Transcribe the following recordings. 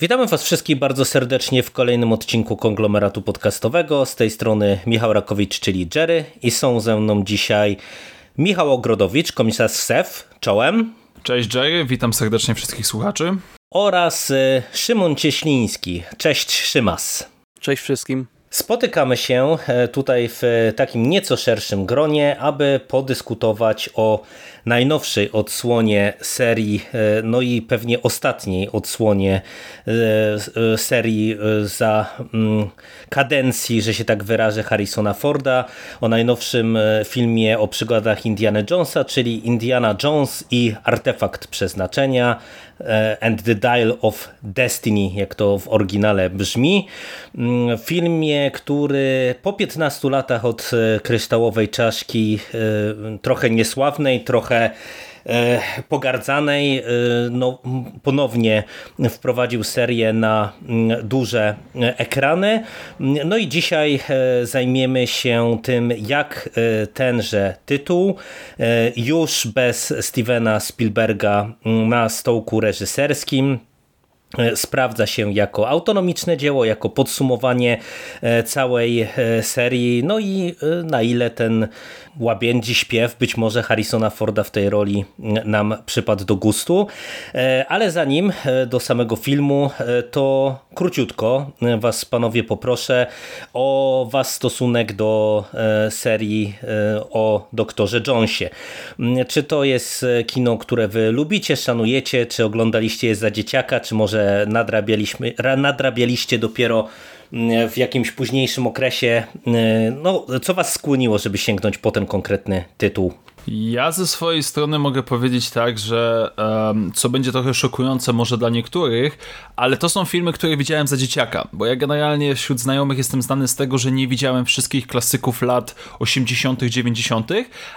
Witamy Was wszystkich bardzo serdecznie w kolejnym odcinku konglomeratu podcastowego. Z tej strony Michał Rakowicz, czyli Jerry, i są ze mną dzisiaj Michał Ogrodowicz, komisarz SEF. Czołem. Cześć Jerry, witam serdecznie wszystkich słuchaczy. Oraz y, Szymon Cieśliński. Cześć Szymas. Cześć wszystkim. Spotykamy się e, tutaj w takim nieco szerszym gronie, aby podyskutować o najnowszej odsłonie serii, e, no i pewnie ostatniej odsłonie e, serii za mm, kadencji, że się tak wyrażę, Harrisona Forda, o najnowszym filmie o przygodach Indiana Jonesa, czyli Indiana Jones i artefakt przeznaczenia and the Dial of Destiny, jak to w oryginale brzmi. Mm, w filmie który po 15 latach od e, kryształowej czaszki, e, trochę niesławnej, trochę e, pogardzanej, no, ponownie wprowadził serię na mm, duże ekrany. No i dzisiaj zajmiemy się tym, jak tenże tytuł już bez Stevena Spielberga mm, na stołku reżyserskim E, sprawdza się jako autonomiczne dzieło, jako podsumowanie e, całej e, serii, no i na ile ten łabędzi śpiew, być może Harrisona Forda w tej roli nam przypadł do gustu, ale zanim do samego filmu, to króciutko Was panowie poproszę o Was stosunek do serii o doktorze Jonesie. Czy to jest kino, które Wy lubicie, szanujecie, czy oglądaliście je za dzieciaka, czy może że nadrabialiśmy, nadrabialiście dopiero mm, w jakimś późniejszym okresie. Mm, no, co was skłoniło, żeby sięgnąć po ten konkretny tytuł? Ja ze swojej strony mogę powiedzieć tak, że co będzie trochę szokujące może dla niektórych, ale to są filmy, które widziałem za dzieciaka, bo ja generalnie wśród znajomych jestem znany z tego, że nie widziałem wszystkich klasyków lat 80., 90.,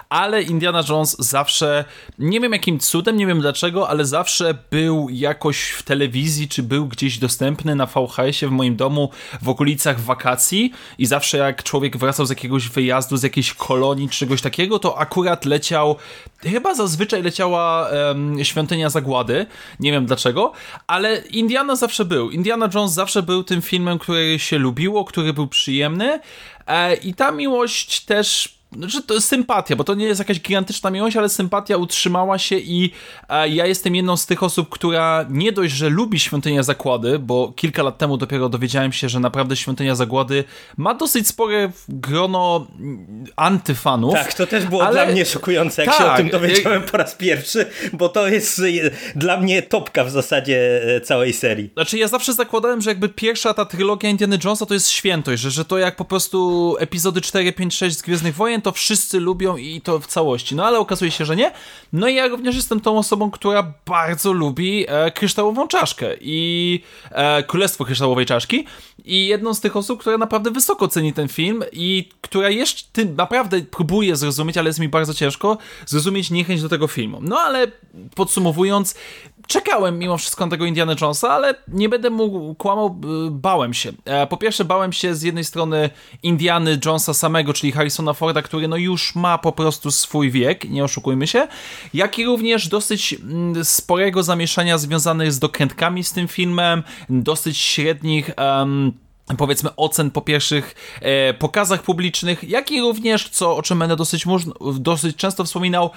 ale Indiana Jones zawsze, nie wiem jakim cudem, nie wiem dlaczego, ale zawsze był jakoś w telewizji, czy był gdzieś dostępny na VHS-ie w moim domu w okolicach wakacji i zawsze jak człowiek wracał z jakiegoś wyjazdu, z jakiejś kolonii, czegoś takiego, to akurat leciał, chyba zazwyczaj leciała um, Świątynia Zagłady, nie wiem dlaczego, ale Indiana zawsze był. Indiana Jones zawsze był tym filmem, który się lubiło, który był przyjemny e, i ta miłość też znaczy to jest sympatia, bo to nie jest jakaś gigantyczna miłość, ale sympatia utrzymała się i e, ja jestem jedną z tych osób, która nie dość, że lubi Świątynię Zagłady, bo kilka lat temu dopiero dowiedziałem się, że naprawdę Świątynia Zagłady ma dosyć spore grono antyfanów. Tak, to też było ale... dla mnie szokujące, jak tak, się o tak, tym dowiedziałem po raz pierwszy, bo to jest e, dla mnie topka w zasadzie e, całej serii. Znaczy ja zawsze zakładałem, że jakby pierwsza ta trylogia Indiana Jonesa to jest świętość, że, że to jak po prostu epizody 4, 5, 6 z Gwiezdnych Wojen to wszyscy lubią i to w całości. No ale okazuje się, że nie. No i ja również jestem tą osobą, która bardzo lubi e, kryształową czaszkę i e, Królestwo Kryształowej Czaszki i jedną z tych osób, która naprawdę wysoko ceni ten film i która jeszcze tym naprawdę próbuje zrozumieć, ale jest mi bardzo ciężko zrozumieć niechęć do tego filmu. No ale podsumowując, czekałem mimo wszystko na tego Indiana Jonesa, ale nie będę mu kłamał, bałem się. E, po pierwsze bałem się z jednej strony Indiany Jonesa samego, czyli Harrisona Forda, który no już ma po prostu swój wiek, nie oszukujmy się, jak i również dosyć mm, sporego zamieszania związanych z dokrętkami z tym filmem, dosyć średnich um, powiedzmy ocen po pierwszych e, pokazach publicznych, jak i również, co, o czym będę dosyć, dosyć często wspominał,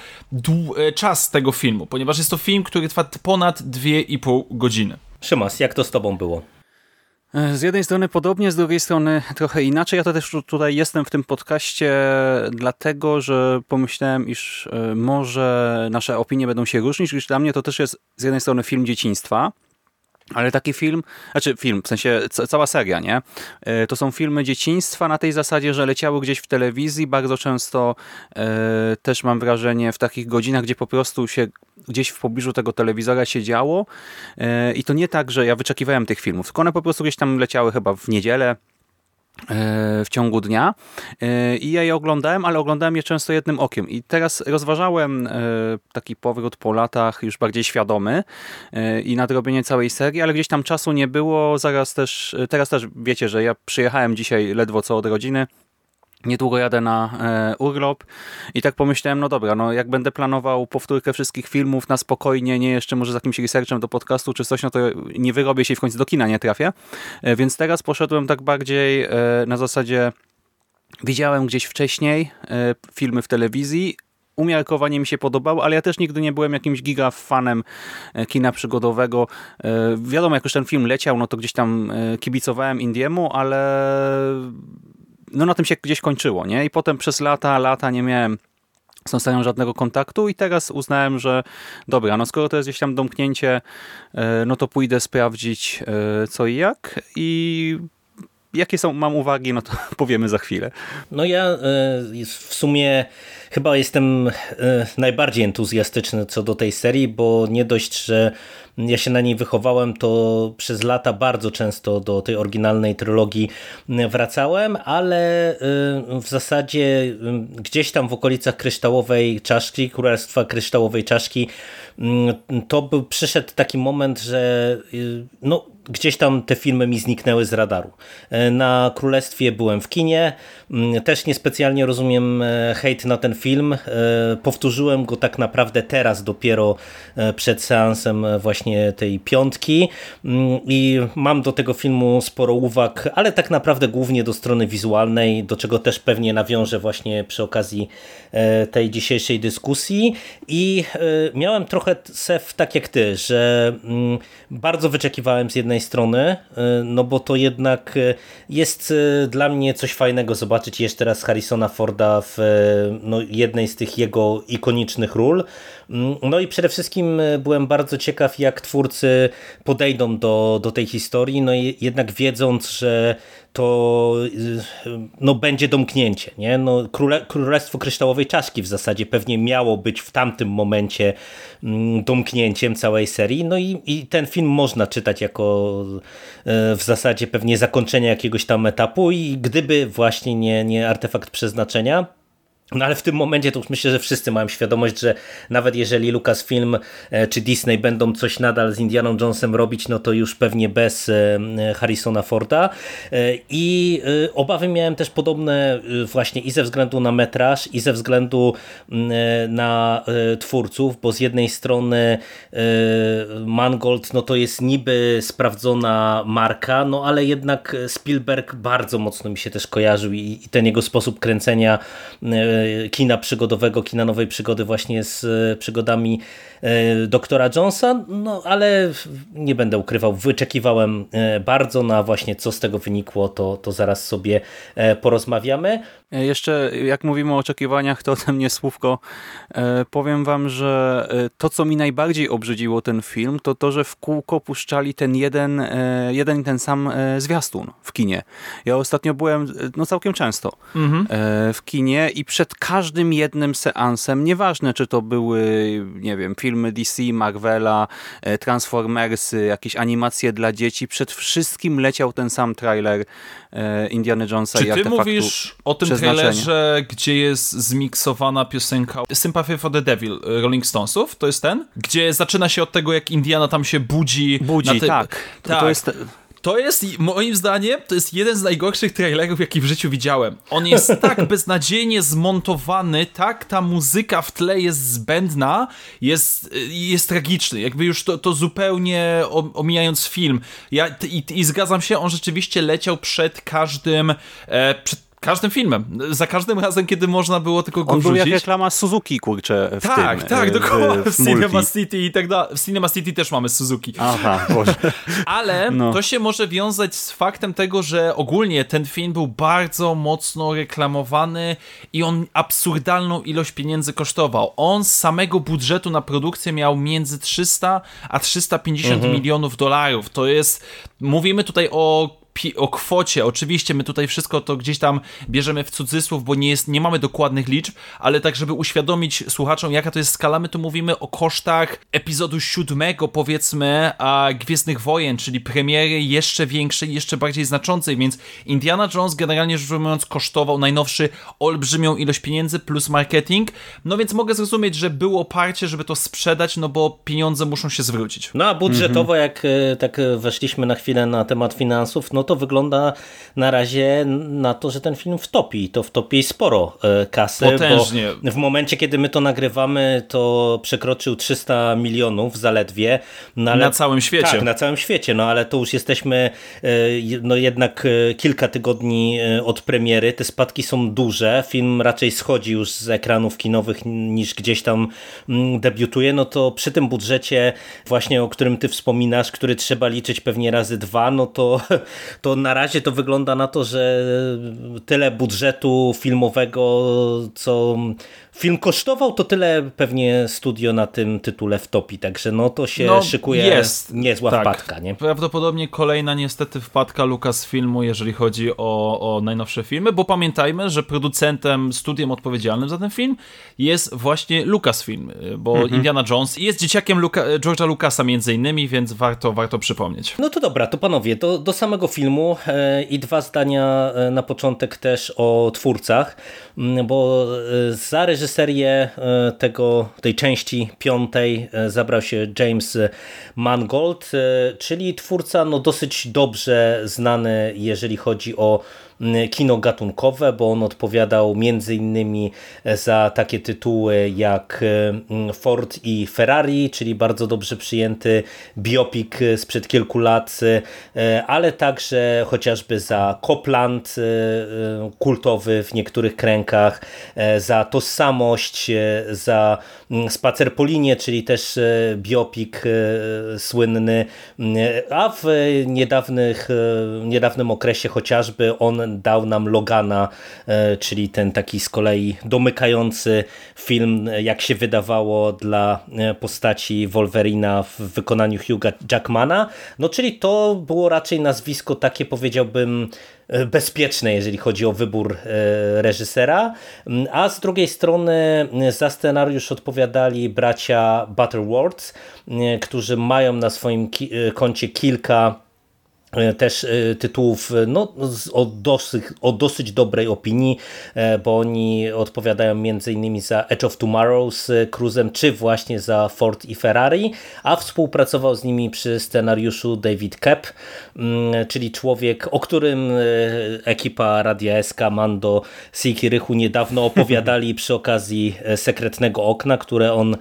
e, czas tego filmu, ponieważ jest to film, który trwa ponad 2,5 godziny. Szymas, jak to z tobą było? E, z jednej strony podobnie, z drugiej strony trochę inaczej. Ja to też tutaj jestem w tym podcaście dlatego, że pomyślałem, iż e, może nasze opinie będą się różnić, gdyż dla mnie to też jest z jednej strony film dzieciństwa, ale taki film, znaczy film, w sensie cała seria, nie? E, to są filmy dzieciństwa na tej zasadzie, że leciały gdzieś w telewizji, bardzo często e, też mam wrażenie w takich godzinach, gdzie po prostu się gdzieś w pobliżu tego telewizora się działo. E, i to nie tak, że ja wyczekiwałem tych filmów, tylko one po prostu gdzieś tam leciały chyba w niedzielę, w ciągu dnia. E, i ja je oglądałem, ale oglądałem je często jednym okiem. I teraz rozważałem e, taki powrót po latach już bardziej świadomy i nadrobienie całej serii, ale gdzieś tam czasu nie było, zaraz też, teraz też wiecie, że ja przyjechałem dzisiaj ledwo co od rodziny, niedługo jadę na e, urlop i tak pomyślałem, no dobra, no jak będę planował powtórkę wszystkich filmów na spokojnie, nie jeszcze może z jakimś researchem do podcastu czy coś, no to nie wyrobię się i w końcu do kina nie trafię. E, więc teraz poszedłem tak bardziej e, na zasadzie widziałem gdzieś wcześniej filmy w telewizji, umiarkowanie mi się podobało, ale ja też nigdy nie byłem jakimś giga fanem kina przygodowego. Wiadomo, jak już ten film leciał, no to gdzieś tam kibicowałem Indiemu, ale no na tym się gdzieś kończyło, nie? I potem przez lata, lata nie miałem z tą żadnego kontaktu i teraz uznałem, że dobra, no skoro to jest gdzieś tam domknięcie, no to pójdę sprawdzić co i jak i jakie są, mam uwagi, no to powiemy za chwilę. No ja w sumie chyba jestem najbardziej entuzjastyczny co do tej serii, bo nie dość, że ja się na niej wychowałem, to przez lata bardzo często do tej oryginalnej trylogii wracałem, ale y, w zasadzie gdzieś tam w okolicach Kryształowej Czaszki, Królestwa Kryształowej Czaszki, to był, przyszedł taki moment, że no, gdzieś tam te filmy mi zniknęły z radaru. Na Królestwie byłem w kinie, też niespecjalnie rozumiem hejt na ten film. Powtórzyłem go tak naprawdę teraz dopiero przed seansem właśnie tej piątki mm, i mam do tego filmu sporo uwag, ale tak naprawdę głównie do strony wizualnej, do czego też pewnie nawiążę właśnie przy okazji e, tej dzisiejszej dyskusji i e, miałem trochę sef tak jak ty, że mm, bardzo wyczekiwałem z jednej strony, e, no bo to jednak jest dla mnie coś fajnego zobaczyć jeszcze raz Harrisona Forda w no, jednej z tych jego ikonicznych ról, mm, no i przede wszystkim byłem bardzo ciekaw jak twórcy podejdą do, do tej historii, no i jednak wiedząc, że to y, no, będzie domknięcie. Nie? No, Króle, Królestwo Kryształowej Czaszki w zasadzie pewnie miało być w tamtym momencie mm, domknięciem całej serii. No i, i ten film można czytać jako y, w zasadzie pewnie zakończenie jakiegoś tam etapu i gdyby właśnie nie, nie artefakt przeznaczenia, no ale w tym momencie to już myślę, że wszyscy mają świadomość, że nawet jeżeli Lucasfilm e, czy Disney będą coś nadal z Indianą Jonesem robić, no to już pewnie bez e, Harrisona Forda. E, I obawy miałem też podobne właśnie i ze względu na metraż, i ze względu na twórców, bo z jednej strony Mangold no to jest niby sprawdzona marka, no ale jednak Spielberg bardzo mocno mi się też kojarzył i, i ten jego sposób kręcenia kina przygodowego, kina nowej przygody właśnie z e, przygodami e, doktora Jonesa, no ale nie będę ukrywał, wyczekiwałem e, bardzo na właśnie co z tego wynikło, to, to zaraz sobie porozmawiamy. Jeszcze jak mówimy o oczekiwaniach, to ode mnie słówko. Powiem wam, że to co mi najbardziej obrzydziło ten film, to to, że w kółko puszczali ten jeden, jeden ten sam zwiastun w kinie. Ja ostatnio byłem no całkiem często mhm. w kinie i przed każdym jednym seansem, nieważne czy to były, nie wiem, filmy DC, Marvela, e, Transformersy, jakieś animacje dla dzieci, przed wszystkim leciał ten sam trailer e, Indiana Jonesa czy i ty mówisz o tym trailerze, gdzie jest zmiksowana piosenka Sympathy for the Devil Rolling Stonesów? To jest ten? Gdzie zaczyna się od tego, jak Indiana tam się budzi. Budzi, te... tak. tak. To jest to jest, moim zdaniem, to jest jeden z najgorszych trailerów, jaki w życiu widziałem. On jest tak beznadziejnie zmontowany, tak ta muzyka w tle jest zbędna, jest, jest tragiczny. Jakby już to, to zupełnie omijając film. Ja, i, i zgadzam się, on rzeczywiście leciał przed każdym, e, przed każdym filmem. Za każdym razem, kiedy można było tylko go On wrzucić. był jak reklama Suzuki, kurczę, w Tak, tym, tak, dokładnie. W, w, w Cinema City i tak dalej. W Cinema City też mamy Suzuki. Aha, Boże. Ale no. to się może wiązać z faktem tego, że ogólnie ten film był bardzo mocno reklamowany i on absurdalną ilość pieniędzy kosztował. On z samego budżetu na produkcję miał między 300 a 350 mhm. milionów dolarów. To jest, mówimy tutaj o o kwocie. Oczywiście my tutaj wszystko to gdzieś tam bierzemy w cudzysłów, bo nie, jest, nie mamy dokładnych liczb, ale tak, żeby uświadomić słuchaczom, jaka to jest skala, my tu mówimy o kosztach epizodu siódmego, powiedzmy, a Gwiezdnych Wojen, czyli premiery jeszcze większej, jeszcze bardziej znaczącej, więc Indiana Jones generalnie rzecz ujmując kosztował najnowszy olbrzymią ilość pieniędzy plus marketing, no więc mogę zrozumieć, że było oparcie, żeby to sprzedać, no bo pieniądze muszą się zwrócić. No a budżetowo, mhm. jak e, tak weszliśmy na chwilę na temat finansów, no to wygląda na razie na to, że ten film wtopi. To wtopi sporo kasy. Potężnie. Bo w momencie, kiedy my to nagrywamy, to przekroczył 300 milionów zaledwie. No ale, na całym świecie. Tak, na całym świecie, no ale to już jesteśmy no jednak kilka tygodni od premiery. Te spadki są duże. Film raczej schodzi już z ekranów kinowych niż gdzieś tam debiutuje. No to przy tym budżecie właśnie, o którym ty wspominasz, który trzeba liczyć pewnie razy dwa, no to, to na razie to wygląda na to, że tyle budżetu filmowego, co film kosztował, to tyle pewnie studio na tym tytule wtopi, także no to się no, szykuje jest. niezła tak. wpadka. Nie? Prawdopodobnie kolejna niestety wpadka Lucasfilmu, jeżeli chodzi o, o najnowsze filmy, bo pamiętajmy, że producentem, studiem odpowiedzialnym za ten film jest właśnie Lucasfilm, bo mhm. Indiana Jones jest dzieciakiem Luka, George'a Lucasa między innymi, więc warto, warto przypomnieć. No to dobra, to panowie, do, do samego filmu e, i dwa zdania e, na początek też o twórcach, bo e, za reżyserię tego, tej części piątej zabrał się James Mangold, czyli twórca no, dosyć dobrze znany, jeżeli chodzi o kino gatunkowe, bo on odpowiadał między innymi za takie tytuły jak Ford i Ferrari, czyli bardzo dobrze przyjęty biopik sprzed kilku lat, ale także chociażby za Copland, kultowy w niektórych kręgach, za Tożsamość, za Spacer po linie, czyli też biopik słynny, a w niedawnych, niedawnym okresie chociażby on dał nam Logana, e, czyli ten taki z kolei domykający film, jak się wydawało dla e, postaci Wolverina w wykonaniu Hugha Jackmana. No czyli to było raczej nazwisko takie powiedziałbym e, bezpieczne, jeżeli chodzi o wybór reżysera, mm, a z drugiej strony za scenariusz odpowiadali bracia Butterworth, którzy mają na swoim koncie kilka E, też e, tytułów e, no, o, dosyć, o dosyć dobrej opinii, bo oni odpowiadają m.in. za Edge of Tomorrow z Cruzem, czy właśnie za Ford i Ferrari, a współpracował z nimi przy scenariuszu David Kep, mm, czyli człowiek, o którym ekipa Radia SK, Mando, Siki Rychu niedawno opowiadali przy okazji Sekretnego Okna, które on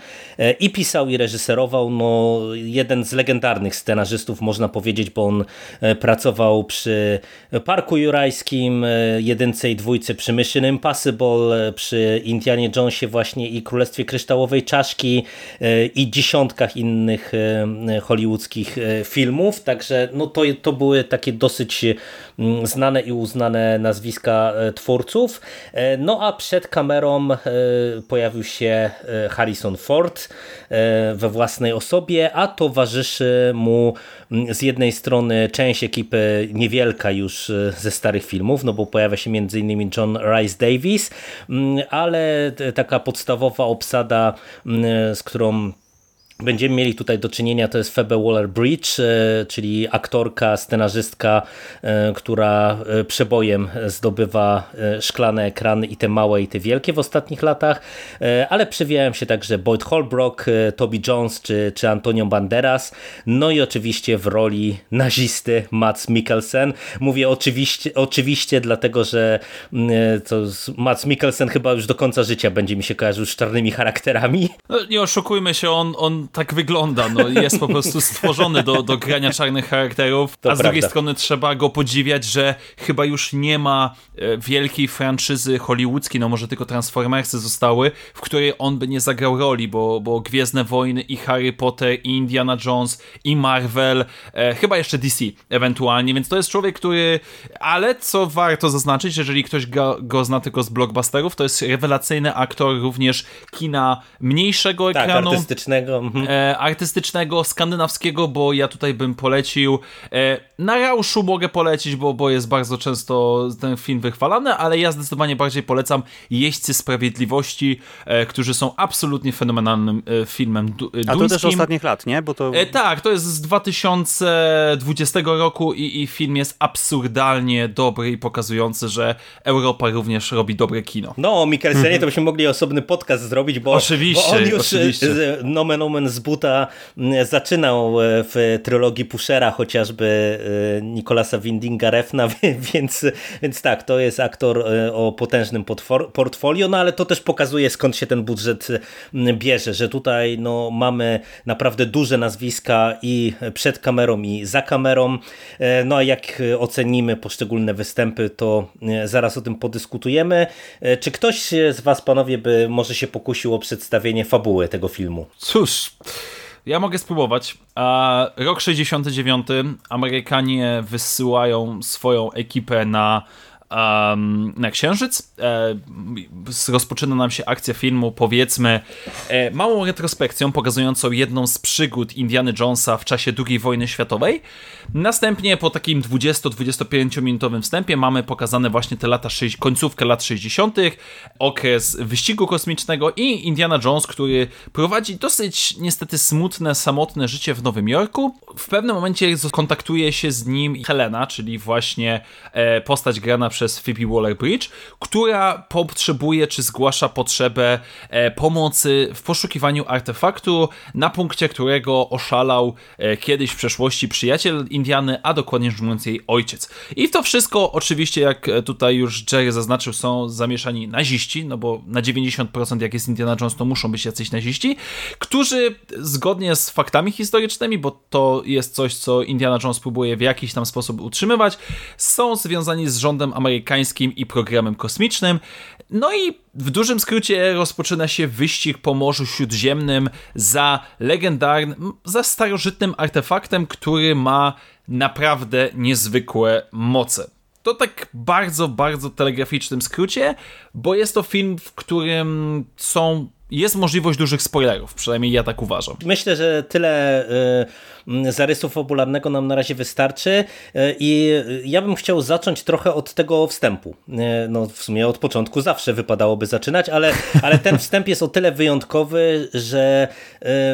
i pisał i reżyserował. No, jeden z legendarnych scenarzystów, można powiedzieć, bo on E, pracował przy Parku Jurajskim, e, jedynce i dwójce przy Mission Impossible, e, przy Indianie Jonesie właśnie i Królestwie Kryształowej Czaszki i dziesiątkach innych hollywoodzkich filmów, także no to, to były takie dosyć znane i uznane nazwiska twórców. No a przed kamerą pojawił się Harrison Ford we własnej osobie, a towarzyszy mu z jednej strony część ekipy niewielka już e, ze starych filmów, no bo pojawia się m.in. John Rice Davis, ale taka podstawowa obsada, z którą Będziemy mieli tutaj do czynienia, to jest Phoebe Waller-Bridge, e, czyli aktorka, scenarzystka, e, która e, przebojem zdobywa szklane ekrany i te małe i te wielkie w ostatnich latach, ale przewijają się także Boyd Holbrook, Toby Jones czy, czy Antonio Banderas, no i oczywiście w roli nazisty Mats Mikkelsen. Mówię oczywiście, oczywiście dlatego, że to Mats Mikkelsen chyba już do końca życia będzie mi się kojarzył z czarnymi charakterami. No, nie oszukujmy się, on, on tak wygląda, no jest po prostu stworzony do, do grania czarnych charakterów, to a z prawda. drugiej strony trzeba go podziwiać, że chyba już nie ma e, wielkiej franczyzy hollywoodzkiej, no może tylko Transformersy zostały, w której on by nie zagrał roli, bo, bo Gwiezdne Wojny i Harry Potter i Indiana Jones i Marvel, e, chyba jeszcze DC ewentualnie, więc to jest człowiek, który, ale co warto zaznaczyć, jeżeli ktoś go, go zna tylko z blockbusterów, to jest rewelacyjny aktor również kina mniejszego tak, ekranu. artystycznego. Mhm. e, artystycznego, skandynawskiego, bo ja tutaj bym polecił. E, na Rauszu mogę polecić, bo, bo jest bardzo często ten film wychwalany, ale ja zdecydowanie bardziej polecam Jeźdźcy Sprawiedliwości, e, którzy są absolutnie fenomenalnym e, filmem du duńskim. A to też ostatnich lat, nie? Bo to... E, tak, to jest z 2020 roku i, i film jest absurdalnie dobry i pokazujący, że Europa również robi dobre kino. No, o Mikkelsenie to byśmy mogli osobny podcast zrobić, bo, oczywiście, bo on już oczywiście. nomen omen z buta zaczynał w trylogii Pushera chociażby Nikolasa Windinga Refna, więc, więc tak, to jest aktor o potężnym portfolio, no ale to też pokazuje skąd się ten budżet bierze, że tutaj no, mamy naprawdę duże nazwiska i przed kamerą i za kamerą, no a jak ocenimy poszczególne występy, to zaraz o tym podyskutujemy. Czy ktoś z was, panowie, by może się pokusił o przedstawienie fabuły tego filmu? Cóż, ja mogę spróbować. Rok 69 Amerykanie wysyłają swoją ekipę na um, na Księżyc. E, rozpoczyna nam się akcja filmu, powiedzmy, e, małą retrospekcją pokazującą jedną z przygód Indiana Jonesa w czasie II wojny światowej. Następnie po takim 20-25 minutowym wstępie mamy pokazane właśnie te lata, końcówkę lat 60., okres wyścigu kosmicznego i Indiana Jones, który prowadzi dosyć niestety smutne, samotne życie w Nowym Jorku. W pewnym momencie kontaktuje się z nim Helena, czyli właśnie e, postać grana przez Phoebe Waller-Bridge, która potrzebuje czy zgłasza potrzebę e, pomocy w poszukiwaniu artefaktu, na punkcie którego oszalał e, kiedyś w przeszłości przyjaciel Indiany, a dokładnie rzecz mówiąc jej ojciec. I w to wszystko oczywiście, jak tutaj już Jerry zaznaczył, są zamieszani naziści, no bo na 90% jak jest Indiana Jones, to muszą być jacyś naziści, którzy zgodnie z faktami historycznymi, bo to jest coś, co Indiana Jones próbuje w jakiś tam sposób utrzymywać, są związani z rządem amerykańskim i programem kosmicznym. No i w dużym skrócie rozpoczyna się wyścig po Morzu Śródziemnym za legendarnym, za starożytnym artefaktem, który ma naprawdę niezwykłe moce. To tak bardzo, bardzo telegraficznym skrócie, bo jest to film, w którym są jest możliwość dużych spoilerów, przynajmniej ja tak uważam. Myślę, że tyle y, zarysu fabularnego nam na razie wystarczy y, i ja bym chciał zacząć trochę od tego wstępu. Y, no w sumie od początku zawsze wypadałoby zaczynać, ale, ale ten wstęp jest o tyle wyjątkowy, że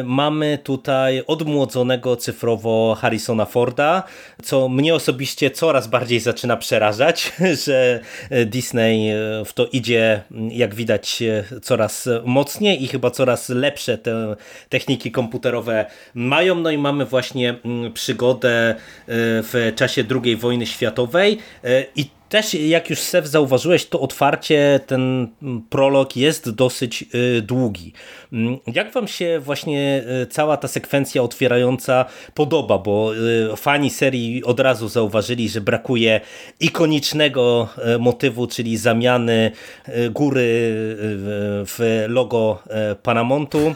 mamy tutaj odmłodzonego cyfrowo Harrisona Forda, co mnie osobiście coraz bardziej zaczyna przerażać, że Disney w to idzie, jak widać, coraz mocniej i chyba coraz lepsze te techniki komputerowe mają. No i mamy właśnie mm, przygodę e, w czasie II wojny światowej e, i też jak już Sef zauważyłeś, to otwarcie, ten prolog jest dosyć y, długi. Mm, jak wam się właśnie y, cała ta sekwencja otwierająca podoba? Bo y, fani serii od razu zauważyli, że brakuje ikonicznego motywu, czyli zamiany góry w logo Panamontu.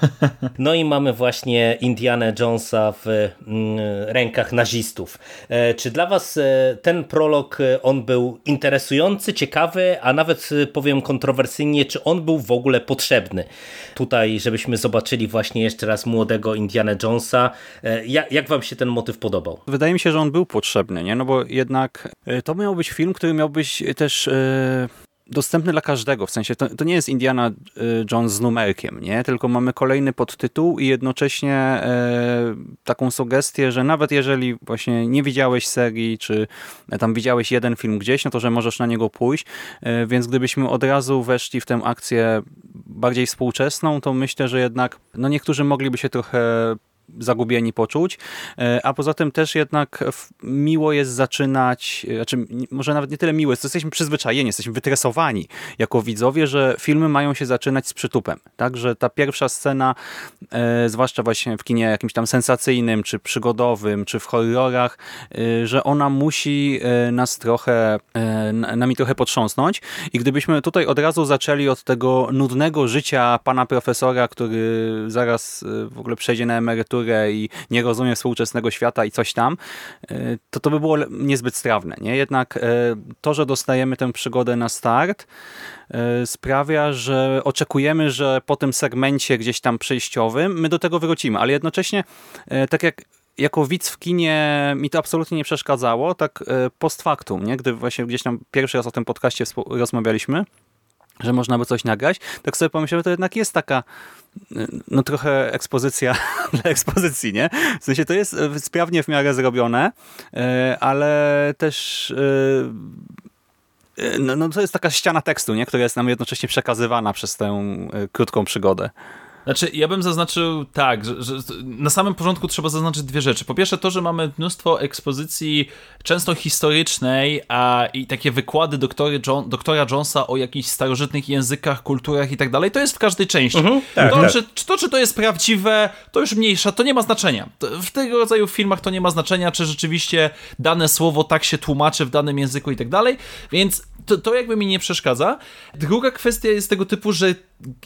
No i mamy właśnie Indiana Jonesa w mm, rękach nazistów. E, czy dla was ten prolog, on był interesujący, ciekawy, a nawet y, powiem kontrowersyjnie, czy on był w ogóle potrzebny. Tutaj, żebyśmy zobaczyli właśnie jeszcze raz młodego Indiana Jonesa. E, jak, jak wam się ten motyw podobał? Wydaje mi się, że on był potrzebny, nie? no bo jednak y, to miał być film, który miał być też... Yy dostępny dla każdego, w sensie to, to nie jest Indiana y, Jones z numerkiem, nie? tylko mamy kolejny podtytuł i jednocześnie e, taką sugestię, że nawet jeżeli właśnie nie widziałeś serii, czy tam widziałeś jeden film gdzieś, no to że możesz na niego pójść, e, więc gdybyśmy od razu weszli w tę akcję bardziej współczesną, to myślę, że jednak no niektórzy mogliby się trochę zagubieni poczuć, e, a poza tym też jednak miło jest zaczynać, e, znaczy może nawet nie tyle miło, jest, jesteśmy przyzwyczajeni, jesteśmy wytresowani jako widzowie, że filmy mają się zaczynać z przytupem, tak, że ta pierwsza scena, e, zwłaszcza właśnie w kinie jakimś tam sensacyjnym, czy przygodowym, czy w horrorach, że ona musi nas trochę, nami trochę potrząsnąć. I gdybyśmy tutaj od razu zaczęli od tego nudnego życia pana profesora, który zaraz w ogóle przejdzie na emeryturę, i nie rozumie współczesnego świata i coś tam, e, to to by było niezbyt strawne. Nie? Jednak e, to, że dostajemy tę przygodę na start, e, sprawia, że oczekujemy, że po tym segmencie gdzieś tam przejściowym my do tego wrócimy, ale jednocześnie tak jak jako widz w kinie mi to absolutnie nie przeszkadzało, tak post factum, nie? gdy właśnie gdzieś tam pierwszy raz o tym podcaście rozmawialiśmy, że można by coś nagrać, tak sobie pomyślałem, to jednak jest taka no trochę ekspozycja dla ekspozycji, nie? W sensie to jest e, sprawnie w miarę zrobione, e, ale też no, no to jest taka ściana tekstu, nie? która jest nam jednocześnie przekazywana przez tę krótką przygodę. Znaczy, ja bym zaznaczył tak, że, że, na samym porządku trzeba zaznaczyć dwie rzeczy. Po pierwsze to, że mamy mnóstwo ekspozycji często historycznej a, i takie wykłady doktory John, doktora Jonesa o jakichś starożytnych językach, kulturach i tak dalej, to jest w każdej części. Mhm, tak, to, tak. Czy, to, czy to jest prawdziwe, to już mniejsza, to nie ma znaczenia. W tego rodzaju filmach to nie ma znaczenia, czy rzeczywiście dane słowo tak się tłumaczy w danym języku i tak dalej, więc to, to jakby mi nie przeszkadza. Druga kwestia jest tego typu, że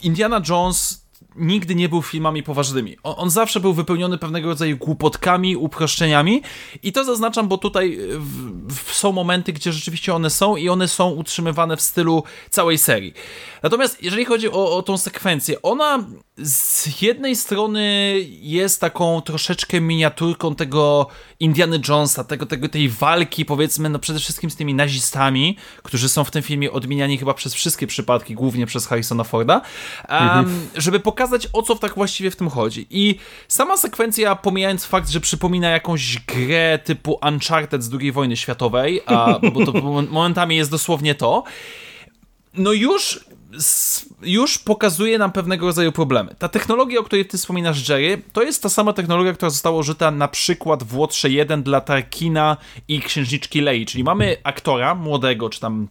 Indiana Jones nigdy nie był filmami poważnymi. On, on, zawsze był wypełniony pewnego rodzaju głupotkami, uproszczeniami i to zaznaczam, bo tutaj w, w, są momenty, gdzie rzeczywiście one są i one są utrzymywane w stylu całej serii. Natomiast jeżeli chodzi o, o tą sekwencję, ona z jednej strony jest taką troszeczkę miniaturką tego Indiana Jonesa, tego, tego, tej walki powiedzmy no przede wszystkim z tymi nazistami, którzy są w tym filmie odmieniani chyba przez wszystkie przypadki, głównie przez Harrisona Forda, um, mhm. żeby pokazać o co tak właściwie w tym chodzi. I sama sekwencja, pomijając fakt, że przypomina jakąś grę typu Uncharted z II wojny światowej, a, bo to momentami jest dosłownie to, no już już pokazuje nam pewnego rodzaju problemy. Ta technologia, o której ty wspominasz, Jerry, to jest ta sama technologia, która została użyta na przykład w Łotrze 1 dla Tarkina i Księżniczki Lei, czyli mamy aktora młodego, czy tam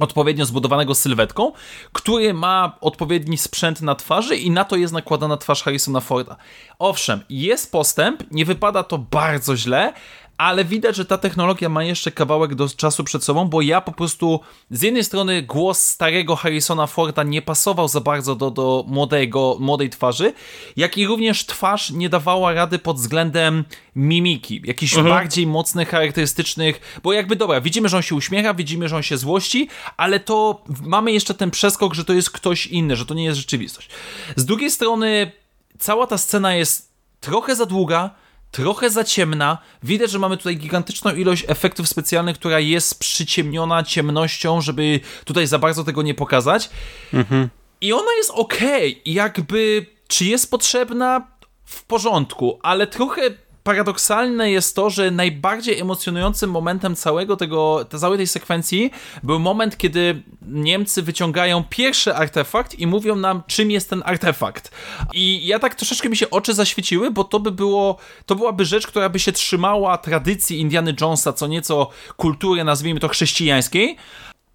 odpowiednio zbudowanego sylwetką, który ma odpowiedni sprzęt na twarzy i na to jest nakładana twarz Harrisona Forda. Owszem, jest postęp, nie wypada to bardzo źle, ale widać, że ta technologia ma jeszcze kawałek do czasu przed sobą, bo ja po prostu z jednej strony głos starego Harrisona Forda nie pasował za bardzo do, do młodego, młodej twarzy, jak i również twarz nie dawała rady pod względem mimiki, jakichś mhm. bardziej mocnych, charakterystycznych, bo jakby dobra, widzimy, że on się uśmiecha, widzimy, że on się złości, ale to mamy jeszcze ten przeskok, że to jest ktoś inny, że to nie jest rzeczywistość. Z drugiej strony cała ta scena jest trochę za długa, trochę za ciemna. Widać, że mamy tutaj gigantyczną ilość efektów specjalnych, która jest przyciemniona ciemnością, żeby tutaj za bardzo tego nie pokazać. Mhm. I ona jest ok, jakby czy jest potrzebna w porządku, ale trochę paradoksalne jest to, że najbardziej emocjonującym momentem całego tego, całej tej sekwencji był moment, kiedy Niemcy wyciągają pierwszy artefakt i mówią nam, czym jest ten artefakt. I ja tak troszeczkę mi się oczy zaświeciły, bo to by było, to byłaby rzecz, która by się trzymała tradycji Indiana Jonesa, co nieco kultury, nazwijmy to chrześcijańskiej,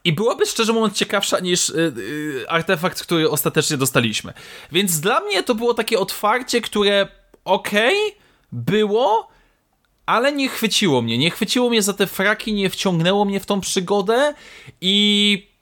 i byłaby szczerze mówiąc ciekawsza niż yy, artefakt, który ostatecznie dostaliśmy. Więc dla mnie to było takie otwarcie, które okej, okay, było, ale nie chwyciło mnie. Nie chwyciło mnie za te fraki, nie wciągnęło mnie w tą przygodę i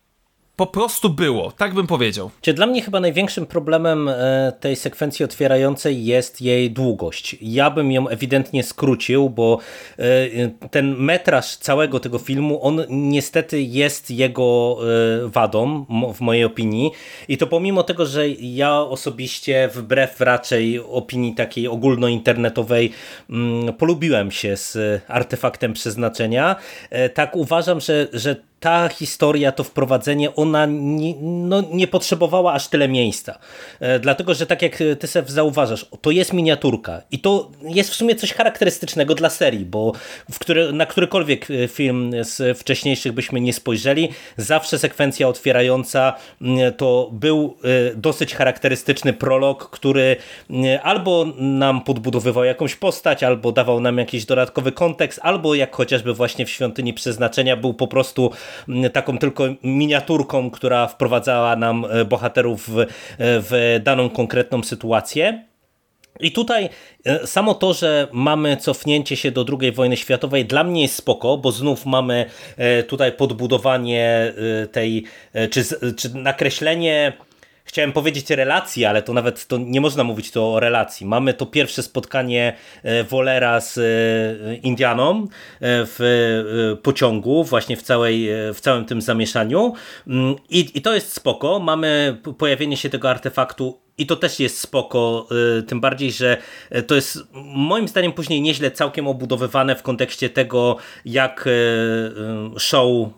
po prostu było, tak bym powiedział. Dla mnie chyba największym problemem e, tej sekwencji otwierającej jest jej długość. Ja bym ją ewidentnie skrócił, bo e, ten metraż całego tego filmu, on niestety jest jego e, wadą, w mojej opinii. I to pomimo tego, że ja osobiście, wbrew raczej opinii takiej ogólnointernetowej, mm, polubiłem się z artefaktem przeznaczenia, tak uważam, że, że ta historia, to wprowadzenie, ona nie, no, nie potrzebowała aż tyle miejsca. E, dlatego, że tak jak ty sobie zauważasz, to jest miniaturka i to jest w sumie coś charakterystycznego dla serii, bo w który, na którykolwiek e, film z wcześniejszych byśmy nie spojrzeli, zawsze sekwencja otwierająca to był e, dosyć charakterystyczny prolog, który albo nam podbudowywał jakąś postać, albo dawał nam jakiś dodatkowy kontekst, albo jak chociażby właśnie w Świątyni Przeznaczenia był po prostu taką tylko miniaturką, która wprowadzała nam e, bohaterów w, e, w daną konkretną sytuację. I tutaj e, samo to, że mamy cofnięcie się do II wojny światowej dla mnie jest spoko, bo znów mamy tutaj podbudowanie tej, czy, czy nakreślenie chciałem powiedzieć relacji, ale to nawet to nie można mówić to o relacji. Mamy to pierwsze spotkanie e, Wolera z e, Indianą e, w pociągu, właśnie w, całej, w całym tym zamieszaniu mm, I, i to jest spoko. Mamy pojawienie się tego artefaktu i to też jest spoko, y, tym bardziej, że y, to jest moim zdaniem później nieźle całkiem obudowywane w kontekście tego, jak y, Show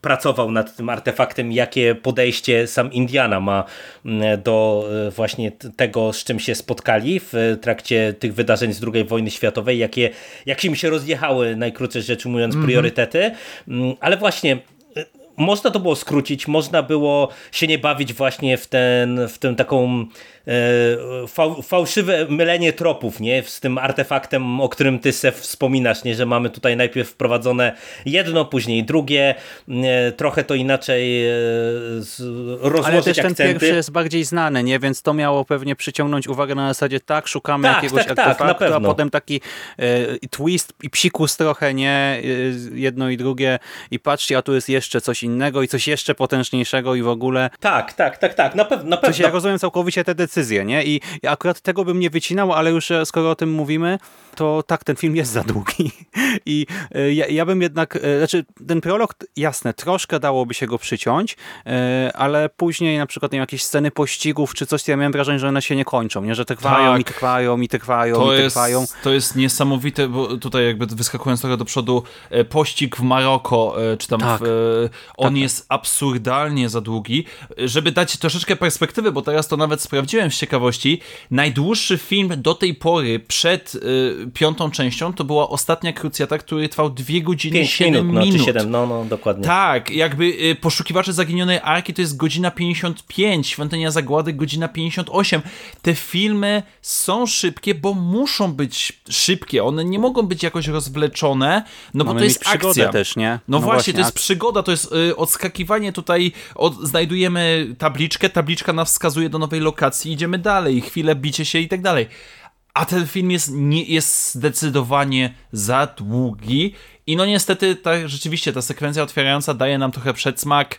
pracował nad tym artefaktem, jakie podejście sam Indiana ma do właśnie tego, z czym się spotkali w trakcie tych wydarzeń z II wojny światowej, jakie, jak się mi się rozjechały, najkrócej rzecz ujmując, mhm. priorytety. Mm, ale właśnie można to było skrócić, można było się nie bawić właśnie w ten, w tę taką fał, fałszywe mylenie tropów, nie? Z tym artefaktem, o którym ty se wspominasz, nie? Że mamy tutaj najpierw wprowadzone jedno, później drugie, e, trochę to inaczej e, rozłożyć Ale też akcenty. ten pierwszy jest bardziej znany, nie? Więc to miało pewnie przyciągnąć uwagę na zasadzie tak, szukamy tak, jakiegoś tak, tak artefaktu, tak, a potem taki e, twist i psikus trochę, nie? Jedno i drugie i patrzcie, a tu jest jeszcze coś innego i coś jeszcze potężniejszego i w ogóle. Tak, tak, tak, tak, na, pew na pewno. ja rozumiem całkowicie te decyzje decyzję, nie? I, I akurat tego bym nie wycinał, ale już e, skoro o tym mówimy, to tak, ten film jest za długi. I e, ja, ja bym jednak, e, znaczy ten prolog, jasne, troszkę dałoby się go przyciąć, ale później na przykład nie, jakieś sceny pościgów czy coś, ja miałem wrażenie, że one się nie kończą, nie? Że trwają tak. i trwają i trwają to i trwają. Jest, to jest niesamowite, bo tutaj jakby wyskakując trochę do przodu, pościg w Maroko, czy tam tak. w, on tak. jest absurdalnie za długi. Żeby dać troszeczkę perspektywy, bo teraz to nawet sprawdziłem z ciekawości, najdłuższy film do tej pory przed y, piątą częścią to była ostatnia krucjata, który trwał 2 godziny 5 7 minut. minut. No, 7, no, no, dokładnie. Tak, jakby y, Poszukiwacze Zaginionej Arki to jest godzina 55, Świątynia Zagłady godzina 58. Te filmy są szybkie, bo muszą być szybkie. One nie mogą być jakoś rozwleczone, no bo Mamy to jest akcja. też, nie? No, no właśnie, właśnie, to jest przygoda, to jest y, odskakiwanie tutaj, od, znajdujemy tabliczkę, tabliczka nas wskazuje do nowej lokacji, idziemy dalej, chwilę bicie się i tak dalej. A ten film jest, nie, jest zdecydowanie za długi i no niestety ta, rzeczywiście ta sekwencja otwierająca daje nam trochę przedsmak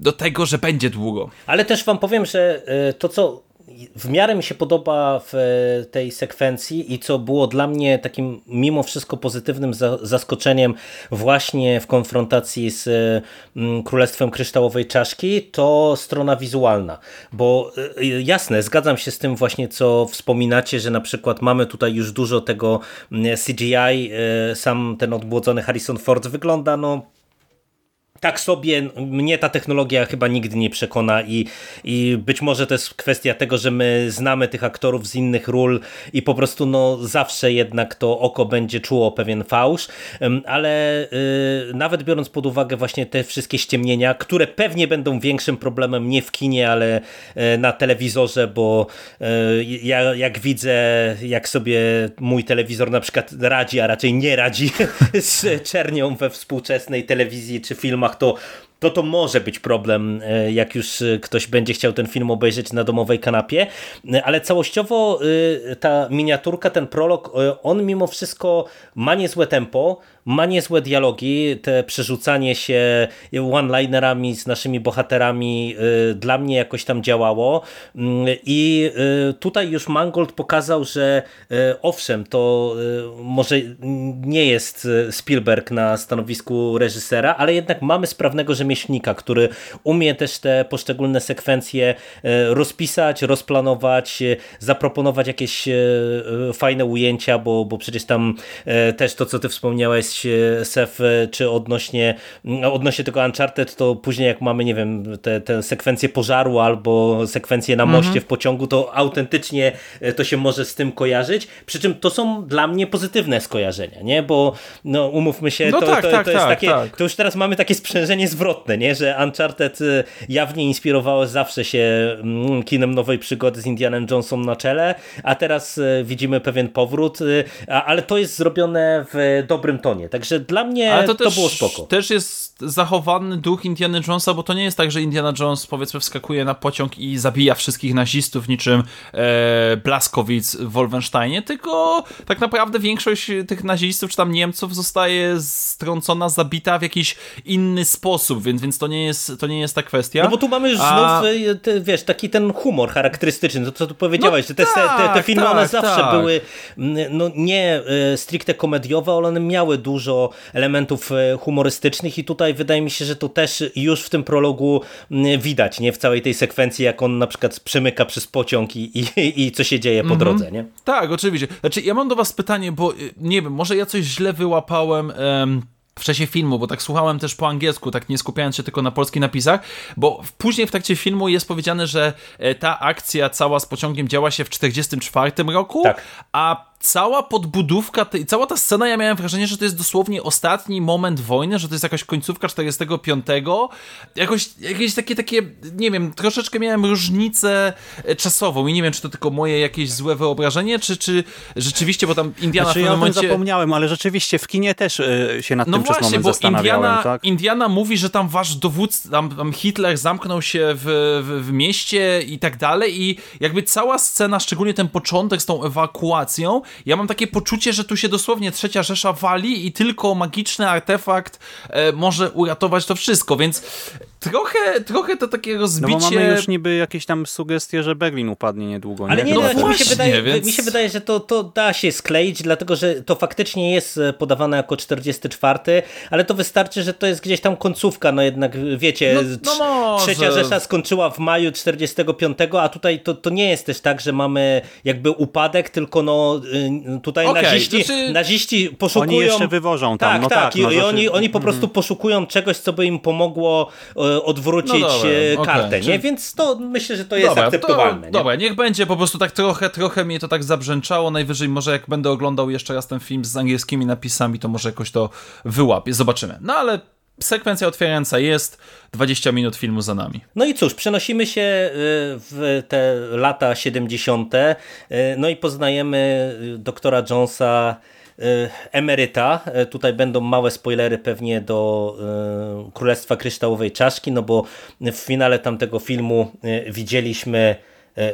do tego, że będzie długo. Ale też wam powiem, że e, to co w miarę mi się podoba w e, tej sekwencji i co było dla mnie takim mimo wszystko pozytywnym zaskoczeniem właśnie w konfrontacji z mm, Królestwem Kryształowej Czaszki, to strona wizualna. Bo e, jasne, zgadzam się z tym właśnie, co wspominacie, że na przykład mamy tutaj już dużo tego CGI, e, sam ten odbłodzony Harrison Ford wygląda no tak sobie mnie ta technologia chyba nigdy nie przekona i, i być może to jest kwestia tego, że my znamy tych aktorów z innych ról i po prostu no zawsze jednak to oko będzie czuło pewien fałsz, ale yy, nawet biorąc pod uwagę właśnie te wszystkie ściemnienia, które pewnie będą większym problemem nie w kinie, ale yy, na telewizorze, bo yy, ja jak widzę, jak sobie mój telewizor na przykład radzi, a raczej nie radzi z czernią we współczesnej telewizji czy filmach, to to to może być problem, e, jak już e, ktoś będzie chciał ten film obejrzeć na domowej kanapie, e, ale całościowo ta miniaturka, ten prolog, on mimo wszystko ma niezłe tempo, ma niezłe dialogi, te przerzucanie się one-linerami z naszymi bohaterami dla mnie jakoś tam działało. Mm, i tutaj już Mangold pokazał, że owszem, to może nie jest Spielberg na stanowisku reżysera, ale jednak mamy sprawnego rzemieślnika rzemieślnika, który umie też te poszczególne sekwencje e, rozpisać, rozplanować, e, zaproponować jakieś e, fajne ujęcia, bo, bo przecież tam też to, co ty wspomniałeś, Sef, czy odnośnie, no, odnośnie tego Uncharted, to później jak mamy, nie wiem, te, te sekwencje pożaru albo sekwencje na moście mhm. w pociągu, to autentycznie to się może z tym kojarzyć, przy czym to są dla mnie pozytywne skojarzenia, nie? Bo no, umówmy się, no to, tak, to, tak, to jest tak, takie, tak. to już teraz mamy takie sprzężenie zwrotne, istotne, nie? że Uncharted y, jawnie inspirowało zawsze się mm, kinem nowej przygody z Indianem Jonesem na czele, a teraz y, widzimy pewien powrót, y, ale to jest zrobione w dobrym tonie, także dla mnie ale to, to było spoko. też jest zachowany duch Indiana Jonesa, bo to nie jest tak, że Indiana Jones powiedzmy wskakuje na pociąg i zabija wszystkich nazistów niczym e, Blaskowic w Wolfensteinie, tylko tak naprawdę większość tych nazistów czy tam Niemców zostaje strącona, zabita w jakiś inny sposób, więc, więc to, nie jest, to nie jest ta kwestia. No bo tu mamy już A... znów, te, wiesz, taki ten humor charakterystyczny, to co tu powiedziałeś, no te, tak, te, te, filmy tak, one zawsze tak. były no, nie e, stricte komediowe, ale one miały dużo elementów e, humorystycznych i tutaj wydaje mi się, że to też już w tym prologu widać, nie? W całej tej sekwencji, jak on na przykład przemyka przez pociąg i, i, i co się dzieje po mm -hmm. drodze, nie? Tak, oczywiście. Znaczy, ja mam do was pytanie, bo nie wiem, może ja coś źle wyłapałem... Um w czasie filmu, bo tak słuchałem też po angielsku, tak nie skupiając się tylko na polskich napisach, bo później w trakcie filmu jest powiedziane, że e, ta akcja cała z pociągiem działa się w 44 roku, tak. a cała podbudówka, tej, cała ta scena, ja miałem wrażenie, że to jest dosłownie ostatni moment wojny, że to jest jakaś końcówka 45. Jakoś, jakieś takie, takie, nie wiem, troszeczkę miałem różnicę e, czasową i nie wiem, czy to tylko moje jakieś złe wyobrażenie, czy, czy rzeczywiście, bo tam Indiana znaczy, w pewnym ja momencie... zapomniałem, ale rzeczywiście w kinie też y, się nad no tym właśnie, przez moment bo zastanawiałem. Indiana, tak? Indiana mówi, że tam wasz dowódca, tam, tam Hitler zamknął się w, w, w mieście i tak dalej i jakby cała scena, szczególnie ten początek z tą ewakuacją, ja mam takie poczucie, że tu się dosłownie trzecia Rzesza wali i tylko magiczny artefakt e, może uratować to wszystko, więc trochę, trochę to takie rozbicie... No bo mamy już niby jakieś tam sugestie, że Berlin upadnie niedługo. Ale nie, No no, mi, się wydaje, więc- mi się wydaje, że to, to da się skleić, dlatego że to faktycznie jest e, podawane jako 44, ale to wystarczy, że to jest gdzieś tam końcówka, no jednak wiecie, No- no trzecia Rzesza skończyła w maju 45, a tutaj to, to nie jest też tak, że mamy jakby upadek, tylko no y, tutaj Okej, naziści, znaczy- naziści poszukują... Oni jeszcze wywożą tam, Tak, no tak, tak. i, no, i znaczy- oni, oni po prostu poszukują czegoś, co by im pomogło odwrócić No dobra, e, kartę, nie? czyli- Więc to myślę, że to jest Dobra, akceptowalne. To, nie? dobra, niech będzie, po prostu tak trochę, trochę mnie to tak zabrzęczało. Najwyżej może jak będę oglądał jeszcze raz ten film z angielskimi napisami, to może jakoś to wyłapię. Zobaczymy. No ale sekwencja otwierająca jest, 20 minut filmu za nami. No i cóż, przenosimy się y, w te lata 70. y, No i poznajemy doktora Jonesa emeryta. Y, Tutaj będą małe spoilery pewnie do y, Królestwa Kryształowej Czaszki, no bo w finale tamtego filmu widzieliśmy e,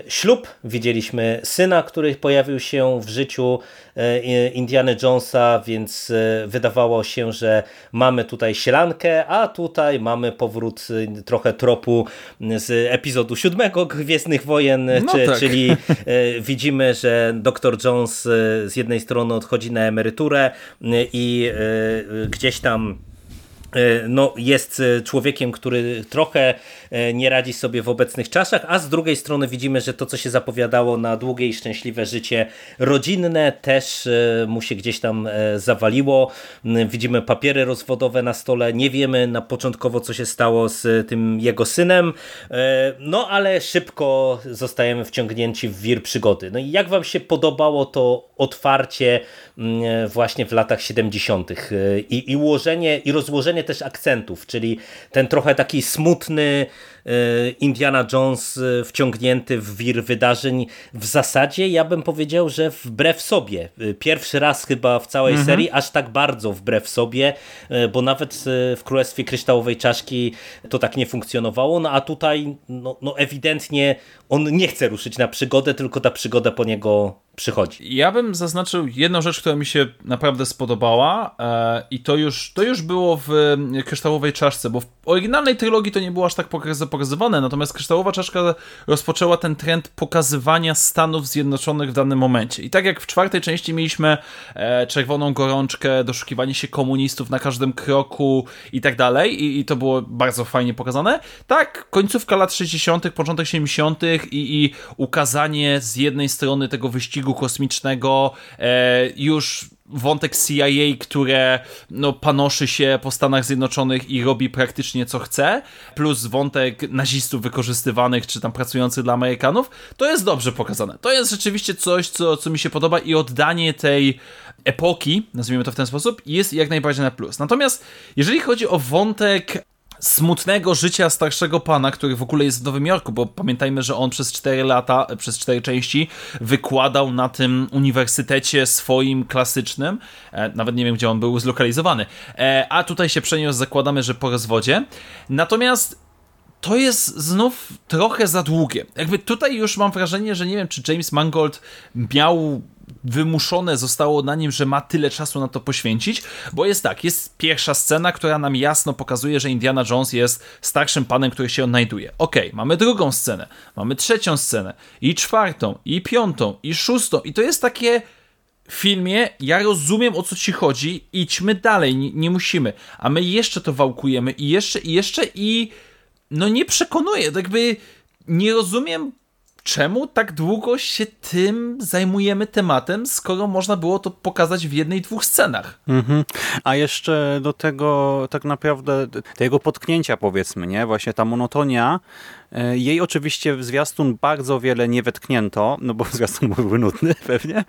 ślub, widzieliśmy syna, który pojawił się w życiu e, Indiana Jonesa, więc e, wydawało się, że mamy tutaj sielankę, a tutaj mamy powrót e, trochę tropu z epizodu siódmego Gwiezdnych Wojen, No czy, tak. czyli e, widzimy, że dr Jones e, z jednej strony odchodzi na emeryturę e, i e, gdzieś tam E, no, jest e, człowiekiem, który trochę e, nie radzi sobie w obecnych czasach, a z drugiej strony widzimy, że to, co się zapowiadało na długie i szczęśliwe życie rodzinne, też e, mu się gdzieś tam e, zawaliło. M, Widzimy papiery rozwodowe na stole, nie wiemy na początkowo, co się stało z tym jego synem, E, no ale szybko zostajemy wciągnięci w wir przygody. No i jak wam się podobało to otwarcie m, właśnie w latach 70. e, i, i ułożenie i rozłożenie też akcentów, czyli ten trochę taki smutny Indiana Jones e, wciągnięty w wir wydarzeń w zasadzie ja bym powiedział, że wbrew sobie. E, Pierwszy raz chyba w całej serii aż tak bardzo wbrew sobie, bo nawet w Królestwie Kryształowej Czaszki to tak nie funkcjonowało, no a tutaj no, no ewidentnie on nie chce ruszyć na przygodę, tylko ta przygoda po niego przychodzi. Ja bym zaznaczył jedną rzecz, która mi się naprawdę spodobała e, i to już, to już było w Kryształowej Czaszce, bo w oryginalnej trylogii to nie było aż tak pokaz- pokazywane, natomiast Kryształowa Czaszka rozpoczęła ten trend pokazywania Stanów Zjednoczonych w danym momencie. I tak jak w czwartej części mieliśmy e, czerwoną gorączkę, doszukiwanie się komunistów na każdym kroku i tak dalej, i, i to było bardzo fajnie pokazane, tak końcówka lat 60., początek 70. i, i ukazanie z jednej strony tego wyścigu kosmicznego, e, już wątek CIA, które no, panoszy się po Stanach Zjednoczonych i robi praktycznie co chce, plus wątek nazistów wykorzystywanych, czy tam pracujących dla Amerykanów, to jest dobrze pokazane. To jest rzeczywiście coś, co, co mi się podoba i oddanie tej epoki, nazwijmy to w ten sposób, jest jak najbardziej na plus. Natomiast jeżeli chodzi o wątek smutnego życia starszego pana, który w ogóle jest w Nowym Jorku, bo pamiętajmy, że on przez 4 lata, przez 4 części wykładał na tym uniwersytecie swoim klasycznym, e, nawet nie wiem, gdzie on był zlokalizowany, e, a tutaj się przeniósł, zakładamy, że po rozwodzie. Natomiast to jest znów trochę za długie. Jakby tutaj już mam wrażenie, że nie wiem, czy James Mangold miał wymuszone zostało na nim, że ma tyle czasu na to poświęcić, bo jest tak, jest pierwsza scena, która nam jasno pokazuje, że Indiana Jones jest starszym panem, który się odnajduje. Okej, mamy drugą scenę, mamy trzecią scenę, i czwartą, i piątą, i szóstą, i to jest takie filmie, ja rozumiem o co ci chodzi, idźmy dalej, nie, nie musimy, a my jeszcze to wałkujemy i jeszcze, i jeszcze, i no nie przekonuje, jakby nie rozumiem czemu tak długo się tym zajmujemy tematem, skoro można było to pokazać w jednej, dwóch scenach. Mhm. A jeszcze do tego tak naprawdę tego potknięcia powiedzmy, nie? Właśnie ta monotonia, e, jej oczywiście w zwiastun bardzo wiele nie wetknięto, no bo zwiastun byłby nudny pewnie,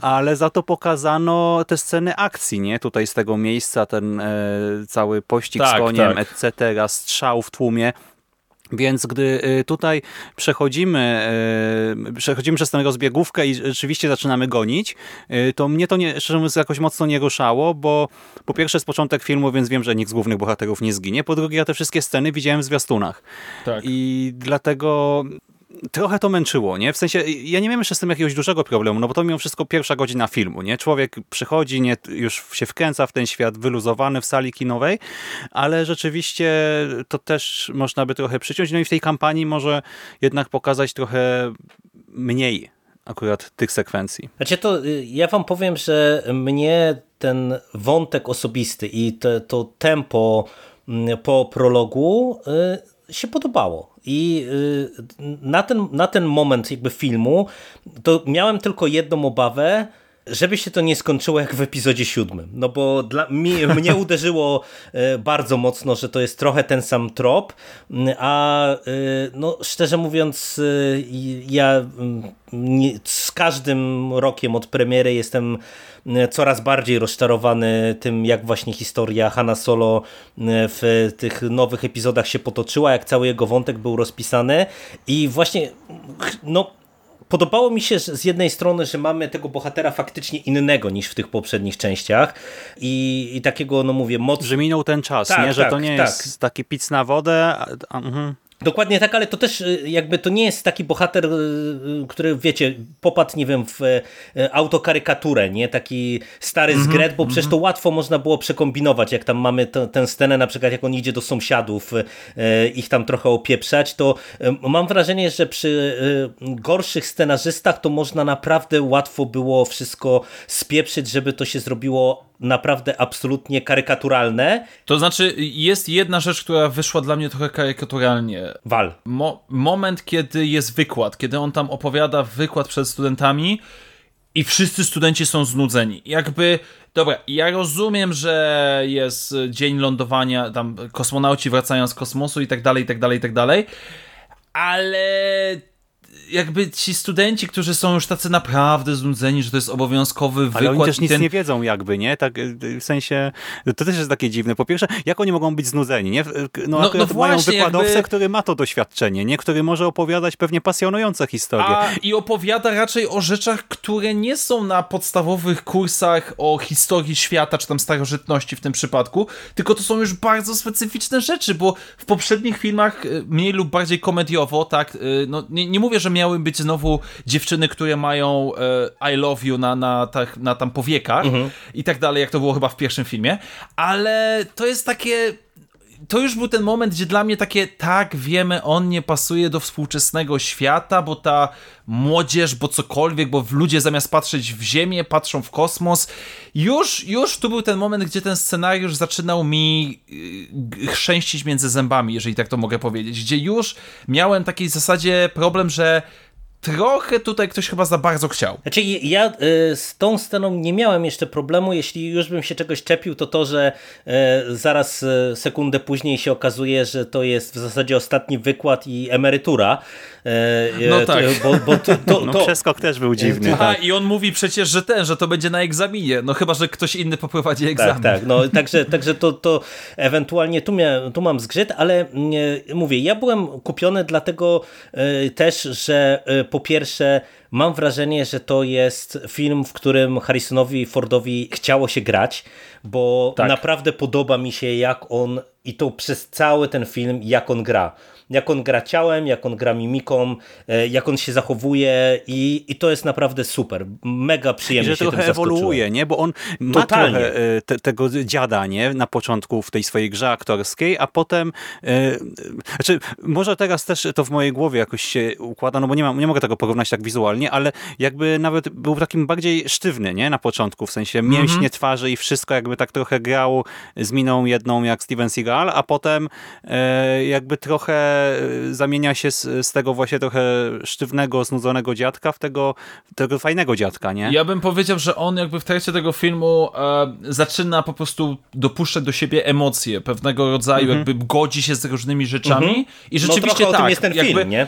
ale za to pokazano te sceny akcji, nie? Tutaj z tego miejsca ten e, cały pościg tak, z koniem, tak. etc., strzał w tłumie, więc gdy y, tutaj przechodzimy, y, przechodzimy przez tę rozbiegówkę i rzeczywiście zaczynamy gonić, y, to mnie to nie, szczerze mówiąc jakoś mocno nie ruszało, bo po pierwsze jest początek filmu, więc wiem, że nikt z głównych bohaterów nie zginie. Po drugie ja te wszystkie sceny widziałem w zwiastunach. Tak. I dlatego trochę to męczyło, nie? W sensie, ja nie miałem jeszcze z tym jakiegoś dużego problemu, no bo to mimo wszystko pierwsza godzina filmu, nie? Człowiek przychodzi, nie, już się wkręca w ten świat wyluzowany w sali kinowej, ale rzeczywiście to też można by trochę przyciąć, no i w tej kampanii może jednak pokazać trochę mniej akurat tych sekwencji. Znaczy to y, ja wam powiem, że mnie ten wątek osobisty i te, to tempo mm, po prologu y, się podobało. I y, na ten, na ten moment jakby filmu to miałem tylko jedną obawę, żeby się to nie skończyło jak w epizodzie siódmym. No bo dla mnie, mnie uderzyło y, bardzo mocno, że to jest trochę ten sam trop, a y, no szczerze mówiąc ja z każdym rokiem od premiery jestem E, coraz bardziej rozczarowany tym, jak właśnie historia Hanna Solo e, w tych nowych epizodach się potoczyła, jak cały jego wątek był rozpisany i właśnie no podobało mi się z jednej strony, że mamy tego bohatera faktycznie innego niż w tych poprzednich częściach i, i takiego, no mówię, moc... Że minął ten czas, tak, nie? Że tak, to nie tak. jest taki pic na wodę. A, a, uh -huh. Dokładnie tak, ale to też y, jakby to nie jest taki bohater, y, y, który wiecie, popadł, nie wiem, w autokarykaturę, nie? Taki stary mm -hmm, zgret, bo mm -hmm. przecież to łatwo można było przekombinować, jak tam mamy tę scenę, na przykład jak on idzie do sąsiadów, ich tam trochę opieprzać, to mam wrażenie, że przy gorszych scenarzystach to można naprawdę łatwo było wszystko spieprzyć, żeby to się zrobiło naprawdę absolutnie karykaturalne. To znaczy, jest jedna rzecz, która wyszła dla mnie trochę karykaturalnie. Wal. Mo moment, kiedy jest wykład, kiedy on tam opowiada wykład przed studentami i wszyscy studenci są znudzeni. Jakby, dobra, ja rozumiem, że jest dzień lądowania, tam kosmonauci wracają z kosmosu i tak dalej, i tak dalej, i tak dalej, ale jakby ci studenci, którzy są już tacy naprawdę znudzeni, że to jest obowiązkowy wykład. Ale oni też nic ten... nie wiedzą jakby, nie? Tak y, w sensie, to też jest takie dziwne. Po pierwsze, jak oni mogą być znudzeni, nie? No, no, no mają wykładowcę, jakby... który ma to doświadczenie, nie? Który może opowiadać pewnie pasjonujące historie. A, I opowiada raczej o rzeczach, które nie są na podstawowych kursach o historii świata, czy tam starożytności w tym przypadku, tylko to są już bardzo specyficzne rzeczy, bo w poprzednich filmach y, mniej lub bardziej komediowo, tak, y, no nie, nie mówię, że miały być znowu dziewczyny, które mają e, I love you na, na, tak, na tam powiekach mhm. i tak dalej, jak to było chyba w pierwszym filmie, ale to jest takie to już był ten moment, gdzie dla mnie takie, tak, wiemy, on nie pasuje do współczesnego świata, bo ta młodzież, bo cokolwiek, bo ludzie zamiast patrzeć w ziemię, patrzą w kosmos. Już, już tu był ten moment, gdzie ten scenariusz zaczynał mi y, chrzęścić między zębami, jeżeli tak to mogę powiedzieć, gdzie już miałem taki w zasadzie problem, że trochę tutaj ktoś chyba za bardzo chciał. Znaczy ja y, z tą sceną nie miałem jeszcze problemu, jeśli już bym się czegoś czepił, to to, że y, zaraz y, sekundę później się okazuje, że to jest w zasadzie ostatni wykład i emerytura. No tak. Bo, bo to, to, no, przeskok też był dziwny. Aha, tak. i on mówi przecież, że ten, że to będzie na egzaminie, no chyba, że ktoś inny poprowadzi tak, egzamin. Tak, tak, no także, także to, to ewentualnie tu, mia, tu mam zgrzyt, ale mówię, ja byłem kupiony dlatego też, że po pierwsze, mam wrażenie, że to jest film, w którym Harrisonowi Fordowi chciało się grać, bo tak. naprawdę podoba mi się, jak on i to przez cały ten film, jak on gra jak on gra ciałem, jak on gra mimiką, e, jak on się zachowuje i, i to jest naprawdę super. Mega przyjemnie że się trochę ewoluuje, nie? Bo on ma Totalnie. trochę e, te, tego dziada, nie? Na początku w tej swojej grze aktorskiej, a potem e, znaczy, może teraz też to w mojej głowie jakoś się układa, no bo nie, mam, nie mogę tego porównać tak wizualnie, ale jakby nawet był takim bardziej sztywny, nie? Na początku, w sensie mięśnie mm -hmm. twarzy i wszystko jakby tak trochę grał z miną jedną jak Steven Seagal, a potem jakby trochę nagle zamienia się z, z tego właśnie trochę sztywnego, znudzonego dziadka w tego, tego fajnego dziadka, nie? Ja bym powiedział, że on jakby w trakcie tego filmu e, zaczyna po prostu dopuszczać do siebie emocje pewnego rodzaju, mm -hmm. jakby godzi się z różnymi rzeczami mm -hmm. i no rzeczywiście no, tak. Jest ten jakby, film, nie?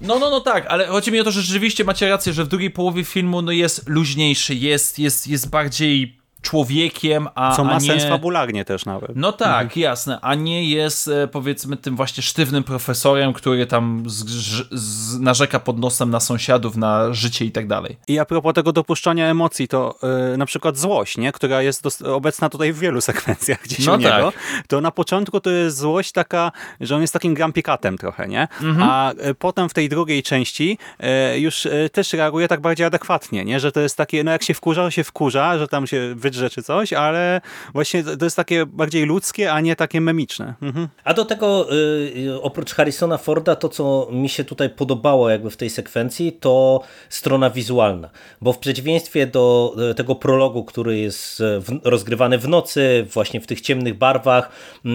No, no, no tak, ale chodzi mi o to, że rzeczywiście macie rację, że w drugiej połowie filmu no jest luźniejszy, jest, jest, jest bardziej człowiekiem, a Co ma a nie... sens fabularnie też nawet. No tak, mhm. jasne, a nie jest e, powiedzmy tym właśnie sztywnym profesorem, który tam z, z, narzeka pod nosem na sąsiadów, na życie i tak dalej. I a propos tego dopuszczania emocji, to yy, na przykład złość, nie? która jest obecna tutaj w wielu sekwencjach gdzieś no u niego, tak. to na początku to jest złość taka, że on jest takim grampikatem trochę, nie? Mhm. A y, potem w tej drugiej części już też reaguje tak bardziej adekwatnie, nie? Że to jest takie, no jak się wkurza, się wkurza, że tam się wydrze czy coś, ale właśnie to jest takie bardziej ludzkie, a nie takie memiczne. Mhm. A do tego y, oprócz Harrisona Forda to, co mi się tutaj podobało jakby w tej sekwencji, to strona wizualna, bo w przeciwieństwie do y, tego prologu, który jest w, rozgrywany w nocy, właśnie w tych ciemnych barwach,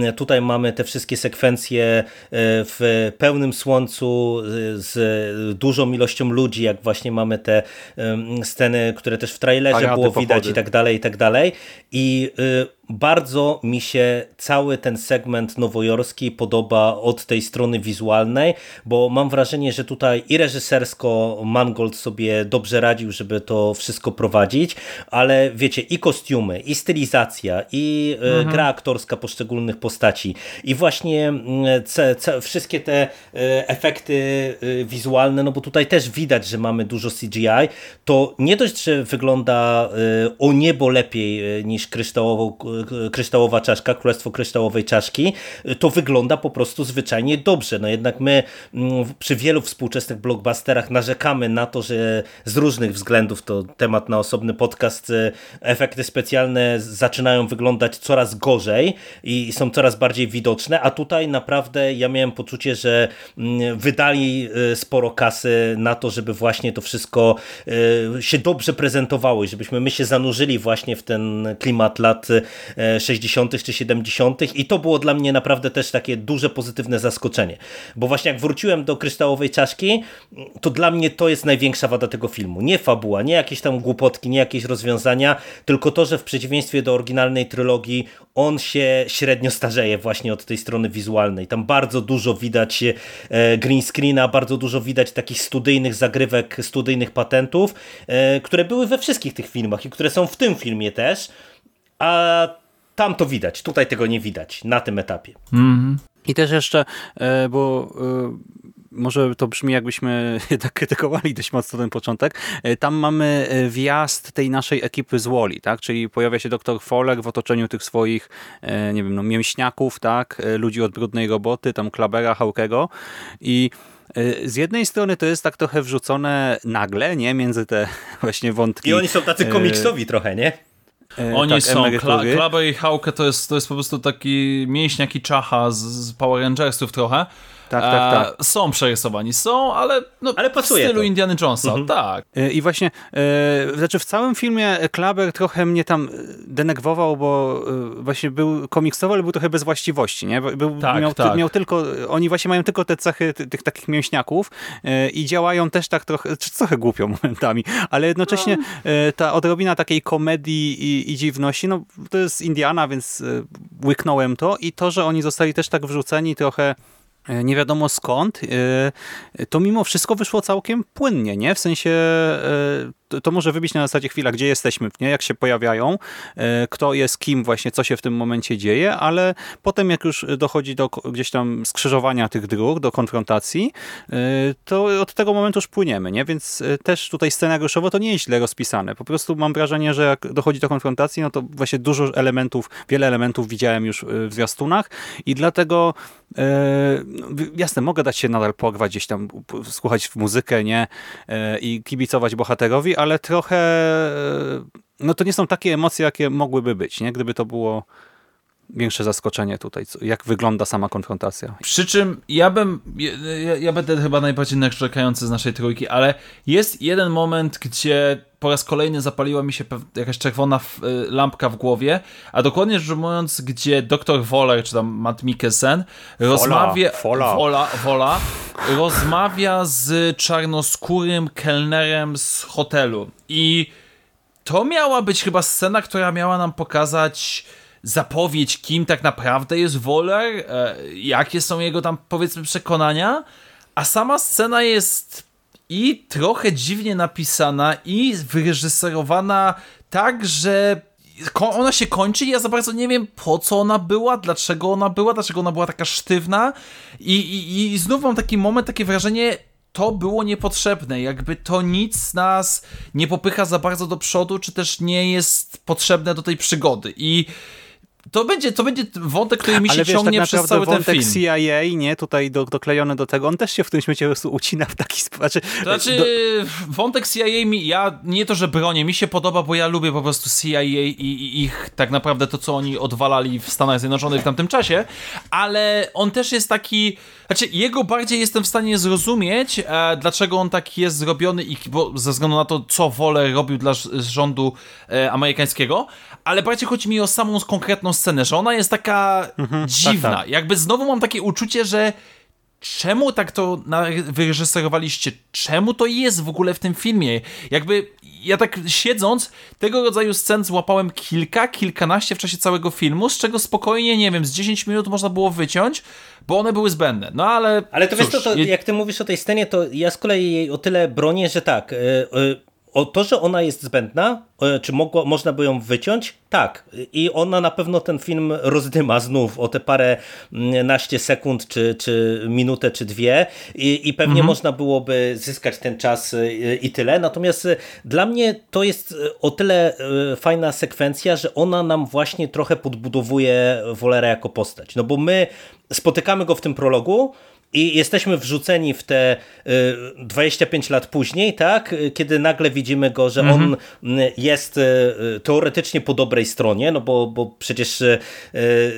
y, tutaj mamy te wszystkie sekwencje w pełnym słońcu z dużą ilością ludzi, jak właśnie mamy te sceny, które też w trailerze było widać i tak dalej, i tak dalej dalej. I y, bardzo mi się cały ten segment nowojorski podoba od tej strony wizualnej, bo mam wrażenie, że tutaj i reżysersko Mangold sobie dobrze radził, żeby to wszystko prowadzić, ale wiecie, i kostiumy, i stylizacja, i e, mhm. gra aktorska poszczególnych postaci, i właśnie wszystkie te e, efekty e, wizualne, no bo tutaj też widać, że mamy dużo CGI, to nie dość, że wygląda o niebo lepiej niż kryształową kryształowa czaszka, Królestwo Kryształowej Czaszki, to wygląda po prostu zwyczajnie dobrze. No jednak my mm, przy wielu współczesnych blockbusterach narzekamy na to, że z różnych względów, to temat na osobny podcast, y, efekty specjalne zaczynają wyglądać coraz gorzej i są coraz bardziej widoczne, a tutaj naprawdę ja miałem poczucie, że mm, wydali y, sporo kasy na to, żeby właśnie to wszystko y, się dobrze prezentowało i żebyśmy my się zanurzyli właśnie w ten klimat lat 60. czy 70. i to było dla mnie naprawdę też takie duże pozytywne zaskoczenie. Bo właśnie jak wróciłem do Kryształowej Czaszki, to dla mnie to jest największa wada tego filmu. Nie fabuła, nie jakieś tam głupotki, nie jakieś rozwiązania, tylko to, że w przeciwieństwie do oryginalnej trylogii on się średnio starzeje właśnie od tej strony wizualnej. Tam bardzo dużo widać e, green screena, bardzo dużo widać takich studyjnych zagrywek, studyjnych patentów, e, które były we wszystkich tych filmach i które są w tym filmie też. A tam to widać, tutaj tego nie widać na tym etapie. Mm -hmm. I też jeszcze, e, bo e, może to brzmi jakbyśmy jednak krytykowali dość mocno ten początek. E, tam mamy wjazd tej naszej ekipy z Woli, tak? Czyli pojawia się doktor Folek w otoczeniu tych swoich, nie wiem, no, mięśniaków, tak? Ludzi od brudnej roboty, tam Klabera, Haukego i z jednej strony to jest tak trochę wrzucone nagle, nie? Między te właśnie wątki. I oni są tacy komiksowi trochę, nie? E, Oni tak, są, Kla Klaber i Hauke to jest, to jest po prostu taki mięśniak i czacha z, z Power Rangersów trochę. Tak, tak, tak. E, są przerysowani, są, ale, no, ale pasuje w stylu to. Indiana Jonesa, mhm. tak. E, I właśnie, e, znaczy w całym filmie Klaber trochę mnie tam denegwował, bo e, właśnie był komiksowy, ale był trochę bez właściwości, nie? Był, tak, miał, tak. miał tylko, oni właśnie mają tylko te cechy tych takich mięśniaków e, i działają też tak trochę, trochę głupio momentami, ale jednocześnie no. ta odrobina takiej komedii i, i dziwności, no to jest Indiana, więc łyknąłem to i to, że oni zostali też tak wrzuceni trochę nie wiadomo skąd, e, to mimo wszystko wyszło całkiem płynnie, nie? W sensie e, to może wybić na zasadzie chwila, gdzie jesteśmy, nie? jak się pojawiają, kto jest kim, właśnie co się w tym momencie dzieje, ale potem jak już dochodzi do gdzieś tam skrzyżowania tych dróg, do konfrontacji, to od tego momentu już płyniemy, nie? Więc też tutaj scenariuszowo to nie jest źle rozpisane. Po prostu mam wrażenie, że jak dochodzi do konfrontacji, no to właśnie dużo elementów, wiele elementów widziałem już w zwiastunach i dlatego jasne, mogę dać się nadal pogwać gdzieś tam, słuchać w muzykę, nie? E, I kibicować bohaterowi, ale trochę e, no to nie są takie emocje, jakie mogłyby być, nie? Gdyby to było większe zaskoczenie tutaj, jak wygląda sama konfrontacja. Przy czym ja bym, ja, ja będę chyba najbardziej narzekający z naszej trójki, ale jest jeden moment, gdzie po raz kolejny zapaliła mi się jakaś czerwona y, lampka w głowie, a dokładnie rzecz ujmując, gdzie dr Woller, czy tam Matt Mikkelsen rozmawia... Wola. Wola, Wola rozmawia z czarnoskórym kelnerem z hotelu i to miała być chyba scena, która miała nam pokazać zapowiedź, kim tak naprawdę jest Woller, e, jakie są jego tam powiedzmy przekonania, a sama scena jest i trochę dziwnie napisana i wyreżyserowana tak, że ona się kończy i ja za bardzo nie wiem po co ona była, dlaczego ona była, dlaczego ona była taka sztywna. I, i, i znów mam taki moment, takie wrażenie, to było niepotrzebne, jakby to nic nas nie popycha za bardzo do przodu, czy też nie jest potrzebne do tej przygody. I to będzie, to będzie wątek, który mi się Ale wiesz, ciągnie tak przez cały ten film. CIA, nie, tutaj do, doklejony do tego, on też się w po prostu ucina w taki sposób. Znaczy, to znaczy, do... wątek CIA mi, ja nie to, że bronię, mi się podoba, bo ja lubię po prostu CIA i, i, ich tak naprawdę to, co oni odwalali w Stanach Zjednoczonych w tamtym czasie, ale on też jest taki, znaczy jego bardziej jestem w stanie zrozumieć, e, dlaczego on tak jest zrobiony i bo ze względu na to, co wolę robił dla rządu e, amerykańskiego, ale bardziej chodzi mi o samą konkretną scenę, że ona jest taka mhm, tak, dziwna. Tak, tak. Jakby znowu mam takie uczucie, że czemu tak to wyreżyserowaliście? Czemu to jest w ogóle w tym filmie? Jakby ja tak siedząc, tego rodzaju scen złapałem kilka, kilkanaście w czasie całego filmu, z czego spokojnie, nie wiem, z 10 minut można było wyciąć, bo one były zbędne. No ale. Ale to cóż, wiesz, to, to, jak ty mówisz o tej scenie, to ja z kolei jej o tyle bronię, że tak. Yy, yy o to, że ona jest zbędna, e, czy mogło, można by ją wyciąć? Tak. I ona na pewno ten film rozdyma znów o te parę mm, naście sekund, czy, czy minutę, czy dwie i, i pewnie mhm. można byłoby zyskać ten czas e, i tyle. Natomiast e, dla mnie to jest o tyle fajna sekwencja, że ona nam właśnie trochę podbudowuje Wolera jako postać. No bo my spotykamy go w tym prologu, i jesteśmy wrzuceni w te 25 y, lat później, tak? Kiedy nagle widzimy go, że on mhm. jest y, teoretycznie po dobrej stronie, no bo, bo przecież y,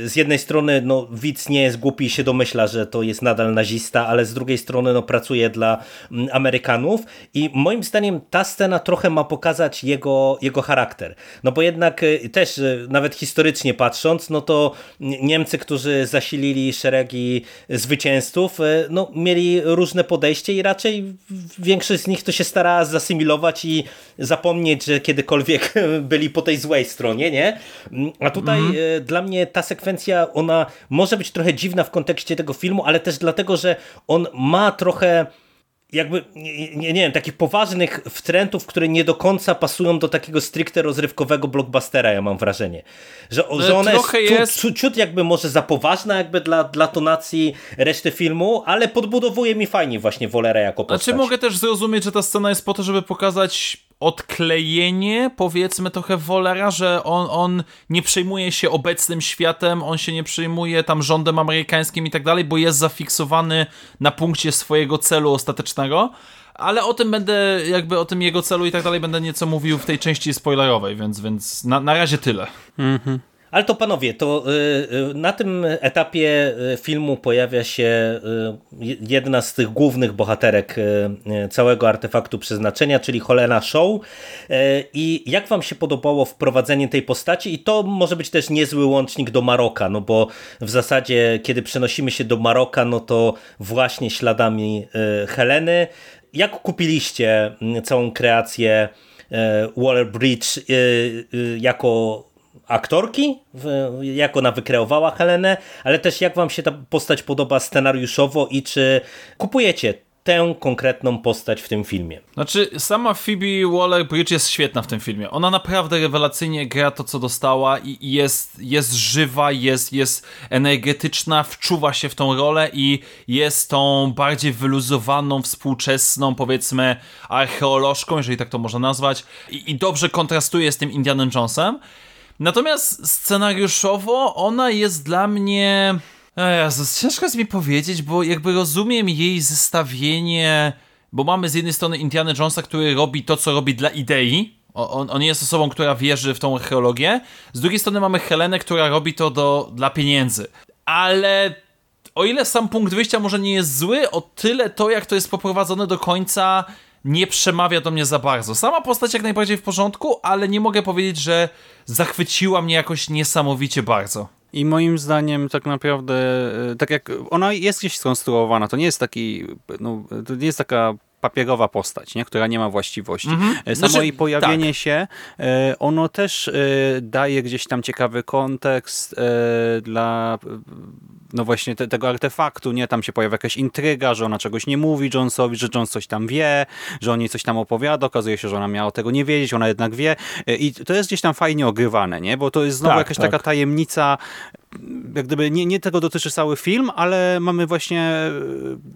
z jednej strony no, widz nie jest głupi i się domyśla, że to jest nadal nazista, ale z drugiej strony no, pracuje dla Amerykanów i moim zdaniem ta scena trochę ma pokazać jego, jego charakter. No bo jednak też nawet historycznie patrząc, no to Niemcy, którzy zasilili szeregi zwycięzców, no, mieli różne podejście i raczej większość z nich to się stara zasymilować i zapomnieć, że kiedykolwiek byli po tej złej stronie, nie? A tutaj mm -hmm. dla mnie ta sekwencja, ona może być trochę dziwna w kontekście tego filmu, ale też dlatego, że on ma trochę jakby, nie, nie, wiem, takich poważnych wtrętów, które nie do końca pasują do takiego stricte rozrywkowego blockbustera, ja mam wrażenie. Że, no, że ona jest, jest... Ciut, ciut jakby może za poważna jakby dla, dla tonacji reszty filmu, ale podbudowuje mi fajnie właśnie Wolera jako postać. Znaczy mogę też zrozumieć, że ta scena jest po to, żeby pokazać odklejenie, powiedzmy, trochę Wolera, że on, on nie przejmuje się obecnym światem, on się nie przejmuje tam rządem amerykańskim i tak dalej, bo jest zafiksowany na punkcie swojego celu ostatecznego. Ale o tym będę, jakby o tym jego celu i tak dalej, będę nieco mówił w tej części spoilerowej, więc, więc na, na razie tyle. Mhm. Ale to panowie, to y, y, na tym etapie y, filmu pojawia się jedna z tych głównych bohaterek całego artefaktu przeznaczenia, czyli Helena Show. I jak wam się podobało wprowadzenie tej postaci? I to może być też niezły łącznik do Maroka, no bo w zasadzie kiedy przenosimy się do Maroka, no to właśnie śladami Heleny. Jak kupiliście mm, całą kreację Waller Bridge jako aktorki, jak ona wykreowała Helenę, ale też jak wam się ta postać podoba scenariuszowo i czy kupujecie tę konkretną postać w tym filmie. Znaczy, sama Phoebe Waller-Bridge jest świetna w tym filmie. Ona naprawdę rewelacyjnie gra to, co dostała i jest, jest żywa, jest, jest energetyczna, wczuwa się w tą rolę i jest tą bardziej wyluzowaną, współczesną, powiedzmy, archeolożką, jeżeli tak to można nazwać i, i dobrze kontrastuje z tym Indianem Jonesem. Natomiast scenariuszowo ona jest dla mnie... Jezus, ciężko jest mi powiedzieć, bo jakby rozumiem jej zestawienie, bo mamy z jednej strony Indiana Jonesa, który robi to, co robi dla idei, on, on jest osobą, która wierzy w tą archeologię, z drugiej strony mamy Helenę, która robi to do, dla pieniędzy. Ale o ile sam punkt wyjścia może nie jest zły, o tyle to, jak to jest poprowadzone do końca, nie przemawia do mnie za bardzo. Sama postać jak najbardziej w porządku, ale nie mogę powiedzieć, że zachwyciła mnie jakoś niesamowicie bardzo. I moim zdaniem tak naprawdę, e, tak jak ona jest gdzieś skonstruowana, to nie jest taki, no, to nie jest taka papierowa postać, nie? która nie ma właściwości. Mm -hmm. Samo znaczy, jej pojawienie tak. się, e, ono też daje gdzieś tam ciekawy kontekst dla no właśnie te, tego artefaktu, nie? Tam się pojawia jakaś intryga, że ona czegoś nie mówi Jonesowi, że Jones coś tam wie, że on jej coś tam opowiada, okazuje się, że ona miała tego nie wiedzieć, ona jednak wie i to jest gdzieś tam fajnie ogrywane, nie? Bo to jest znowu tak, jakaś tak. taka tajemnica jak gdyby nie, nie tego dotyczy cały film, ale mamy właśnie e,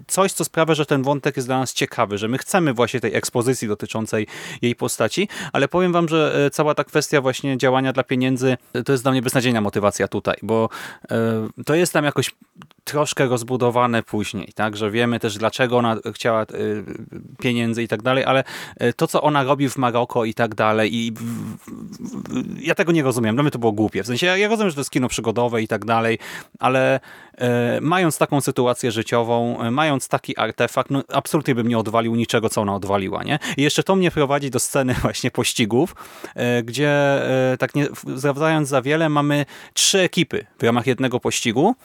coś, co sprawia, że ten wątek jest dla nas ciekawy, że my chcemy właśnie tej ekspozycji dotyczącej jej postaci, ale powiem wam, że e, cała ta kwestia właśnie działania dla pieniędzy, to jest dla mnie beznadziejna motywacja tutaj, bo e, to jest tam jakoś troszkę rozbudowane później, tak, że wiemy też dlaczego ona chciała pieniędzy i tak dalej, ale to co ona robi w Maroko i tak dalej i ja tego nie rozumiem, dla mnie to było głupie, w sensie ja rozumiem, że to jest kino przygodowe i tak dalej, ale mając taką sytuację życiową, e, mając taki artefakt, no absolutnie bym nie odwalił niczego, co ona odwaliła. Nie? I jeszcze to mnie prowadzi do sceny właśnie pościgów, e, gdzie tak nie zwracając za wiele, mamy trzy ekipy w ramach jednego pościgu.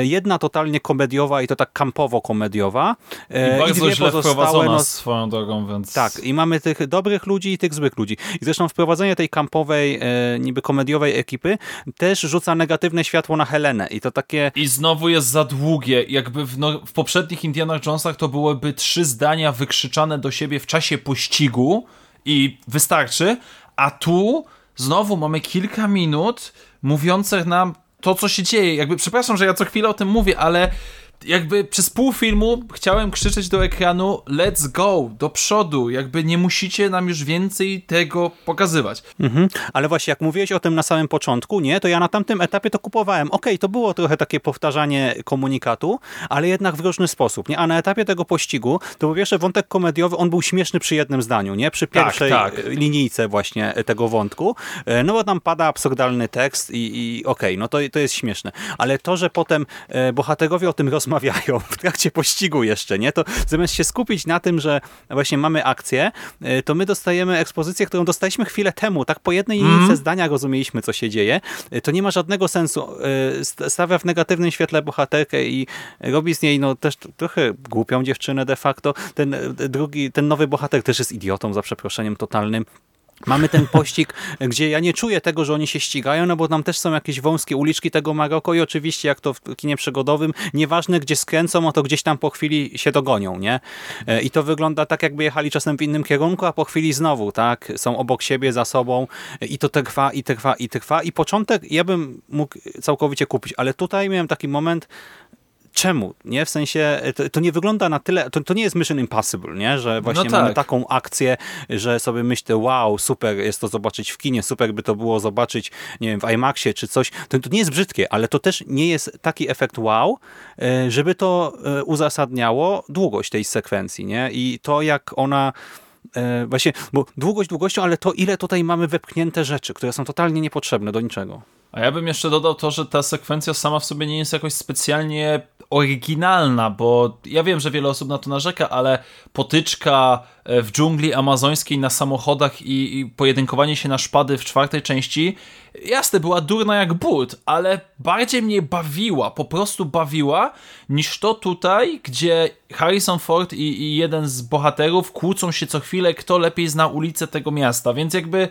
Jedna totalnie komediowa i to tak kampowo-komediowa. I bardzo I źle wprowadzona no, swoją drogą, więc... Tak, i mamy tych dobrych ludzi i tych złych ludzi. I zresztą wprowadzenie tej kampowej, niby komediowej ekipy też rzuca negatywne światło na Helenę i to takie... I znowu jest za długie. Jakby w, no, w poprzednich Indiana Jonesach to byłyby trzy zdania wykrzyczane do siebie w czasie pościgu i wystarczy, a tu znowu mamy kilka minut mówiących nam to, co się dzieje. Jakby, przepraszam, że ja co chwilę o tym mówię, ale jakby przez pół filmu chciałem krzyczeć do ekranu let's go, do przodu, jakby nie musicie nam już więcej tego pokazywać. Mhm. Ale właśnie jak mówiłeś o tym na samym początku, nie, to ja na tamtym etapie to kupowałem. Okej, okay, to było trochę takie powtarzanie komunikatu, ale jednak w różny sposób, nie? A na etapie tego pościgu, to po pierwsze wątek komediowy, on był śmieszny przy jednym zdaniu, nie? Przy tak, pierwszej tak, tak. linijce właśnie tego wątku, e, no bo tam pada absurdalny tekst i, i okej, okay, no to, to jest śmieszne. Ale to, że potem e, bohaterowie o tym rozmawiają, rozmawiają w trakcie pościgu jeszcze, nie? To zamiast się skupić na tym, że właśnie mamy akcję, y, to my dostajemy ekspozycję, którą dostaliśmy chwilę temu. Tak po jednej mm. linijce zdania rozumieliśmy, co się dzieje. Y, to nie ma żadnego sensu. Y, stawia w negatywnym świetle bohaterkę i robi z niej no też trochę głupią dziewczynę de facto. Ten drugi, ten nowy bohater też jest idiotą, za przeproszeniem totalnym. Mamy ten pościg, gdzie ja nie czuję tego, że oni się ścigają, no bo tam też są jakieś wąskie uliczki tego Maroko i oczywiście jak to w kinie przygodowym, nieważne gdzie skręcą, a to gdzieś tam po chwili się dogonią, nie? E, I to wygląda tak, jakby jechali czasem w innym kierunku, a po chwili znowu, tak? Są obok siebie, za sobą i to trwa, i trwa, i trwa. I początek ja bym mógł całkowicie kupić, ale tutaj miałem taki moment, czemu, nie? W sensie, to, to, nie wygląda na tyle, to, to nie jest Mission Impossible, nie? Że właśnie no tak. mamy taką akcję, że sobie myślę, wow, super jest to zobaczyć w kinie, super by to było zobaczyć, nie wiem, w IMAXie czy coś. To, to nie jest brzydkie, ale to też nie jest taki efekt wow, e, żeby to e, uzasadniało długość tej sekwencji, nie? I to, jak ona e, właśnie, bo długość długością, ale to ile tutaj mamy wepchnięte rzeczy, które są totalnie niepotrzebne do niczego. A ja bym jeszcze dodał to, że ta sekwencja sama w sobie nie jest jakoś specjalnie oryginalna, bo ja wiem, że wiele osób na to narzeka, ale potyczka e, w dżungli amazońskiej na samochodach i, i pojedynkowanie się na szpady w czwartej części, jasne, była durna jak but, ale bardziej mnie bawiła, po prostu bawiła, niż to tutaj, gdzie Harrison Ford i, i jeden z bohaterów kłócą się co chwilę, kto lepiej zna ulicę tego miasta, więc jakby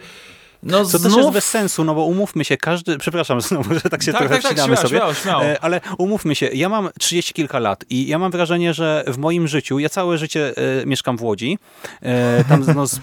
no Co znów... też jest bez sensu, no bo umówmy się, każdy, przepraszam znowu, że tak się tak, trochę tak, tak, sobie, śmiało, śmiało. E, ale umówmy się, ja mam 30 kilka lat i ja mam wrażenie, że w moim życiu, ja całe życie e, mieszkam w Łodzi, e, tam no, z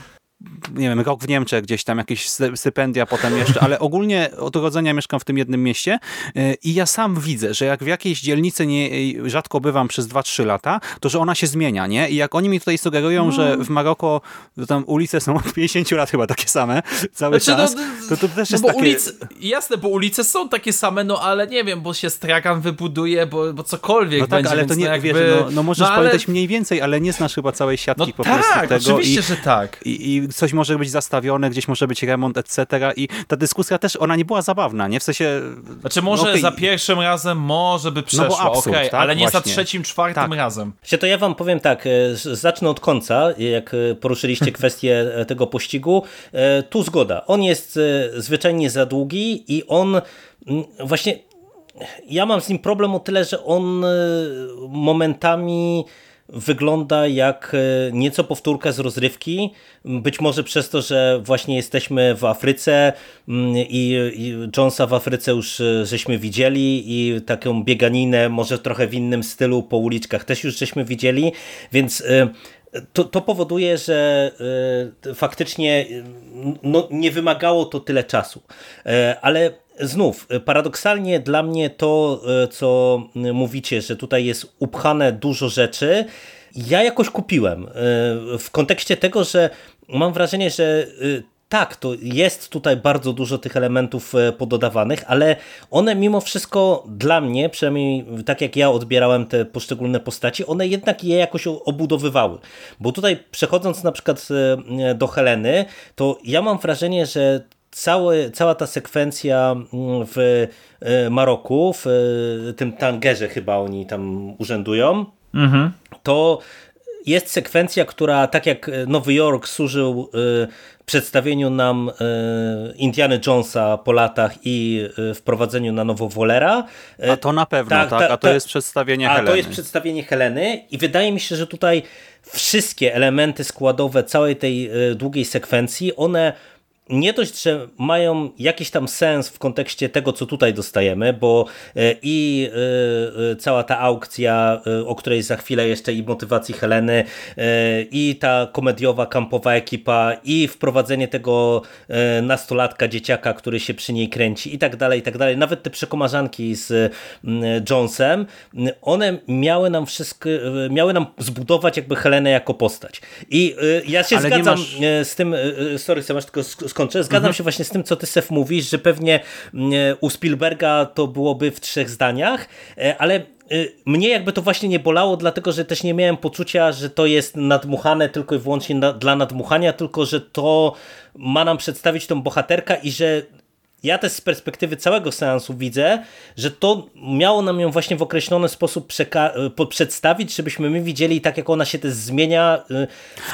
nie wiem, rok w Niemczech, gdzieś tam jakieś stypendia potem jeszcze, ale ogólnie od urodzenia mieszkam w tym jednym mieście e, i ja sam widzę, że jak w jakiejś dzielnicy nie, rzadko bywam przez 2-3 lata, to że ona się zmienia, nie? I jak oni mi tutaj sugerują, no. że w Maroko tam ulice są od 50 lat chyba takie same cały znaczy, czas, no, to to też no jest bo takie... Ulice, jasne, bo ulice są takie same, no ale nie wiem, bo się stragan wybuduje, bo, bo cokolwiek no tak, będzie, ale to nie, no jakby... wiesz, no, no możesz no, ale... mniej więcej, ale nie znasz chyba całej siatki no po tak, prostu tego. oczywiście, i, że tak. I, i coś może być zastawione, gdzieś może być remont, etc. I ta dyskusja też, ona nie była zabawna, nie? W sensie... Znaczy może no okay. za pierwszym razem może by przeszło, no absurd, okay, tak? ale nie Właśnie. za trzecim, czwartym tak. razem. To ja wam powiem tak, e, zacznę od końca, jak e, poruszyliście kwestię tego pościgu. Tu zgoda. On jest zwyczajnie za długi i on właśnie ja mam z nim problem o tyle, że on momentami wygląda jak e, nieco powtórka z rozrywki. Być może przez to, że właśnie jesteśmy w Afryce mm, i Jonesa w Afryce już e, żeśmy widzieli i taką bieganinę może trochę w innym stylu po uliczkach też już żeśmy widzieli, więc e, to, to powoduje, że faktycznie no, nie wymagało to tyle czasu. Ale Znów, paradoksalnie dla mnie to, e, co mówicie, że tutaj jest upchane dużo rzeczy, ja jakoś kupiłem. W kontekście tego, że mam wrażenie, że tak, to jest tutaj bardzo dużo tych elementów pododawanych, ale one mimo wszystko dla mnie, przynajmniej tak jak ja odbierałem te poszczególne postaci, one jednak je jakoś obudowywały. Bo tutaj przechodząc na przykład do Heleny, to ja mam wrażenie, że cały, cała ta sekwencja mm, w e, Maroku, w e, tym Tangerze chyba oni tam urzędują, mhm. to jest sekwencja, która tak jak Nowy Jork służył e, przedstawieniu nam Indiana Jonesa po latach i wprowadzeniu na nowo Wolera. A to na pewno, tak? tak? A to jest przedstawienie a Heleny. A to jest przedstawienie Heleny i wydaje mi się, że tutaj wszystkie elementy składowe całej tej długiej sekwencji, one nie dość, że mają jakiś tam sens w kontekście tego, co tutaj dostajemy, bo e, i e, e, cała ta aukcja, o której za chwilę jeszcze i motywacji Heleny, i ta komediowa, kampowa ekipa, i wprowadzenie tego nastolatka, dzieciaka, który się przy niej kręci i tak dalej, i tak dalej. Nawet te przekomarzanki z Jonesem, one miały nam wszystko, miały nam zbudować jakby Helenę jako postać. I ja się Ale zgadzam masz... z tym, sorry, masz tylko skończę. Zgadzam mhm. się właśnie z tym, co ty, Sef, mówisz, że pewnie mm, u Spielberga to byłoby w trzech zdaniach, e, ale y, mnie jakby to właśnie nie bolało, dlatego że też nie miałem poczucia, że to jest nadmuchane tylko i wyłącznie na, dla nadmuchania, tylko że to ma nam przedstawić tą bohaterkę i że ja też z perspektywy całego seansu widzę, że to miało nam ją właśnie w określony sposób przedstawić, żebyśmy my widzieli tak, jak ona się też zmienia y,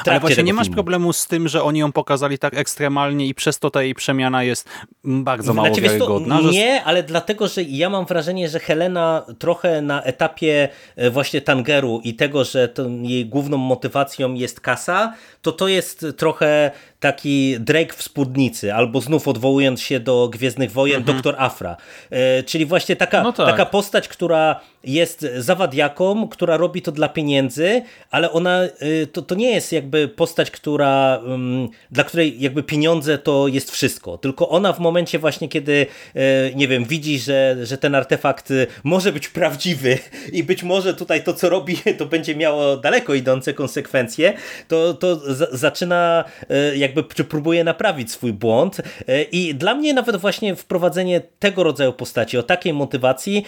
w Ale właśnie nie masz problemu z tym, że oni ją pokazali tak ekstremalnie i przez to ta jej przemiana jest bardzo mało znaczy, wiarygodna. To, nie, ale dlatego, że ja mam wrażenie, że Helena trochę na etapie e, właśnie Tangeru i tego, że jej główną motywacją jest kasa, to to jest trochę taki Drake w spódnicy, albo znów odwołując się do Gwiezdnych Wojen, mhm. Doktor Afra. E, czyli właśnie taka, no tak. taka postać, która jest zawadiaką, która robi to dla pieniędzy, ale ona y, to, to nie jest jakby postać, która dla której jakby pieniądze to jest wszystko, tylko ona w momencie właśnie, kiedy y, nie wiem, widzi, że, że ten artefakt y, może być prawdziwy i być może tutaj to, co robi, to będzie miało daleko idące konsekwencje, to, to zaczyna jakby, czy próbuje naprawić swój błąd i dla mnie nawet właśnie wprowadzenie tego rodzaju postaci, o takiej motywacji,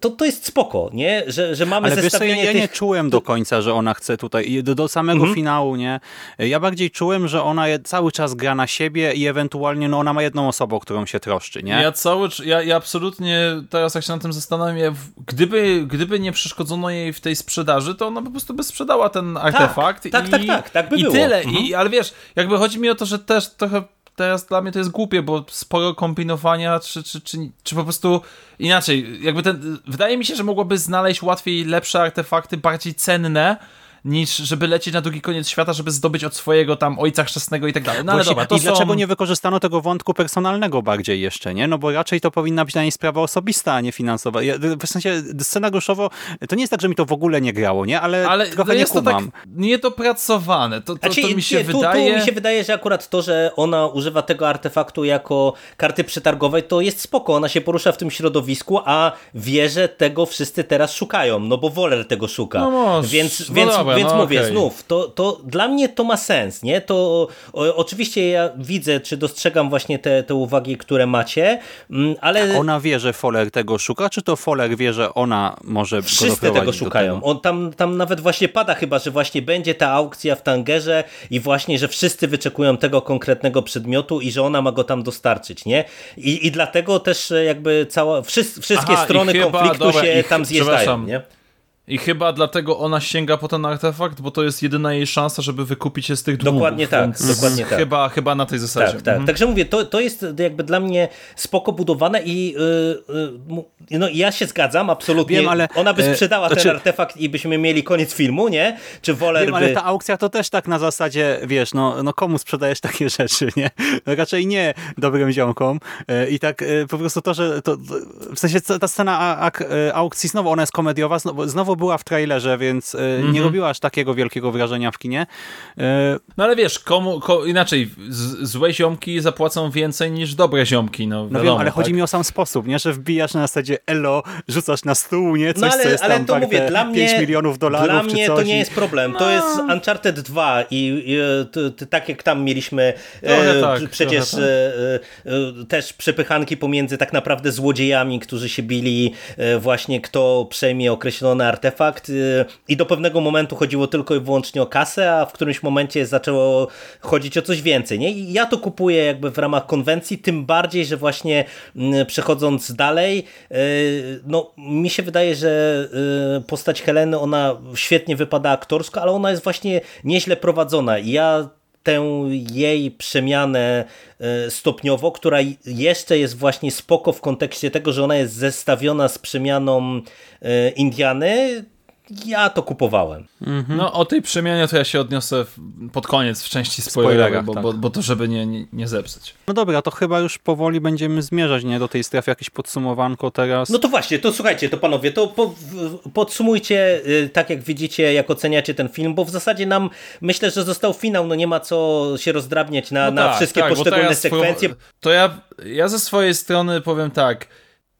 to, to jest spoko nie? Że, że mamy Ale zestawienie wiesz co, ja, ja nie czułem do końca, że ona chce tutaj, do, do samego mhm. finału, nie? Ja bardziej czułem, że ona cały czas gra na siebie i ewentualnie no, ona ma jedną osobę, o którą się troszczy, nie? Ja cały, ja, ja absolutnie teraz jak się na tym zastanawiam, gdyby, gdyby nie przeszkodzono jej w tej sprzedaży, to ona po prostu by sprzedała ten artefakt. Tak, tak, i, tak, tak, tak by i było. tyle. Mhm. I, ale wiesz, jakby chodzi mi o to, że też trochę teraz dla mnie to jest głupie, bo sporo kombinowania, czy, czy, czy, czy po prostu inaczej, jakby ten, wydaje mi się, że mogłoby znaleźć łatwiej lepsze artefakty, bardziej cenne, niż żeby lecieć na drugi koniec świata, żeby zdobyć od swojego tam ojca chrzestnego i tak dalej. No ale dobra, to I są... dlaczego nie wykorzystano tego wątku personalnego bardziej jeszcze, nie? No bo raczej to powinna być na niej sprawa osobista, a nie finansowa. Ja, w sensie scenariuszowo, to nie jest tak, że mi to w ogóle nie grało, nie? Ale, ale trochę jest nie kumam. To tak niedopracowane. To, to, znaczy, to mi się nie, wydaje... Tu, mi się wydaje, że akurat to, że ona używa tego artefaktu jako karty przetargowej, to jest spoko. Ona się porusza w tym środowisku, a wie, że tego wszyscy teraz szukają, no bo Woler tego szuka. No może, więc, no więc dobra, więc no mówię, okej. znów, to, to dla mnie to ma sens, nie? To o, oczywiście ja widzę, czy dostrzegam właśnie te, te uwagi, które macie, mm, ale Ona wie, że Foller tego szuka, czy to Foller wie, że ona może wszyscy tego szukają. tego? On tam, tam nawet właśnie pada chyba, że właśnie będzie ta aukcja w Tangerze i właśnie, że wszyscy wyczekują tego konkretnego przedmiotu i że ona ma go tam dostarczyć, nie? I, i dlatego też jakby cała, wszyscy, wszystkie Aha, strony chyba- konfliktu dobra, się i ch- tam zjeżdżają, nie? I chyba dlatego ona sięga po ten artefakt, bo to jest jedyna jej szansa, żeby wykupić się z tych długów. Dokładnie tak, więc dokładnie tak. Chyba, chyba na tej zasadzie. Tak, tak. Mhm. Także mówię, to, to jest jakby dla mnie spoko budowane i yy, yy, no, ja się zgadzam, absolutnie. Wiem, ale, Ona by e, sprzedała ten znaczy- artefakt i byśmy mieli koniec filmu, nie? Czy Woler Wiem, ale by... ta aukcja to też tak na zasadzie, wiesz, no, no komu sprzedajesz takie rzeczy, nie? No raczej nie dobrym ziomkom. E, I tak e, po prostu to, że to, w sensie ta scena aukcji znowu, ona jest komediowa, znowu, znowu była w trailerze, więc e, Mhm. nie robiła aż takiego wielkiego wrażenia w kinie. E, No ale wiesz, komu, ko, inaczej, z, złe ziomki zapłacą więcej niż dobre ziomki, no, No wiadomo, wiem, ale tak? chodzi mi o sam sposób, nie? Że wbijasz na zasadzie elo, rzucasz na stół, nie? Coś, No ale, co jest ale tam to warte mówię, dla 5 mnie, milionów dolarów dla czy mnie coś. to nie i- jest problem. To jest Uncharted 2 i, i to, to, tak jak tam mieliśmy e, tak, przecież tak. e, e, też przepychanki pomiędzy tak naprawdę złodziejami, którzy się bili e, właśnie kto przejmie określony artefakt i do pewnego momentu chodziło tylko i wyłącznie o kasę, a w którymś momencie zaczęło chodzić o coś więcej. Nie? I ja to kupuję jakby w ramach konwencji, tym bardziej, że właśnie mm, przechodząc dalej, e, no mi się wydaje, że e, postać Heleny, ona świetnie wypada aktorsko, ale ona jest właśnie nieźle prowadzona i ja tę jej przemianę e, stopniowo, która jeszcze jest właśnie spoko w kontekście tego, że ona jest zestawiona z przemianą e, Indiany, ja to kupowałem. No o tej przemianie to ja się odniosę pod koniec w części spoilerowej, bo, tak. bo, bo to żeby nie, nie, nie zepsuć. No dobra, to chyba już powoli będziemy zmierzać, nie? Do tej strefy jakieś podsumowanko teraz. No to właśnie, to słuchajcie, to panowie, to po, podsumujcie y, tak jak widzicie, jak oceniacie ten film, bo w zasadzie nam myślę, że został finał, no nie ma co się rozdrabniać na, No na tak, wszystkie tak, poszczególne sekwencje. To ja, ja ze swojej strony powiem tak.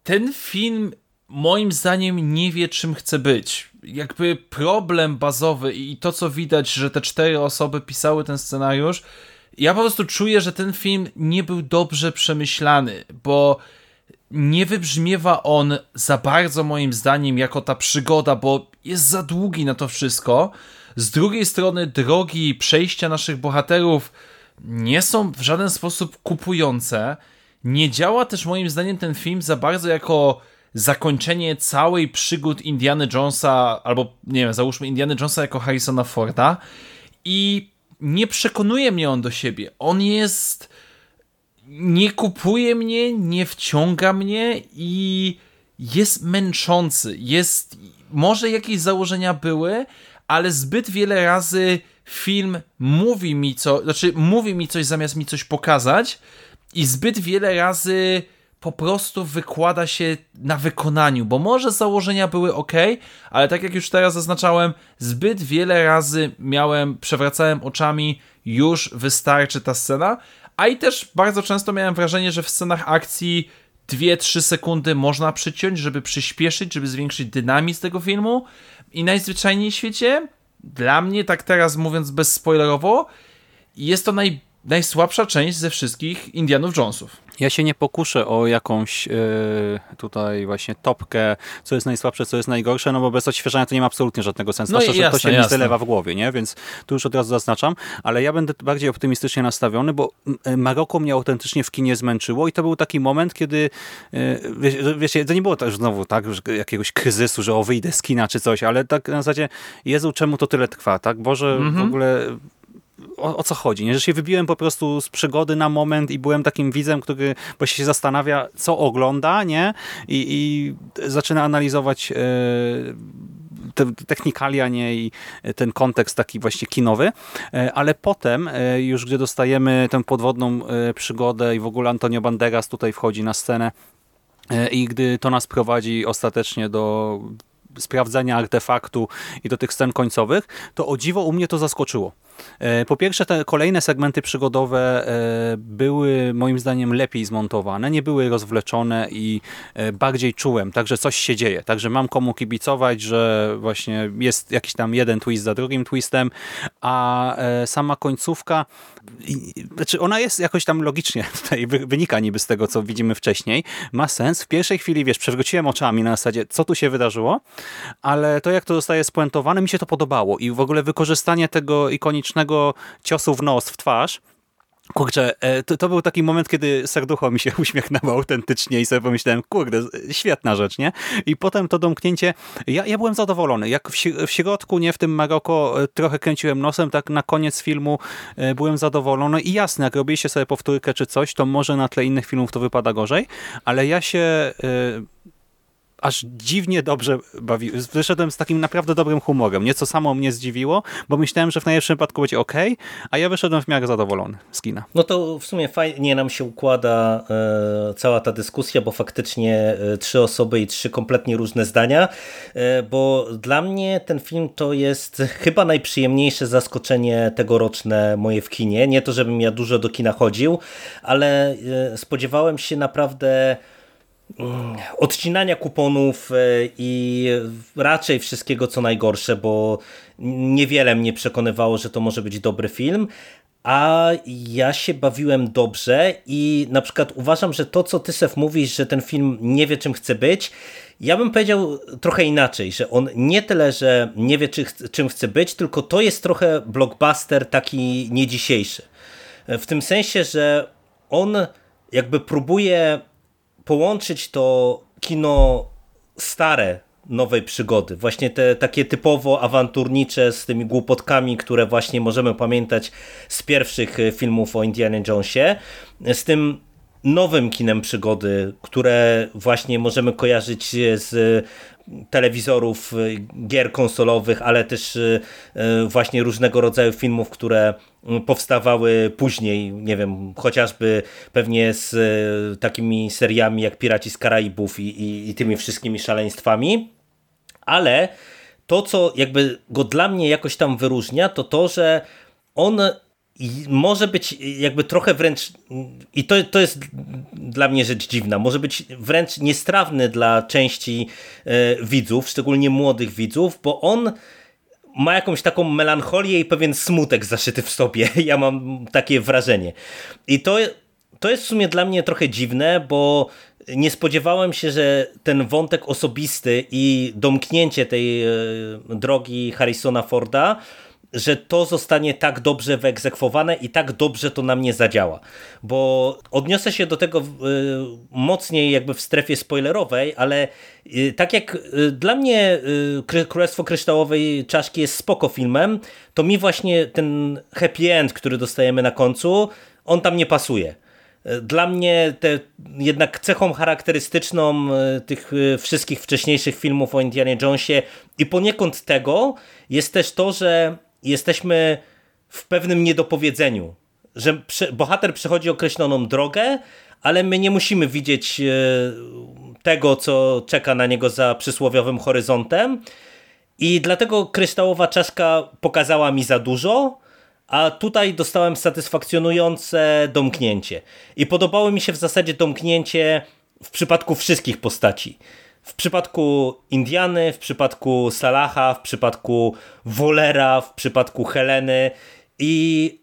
Ten film moim zdaniem nie wie, czym chce być. Jakby problem bazowy i to, co widać, że te cztery osoby pisały ten scenariusz, ja po prostu czuję, że ten film nie był dobrze przemyślany, bo nie wybrzmiewa on za bardzo moim zdaniem jako ta przygoda, bo jest za długi na to wszystko. Z drugiej strony drogi przejścia naszych bohaterów nie są w żaden sposób kupujące. Nie działa też moim zdaniem ten film za bardzo jako zakończenie całej przygód Indiana Jonesa, albo nie wiem, załóżmy Indiana Jonesa jako Harrisona Forda i nie przekonuje mnie on do siebie. On jest nie kupuje mnie, nie wciąga mnie i jest męczący. Jest, może jakieś założenia były, ale zbyt wiele razy film mówi mi co, znaczy mówi mi coś zamiast mi coś pokazać i zbyt wiele razy po prostu wykłada się na wykonaniu, bo może założenia były ok, ale tak jak już teraz zaznaczałem, zbyt wiele razy miałem, przewracałem oczami, już wystarczy ta scena, a i też bardzo często miałem wrażenie, że w scenach akcji 2-3 sekundy można przyciąć, żeby przyspieszyć, żeby zwiększyć dynamizm tego filmu. I najzwyczajniej w świecie, dla mnie, tak teraz mówiąc bezspoilerowo, jest to naj, najsłabsza część ze wszystkich Indianów Jonesów. Ja się nie pokuszę o jakąś e, tutaj właśnie topkę, co jest najsłabsze, co jest najgorsze, no bo bez odświeżania to nie ma absolutnie żadnego sensu. No Zwłaszcza, że to się jasne. zalewa w głowie, nie? Więc tu już od razu zaznaczam, ale ja będę bardziej optymistycznie nastawiony, bo m, Maroko mnie autentycznie w kinie zmęczyło i to był taki moment, kiedy e, wiecie, to nie było też znowu tak, że jakiegoś kryzysu, że o wyjdę z kina czy coś, ale tak na zasadzie Jezu, czemu to tyle trwa, tak? Boże, Mhm. w ogóle o, o co chodzi, nie? że się wybiłem po prostu z przygody na moment i byłem takim widzem, który właśnie się zastanawia, co ogląda, nie? I, i zaczyna analizować e, te technikalia, nie? I ten kontekst taki właśnie kinowy, E, ale potem e, już gdy dostajemy tę podwodną przygodę i w ogóle Antonio Banderas tutaj wchodzi na scenę i gdy to nas prowadzi ostatecznie do sprawdzenia artefaktu i do tych scen końcowych, to o dziwo u mnie to zaskoczyło. E, po pierwsze, te kolejne segmenty przygodowe e, były moim zdaniem lepiej zmontowane, nie były rozwleczone i e, bardziej czułem, także coś się dzieje, także mam komu kibicować, że właśnie jest jakiś tam jeden twist za drugim twistem, a sama końcówka, znaczy ona jest jakoś tam logicznie, tutaj wynika niby z tego, co widzimy wcześniej, ma sens. W pierwszej chwili, wiesz, przewróciłem oczami na zasadzie, co tu się wydarzyło, ale to jak to zostaje spuentowane, mi się to podobało i w ogóle wykorzystanie tego ikonicznego ciosu w nos, w twarz, Kurczę, e, to, to, był taki moment, kiedy serducho mi się uśmiechnęło autentycznie i sobie pomyślałem, kurde, świetna rzecz, nie? I potem to domknięcie, ja, ja byłem zadowolony. Jak w, w środku, nie w tym Maroko, e, trochę kręciłem nosem, tak na koniec filmu e, byłem zadowolony i jasne, jak robiliście sobie powtórkę czy coś, to może na tle innych filmów to wypada gorzej, ale ja się aż dziwnie dobrze bawiłem. Wyszedłem z takim naprawdę dobrym humorem. Nieco samo mnie zdziwiło, bo myślałem, że w najlepszym wypadku będzie ok, a ja wyszedłem w miarę zadowolony z kina. No to w sumie fajnie nam się układa e, cała ta dyskusja, bo faktycznie e, trzy osoby i trzy kompletnie różne zdania, e, bo dla mnie ten film to jest chyba najprzyjemniejsze zaskoczenie tegoroczne moje w kinie. Nie to, żebym ja dużo do kina chodził, ale e, spodziewałem się naprawdę odcinania kuponów e, i raczej wszystkiego co najgorsze, bo niewiele mnie przekonywało, że to może być dobry film, a ja się bawiłem dobrze i na przykład uważam, że to co ty Sef mówisz, że ten film nie wie czym chce być, ja bym powiedział trochę inaczej, że on nie tyle, że nie wie czy, czym chce być, tylko to jest trochę blockbuster taki nie dzisiejszy. W tym sensie, że on jakby próbuje połączyć to kino stare nowej przygody. Właśnie te takie typowo awanturnicze z tymi głupotkami, które właśnie możemy pamiętać z pierwszych e, filmów o Indiana Jonesie, z tym nowym kinem przygody, które właśnie możemy kojarzyć z telewizorów, y, gier konsolowych, ale też y, y, właśnie różnego rodzaju filmów, które powstawały później, nie wiem, chociażby pewnie z takimi seriami jak Piraci z Karaibów i, i, i tymi wszystkimi szaleństwami, ale to, co jakby go dla mnie jakoś tam wyróżnia, to to, że on i może być jakby trochę wręcz, i to, to jest dla mnie rzecz dziwna, może być wręcz niestrawny dla części e, widzów, szczególnie młodych widzów, bo on ma jakąś taką melancholię i pewien smutek zaszyty w sobie. Ja mam takie wrażenie. I to, to jest w sumie dla mnie trochę dziwne, bo nie spodziewałem się, że ten wątek osobisty i domknięcie tej e, drogi Harrisona Forda że to zostanie tak dobrze wyegzekwowane i tak dobrze to na mnie zadziała. Bo odniosę się do tego y, mocniej jakby w strefie spoilerowej, ale y, tak jak y, dla mnie Królestwo Kryształowej Czaszki jest spoko filmem, to mi właśnie ten happy end, który dostajemy na końcu, on tam nie pasuje. Dla mnie te, jednak cechą charakterystyczną tych wszystkich wcześniejszych filmów o Indianie Jonesie i poniekąd tego jest też to, że jesteśmy w pewnym niedopowiedzeniu, że bohater przechodzi określoną drogę, ale my nie musimy widzieć e, tego, co czeka na niego za przysłowiowym horyzontem. I dlatego kryształowa czaszka pokazała mi za dużo, a tutaj dostałem satysfakcjonujące domknięcie. I podobało mi się w zasadzie domknięcie w przypadku wszystkich postaci. W przypadku Indiany, w przypadku Salaha, w przypadku Wolera, w przypadku Heleny. I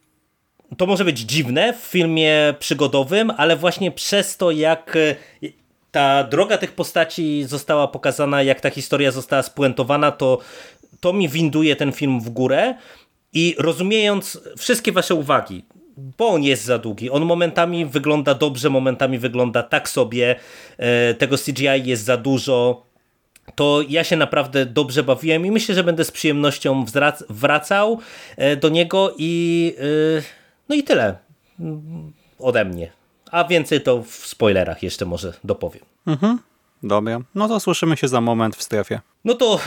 to może być dziwne w filmie przygodowym, ale właśnie przez to jak e, ta droga tych postaci została pokazana, jak ta historia została spuentowana, to, to mi winduje ten film w górę. I rozumiejąc wszystkie wasze uwagi, bo on jest za długi. On momentami wygląda dobrze, momentami wygląda tak sobie. E, tego CGI jest za dużo. To ja się naprawdę dobrze bawiłem i myślę, że będę z przyjemnością wracał e, do niego i e, no i tyle ode mnie. A więcej to w spoilerach jeszcze może dopowiem. Mhm. Dobra, no to słyszymy się za moment w strefie. No to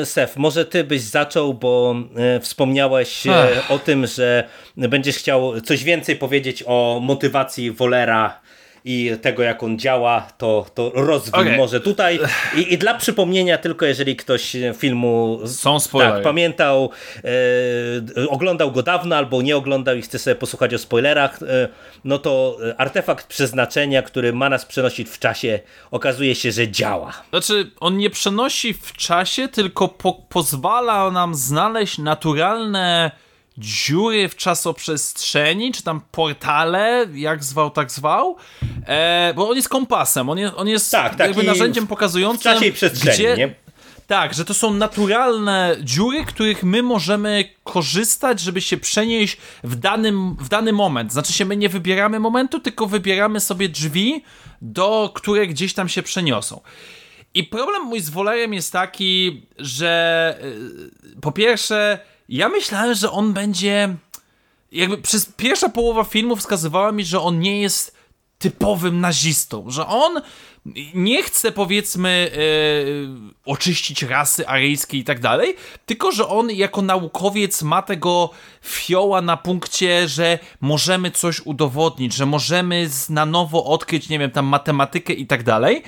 e, Sef, może ty byś zaczął, bo e, wspomniałeś e, Ach. o tym, że będziesz chciał coś więcej powiedzieć o motywacji Wolera i tego jak on działa, to, to rozwij okay. może tutaj. I, I, dla przypomnienia tylko, jeżeli ktoś filmu Są spoilery. Tak, pamiętał, e, oglądał go dawno albo nie oglądał i chce sobie posłuchać o spoilerach, e, no to artefakt przeznaczenia, który ma nas przenosić w czasie, okazuje się, że działa. Znaczy, on nie przenosi w czasie, tylko po pozwala nam znaleźć naturalne dziury w czasoprzestrzeni, czy tam portale, jak zwał, tak zwał, e, bo on jest kompasem, on jest, on jest tak, jakby narzędziem pokazującym, gdzie, nie? Tak, że to są naturalne dziury, których my możemy korzystać, żeby się przenieść w, danym, w dany moment. Znaczy się, my nie wybieramy momentu, tylko wybieramy sobie drzwi, do które gdzieś tam się przeniosą. I problem mój z Wolerem jest taki, że yy, po pierwsze, ja myślałem, że on będzie. Jakby przez pierwsza połowa filmu wskazywała mi, że on nie jest typowym nazistą, że on nie chce powiedzmy yy, oczyścić rasy aryjskiej i tak dalej, tylko że on jako naukowiec ma tego fioła na punkcie, że możemy coś udowodnić, że możemy na nowo odkryć, nie wiem, tam matematykę i tak dalej.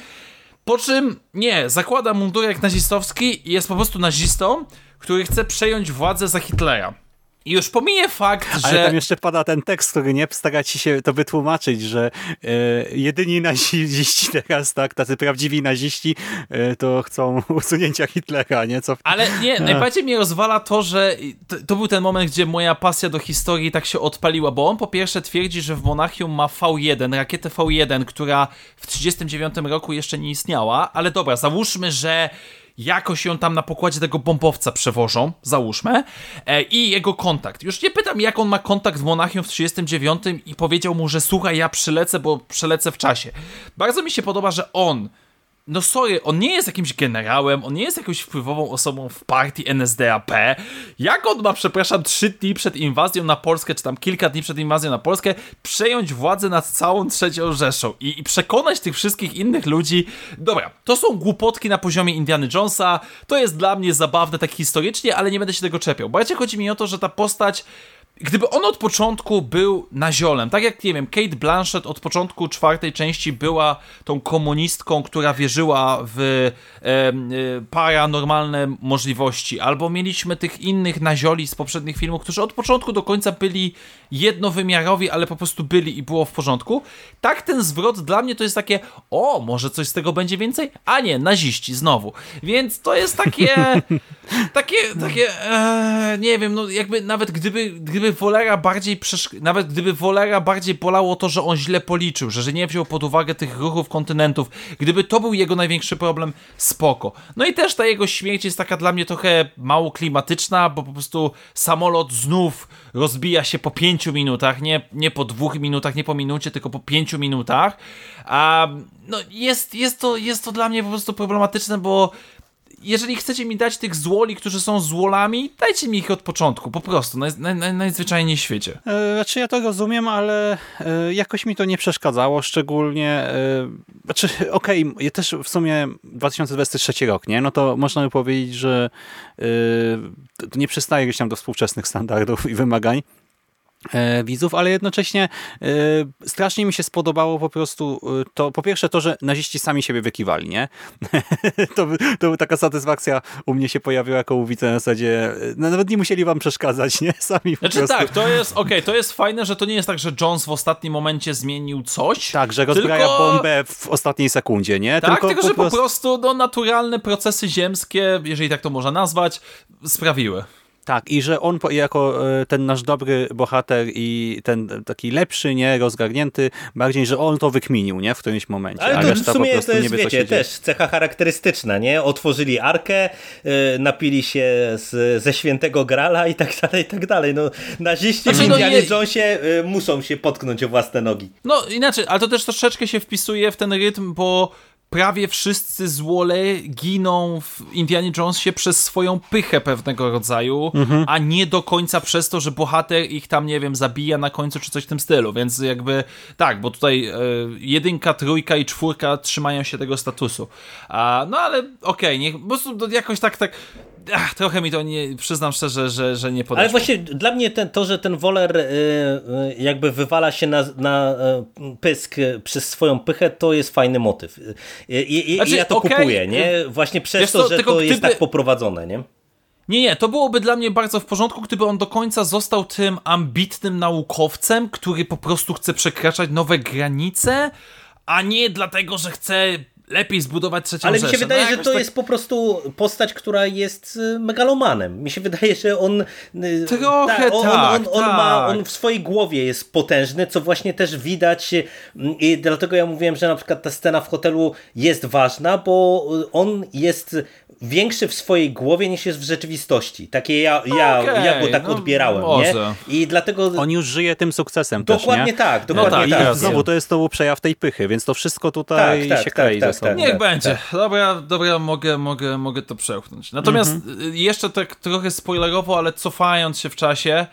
Po czym nie, zakłada mundurek nazistowski i jest po prostu nazistą, który chce przejąć władzę za Hitlera. I już pominie fakt, że... Ale tam jeszcze pada ten tekst, który nie stara ci się to wytłumaczyć, że e, jedyni naziści teraz, tak, tacy prawdziwi naziści, e, to chcą usunięcia Hitlera, nie? Co... Ale nie, najbardziej mnie rozwala to, że to, to, był ten moment, gdzie moja pasja do historii tak się odpaliła, bo on po pierwsze twierdzi, że w Monachium ma V1, rakietę V1, która w 1939 roku jeszcze nie istniała, ale dobra, załóżmy, że jakoś ją tam na pokładzie tego bombowca przewożą, załóżmy, e, i jego kontakt. Już nie pytam, jak on ma kontakt w Monachium w 39 i powiedział mu, że słuchaj, ja przylecę, bo przylecę w czasie. Bardzo mi się podoba, że on no sorry, on nie jest jakimś generałem, on nie jest jakąś wpływową osobą w partii NSDAP. Jak on ma, przepraszam, trzy dni przed inwazją na Polskę, czy tam kilka dni przed inwazją na Polskę, przejąć władzę nad całą trzecią Rzeszą i, i przekonać tych wszystkich innych ludzi. Dobra, to są głupotki na poziomie Indiana Jonesa, to jest dla mnie zabawne tak historycznie, ale nie będę się tego czepiał. Bo chodzi mi o to, że ta postać gdyby on od początku był naziolem, tak jak, nie wiem, Kate Blanchett od początku czwartej części była tą komunistką, która wierzyła w e, e, paranormalne możliwości, albo mieliśmy tych innych nazioli z poprzednich filmów, którzy od początku do końca byli jednowymiarowi, ale po prostu byli i było w porządku. Tak ten zwrot dla mnie to jest takie, o, może coś z tego będzie więcej? A nie, naziści znowu. Więc to jest takie, takie, takie, e, nie wiem, no jakby nawet gdyby, gdyby Wolera bardziej nawet gdyby Wolera bardziej bolało to, że on źle policzył, że, że nie wziął pod uwagę tych ruchów kontynentów, gdyby to był jego największy problem, spoko. No i też ta jego śmierć jest taka dla mnie trochę mało klimatyczna, bo po prostu samolot znów rozbija się po pięciu minutach, nie, nie po dwóch minutach, nie po minucie, tylko po pięciu minutach. A no jest, jest, to, jest to dla mnie po prostu problematyczne, bo jeżeli chcecie mi dać tych złoli, którzy są złolami, dajcie mi ich od początku, po prostu, naj, naj, najzwyczajniej w świecie. E, znaczy ja to rozumiem, ale e, jakoś mi to nie przeszkadzało, szczególnie, e, znaczy okej, okay, też w sumie 2023 rok, nie? No to można by powiedzieć, że e, nie przystaje gdzieś tam do współczesnych standardów i wymagań, widzów, ale jednocześnie e, strasznie mi się spodobało po prostu e, to, po pierwsze to, że naziści sami siebie wykiwali, nie? to, to taka satysfakcja u mnie się pojawiła jako u widza na zasadzie, no, nawet nie musieli wam przeszkadzać, nie? Sami znaczy prostu. tak, to jest, okej, okay, to jest fajne, że to nie jest tak, że Jones w ostatnim momencie zmienił coś. Tak, że rozbraja tylko... bombę w ostatniej sekundzie, nie? Tak, tylko, tylko że po prostu... po prostu no, naturalne procesy ziemskie, jeżeli tak to można nazwać, sprawiły. Tak, i że on jako e, ten nasz dobry bohater i ten taki lepszy, nie, rozgarnięty, bardziej, że on to wykminił, nie, w którymś momencie. Ale to w sumie to jest, wie, wiecie, też cecha charakterystyczna, nie? Otworzyli arkę, e, napili się z, ze świętego grala i tak dalej, i tak dalej. No, naziści znaczy, w no Indianie no, Jonesie e, muszą się potknąć o własne nogi. No inaczej, ale to też troszeczkę się wpisuje w ten rytm, bo prawie wszyscy złole giną w Indiana Jonesie przez swoją pychę pewnego rodzaju, mhm. a nie do końca przez to, że bohater ich tam, nie wiem, zabija na końcu czy coś w tym stylu, więc jakby tak, bo tutaj e, jedynka, trójka i czwórka trzymają się tego statusu. A, no ale okej, okay, niech po prostu jakoś tak, tak ach, trochę mi to nie, przyznam szczerze, że, że nie podeszło. Ale właśnie dla mnie ten, to, że ten Woler y, y, jakby wywala się na, na y, pysk przez swoją pychę, to jest fajny motyw. I, znaczy, ja to okay, kupuję, nie? Właśnie przez to, to, że to jest gdyby... tak poprowadzone, nie? Nie, nie, to byłoby dla mnie bardzo w porządku, gdyby on do końca został tym ambitnym naukowcem, który po prostu chce przekraczać nowe granice, a nie dlatego, że chce lepiej zbudować trzecią Ale Rzeszę. mi się wydaje, no, że to tak... jest po prostu postać, która jest y, megalomanem. Mi się wydaje, że on y, trochę ta, on, tak, on, on, tak. ma, on w swojej głowie jest potężny, co właśnie też widać y, i dlatego ja mówiłem, że na przykład ta scena w hotelu jest ważna, bo on jest większy w swojej głowie niż jest w rzeczywistości. Takie ja, ja, okay, ja go tak no, odbierałem, może. nie? I dlatego... On już żyje tym sukcesem Dokładnie też, nie? tak, no dokładnie no tak. tak. I znowu to jest to przejaw tej pychy, więc to wszystko tutaj tak, tak, się klei tak, tak, Niech będzie. Dobra, dobra, mogę, mogę, mogę to przełknąć. Natomiast mhm. jeszcze tak trochę spoilerowo, ale cofając się w czasie,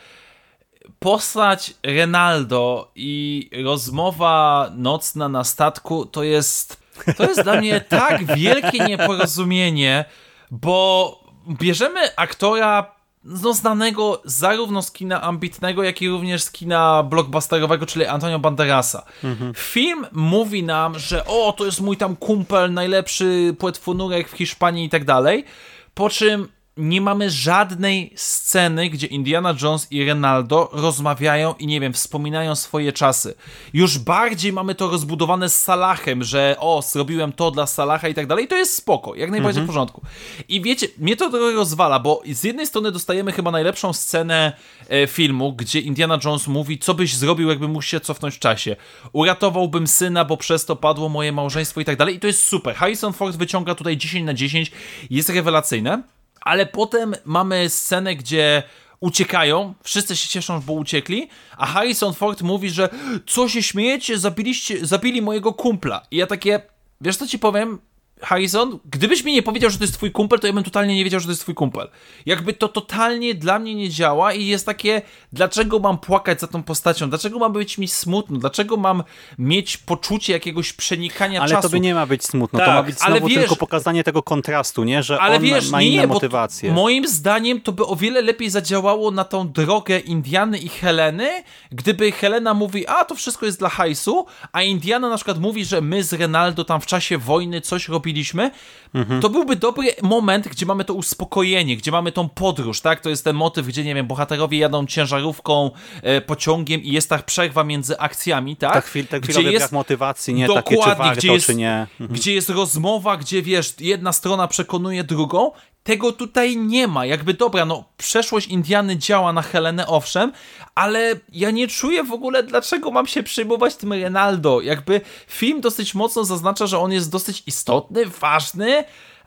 postać Renaldo i rozmowa nocna na statku to jest to jest dla mnie tak wielkie nieporozumienie, bo bierzemy aktora no, znanego zarówno z kina ambitnego, jak i również z kina blockbusterowego, czyli Antonio Banderasa. Mhm. Film mówi nam, że o, to jest mój tam kumpel, najlepszy płetwonurek w Hiszpanii i tak dalej, po czym nie mamy żadnej sceny, gdzie Indiana Jones i Renaldo rozmawiają i nie wiem, wspominają swoje czasy. Już bardziej mamy to rozbudowane z Salahem, że o, zrobiłem to dla Salaha i tak dalej. I to jest spoko, jak najbardziej mhm. w porządku. I wiecie, mnie to trochę rozwala, bo z jednej strony dostajemy chyba najlepszą scenę e, filmu, gdzie Indiana Jones mówi, co byś zrobił, jakby mógł się cofnąć w czasie. Uratowałbym syna, bo przez to padło moje małżeństwo i tak dalej. I to jest super. Harrison Ford wyciąga tutaj 10 na 10, jest rewelacyjne ale potem mamy scenę, gdzie uciekają, wszyscy się cieszą, bo uciekli, a Harrison Ford mówi, że co się śmiejecie, zabiliście, zabili mojego kumpla. I ja takie, wiesz co ci powiem, Harrison, gdybyś mi nie powiedział, że to jest twój kumpel, to ja bym totalnie nie wiedział, że to jest twój kumpel. Jakby to totalnie dla mnie nie działa i jest takie, dlaczego mam płakać za tą postacią? Dlaczego ma być mi smutno? Dlaczego mam mieć poczucie jakiegoś przenikania ale czasu? Ale to by nie ma być smutno, tak, to ma być znowu wiesz, tylko pokazanie tego kontrastu, nie? Że ale on wiesz, ma inne nie, motywacje. Moim zdaniem to by o wiele lepiej zadziałało na tą drogę Indiany i Heleny, gdyby Helena mówi, a to wszystko jest dla hajsu, a Indiana na przykład mówi, że my z Renaldo tam w czasie wojny coś robimy kupiliśmy, mhm. to byłby dobry moment, gdzie mamy to uspokojenie, gdzie mamy tą podróż, tak? To jest ten motyw, gdzie, nie wiem, bohaterowie jadą ciężarówką, e, pociągiem i jest ta przerwa między akcjami, tak? Ta chwil, ten gdzie jest motywacji, nie? Takie, czy gdzie jest, czy nie. Mhm. Gdzie jest rozmowa, gdzie, wiesz, jedna strona przekonuje drugą, tego tutaj nie ma. Jakby dobra, no przeszłość Indiany działa na Helenę, owszem, ale ja nie czuję w ogóle, dlaczego mam się przyjmować tym Renaldo. Jakby film dosyć mocno zaznacza, że on jest dosyć istotny, ważny,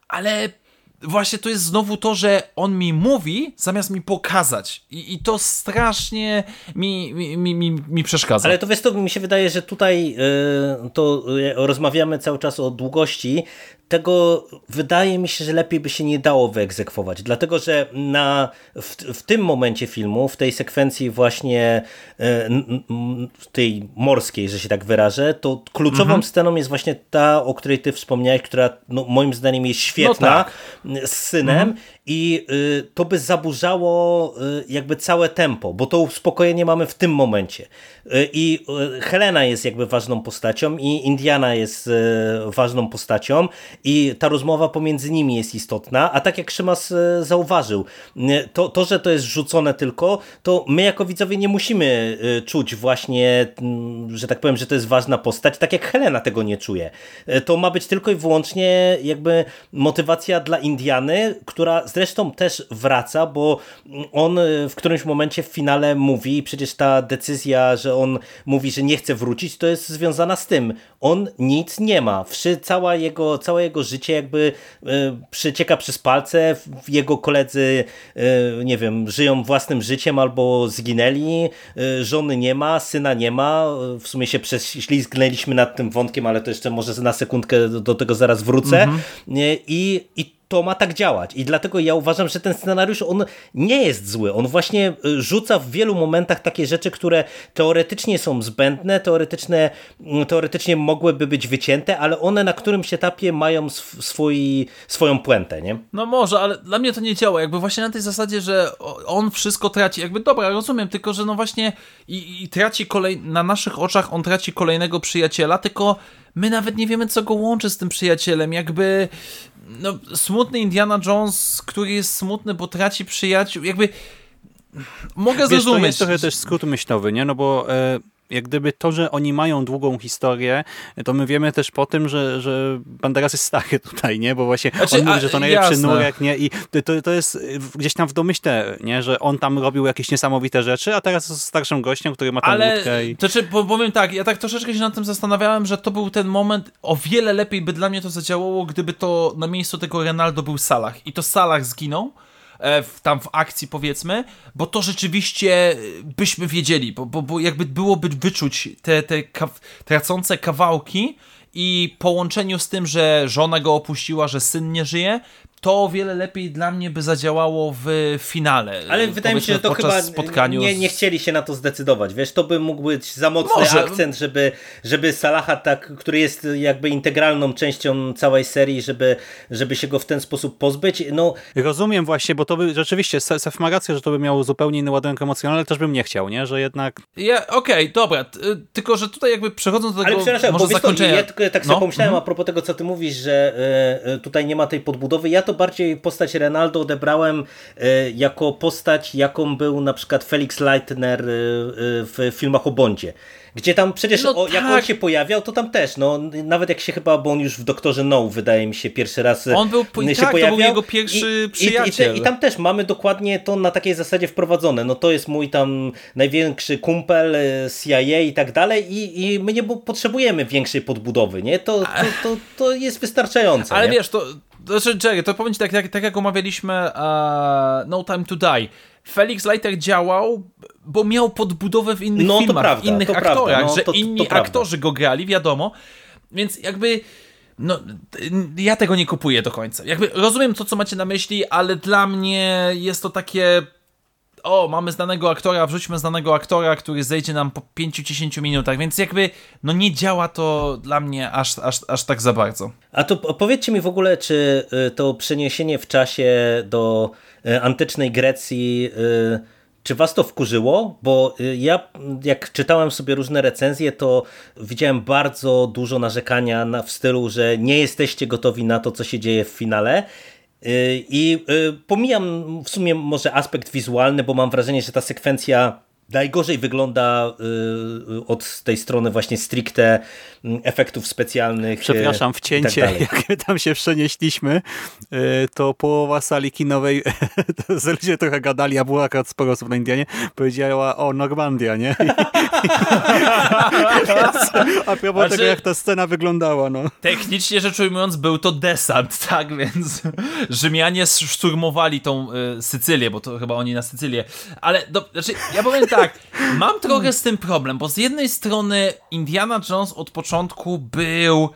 ale właśnie to jest znowu to, że on mi mówi, zamiast mi pokazać. I, i to strasznie mi, mi, mi, mi, przeszkadza. Ale to wiesz, to mi się wydaje, że tutaj yy, to yy, rozmawiamy cały czas o długości tego wydaje mi się, że lepiej by się nie dało wyegzekwować, dlatego że na, w, w tym momencie filmu, w tej sekwencji właśnie e, tej morskiej, że się tak wyrażę, to kluczową mhm. sceną jest właśnie ta, o której ty wspomniałeś, która no, moim zdaniem jest świetna, no tak. z synem mhm. I y, to by zaburzało y, jakby całe tempo, bo to uspokojenie mamy w tym momencie. Y, I Helena jest jakby ważną postacią i Indiana jest ważną postacią i ta rozmowa pomiędzy nimi jest istotna, a tak jak Szymas zauważył, to, to, że to jest rzucone tylko, to my jako widzowie nie musimy czuć właśnie, że tak powiem, że to jest ważna postać, tak jak Helena tego nie czuje. To ma być tylko i wyłącznie jakby motywacja dla Indiany, która zresztą też wraca, bo on w którymś momencie w finale mówi, przecież ta decyzja, że on mówi, że nie chce wrócić, to jest związana z tym. On nic nie ma. Wszy, cała jego, całe jego życie jakby y, przecieka przez palce, jego koledzy, y, nie wiem, żyją własnym życiem albo zginęli, y, żony nie ma, syna nie ma, w sumie się prześlizgnęliśmy nad tym wątkiem, ale to jeszcze może na sekundkę do tego zaraz wrócę. Mhm. I, i to ma tak działać. I dlatego ja uważam, że ten scenariusz, on nie jest zły. On właśnie y, rzuca w wielu momentach takie rzeczy, które teoretycznie są zbędne, teoretyczne, mm, teoretycznie mogłyby być wycięte, ale one na którymś etapie mają swój, swoją puentę, nie? No może, ale dla mnie to nie działa. Jakby właśnie na tej zasadzie, że on wszystko traci. Jakby dobra, rozumiem, tylko że no właśnie i, i traci kolej, na naszych oczach on traci kolejnego przyjaciela, tylko my nawet nie wiemy, co go łączy z tym przyjacielem. Jakby no, smutny Indiana Jones, który jest smutny, bo traci przyjaciół, jakby mogę Wiesz, zrozumieć. To jest trochę też skrót myślowy, nie? No bo e, jak gdyby to, że oni mają długą historię, to my wiemy też po tym, że, że Banderas jest stary tutaj, nie? Bo właśnie znaczy, on mówi, że to najlepszy jasne. nurek, nie? I to, to jest gdzieś tam w domyśle, nie? Że on tam robił jakieś niesamowite rzeczy, a teraz jest starszym gościem, który ma tam Ale, łódkę i... to czy, powiem tak, ja tak troszeczkę się nad tym zastanawiałem, że to był ten moment, o wiele lepiej by dla mnie to zadziałało, gdyby to na miejscu tego Renaldo był Salah i to Salah zginął, w, tam w akcji powiedzmy, bo to rzeczywiście byśmy wiedzieli, bo, bo, bo jakby byłoby wyczuć te, te tracące kawałki i połączeniu z tym, że żona go opuściła, że syn nie żyje, to o wiele lepiej dla mnie by zadziałało w finale. Ale wydaje mi się, że to chyba spotkaniu nie, nie chcieli się na to zdecydować. Wiesz, to by mógł być za mocny Może. akcent, żeby, żeby Salaha, tak, który jest jakby integralną częścią całej serii, żeby, żeby się go w ten sposób pozbyć. No... Rozumiem właśnie, bo to by rzeczywiście, Sef ma rację, że to by miało zupełnie inny ładunek emocjonalny, ale też bym nie chciał, nie? Że jednak... Ja, Okej, okay, dobra, y, tylko, że tutaj jakby przechodząc do tego ale przepraszam, może bo zakończenia... To, ja tak sobie no? pomyślałem mm -hmm. a propos tego, co ty mówisz, że y, tutaj nie ma tej podbudowy. Ja to to bardziej postać Renaldo odebrałem e, jako postać, jaką był na przykład Felix Leitner e, e, w filmach o Bondzie. Gdzie tam przecież, no o, tak. jak on tak. się pojawiał, to tam też, no, nawet jak się chyba, bo on już w Doktorze No, wydaje mi się, pierwszy raz On był, się tak, pojawiał. to był jego pierwszy I, przyjaciel. I, i, I, tam też mamy dokładnie to na takiej zasadzie wprowadzone. No to jest mój tam największy kumpel CIA i tak dalej i, i my nie potrzebujemy większej podbudowy, nie? To, to, to, to jest wystarczające. Ale nie? wiesz, to znaczy, Jerry, to powiem ci tak, tak, tak jak omawialiśmy uh, No Time to Die. Felix Leiter działał, bo miał podbudowę w innych no, filmach, prawda, w innych aktorach, no, że to, inni to aktorzy go grali, wiadomo. Więc jakby no, ja tego nie kupuję do końca. Jakby rozumiem to, co macie na myśli, ale dla mnie jest to takie o, mamy znanego aktora, wrzućmy znanego aktora, który zejdzie nam po 5-10 minutach, więc jakby no nie działa to dla mnie aż, aż, aż tak za bardzo. A to powiedzcie mi w ogóle, czy y, to przeniesienie w czasie do y, antycznej Grecji y, czy was to wkurzyło? Bo ja, jak czytałem sobie różne recenzje, to widziałem bardzo dużo narzekania na, w stylu, że nie jesteście gotowi na to, co się dzieje w finale. I y, pomijam w sumie może aspekt wizualny, bo mam wrażenie, że ta sekwencja najgorzej wygląda y, od tej strony właśnie stricte efektów specjalnych. Y, Przepraszam, wcięcie, tak jak my tam się przenieśliśmy, to połowa sali kinowej, to ludzie trochę gadali, a było akurat sporo osób na Indianie, powiedziała o Normandia, nie? a propos znaczy, tego, jak ta scena wyglądała, no. Technicznie rzecz ujmując, był to desant, tak, więc Rzymianie szturmowali tą y, Sycylię, bo to chyba oni na Sycylię, ale, do, znaczy, ja powiem tak, mam trochę z tym problem, bo z jednej strony Indiana Jones od początku był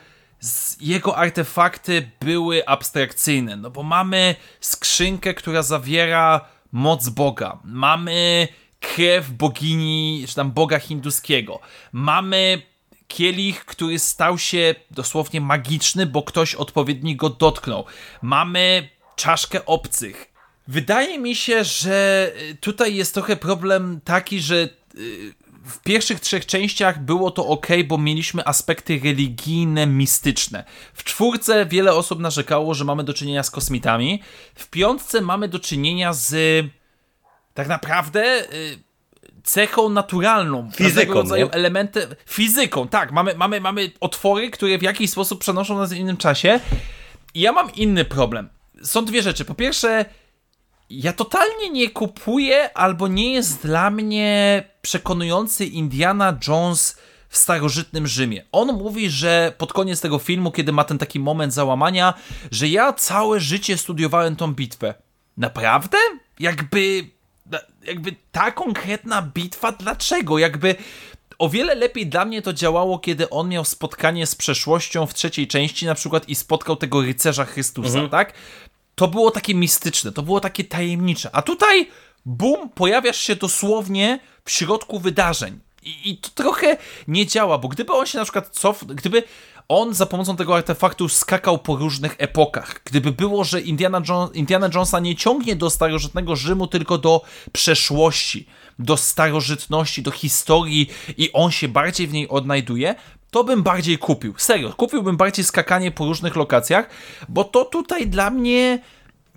jego artefakty były abstrakcyjne, no bo mamy skrzynkę, która zawiera moc Boga. Mamy krew bogini, czy tam boga hinduskiego. Mamy kielich, który stał się dosłownie magiczny, bo ktoś odpowiednio go dotknął. Mamy czaszkę obcych. Wydaje mi się, że tutaj jest trochę problem taki, że y, w pierwszych trzech częściach było to ok, bo mieliśmy aspekty religijne, mistyczne. W czwórce wiele osób narzekało, że mamy do czynienia z kosmitami. W piątce mamy do czynienia z tak naprawdę y, cechą naturalną. Fizyką. rodzaju elementy. Fizyką, tak. Mamy, mamy, mamy otwory, które w jakiś sposób przenoszą nas w innym czasie. I ja mam inny problem. Są dwie rzeczy. Po pierwsze, ja totalnie nie kupuję, albo nie jest dla mnie przekonujący Indiana Jones w starożytnym Rzymie. On mówi, że pod koniec tego filmu, kiedy ma ten taki moment załamania, że ja całe życie studiowałem tą bitwę. Naprawdę? Jakby jakby ta konkretna bitwa, dlaczego? Jakby o wiele lepiej dla mnie to działało, kiedy on miał spotkanie z przeszłością w trzeciej części na przykład i spotkał tego rycerza Chrystusa, mhm. tak? To było takie mistyczne, to było takie tajemnicze. A tutaj, bum, pojawiasz się dosłownie w środku wydarzeń. I, I, to trochę nie działa, bo gdyby on się na przykład cofnął, gdyby on za pomocą tego artefaktu skakał po różnych epokach, gdyby było, że Indiana, Jones, Indiana Jonesa nie ciągnie do starożytnego Rzymu, tylko do przeszłości, do starożytności, do historii i on się bardziej w niej odnajduje, to bym bardziej kupił. Serio, kupiłbym bardziej skakanie po różnych lokacjach, bo to tutaj dla mnie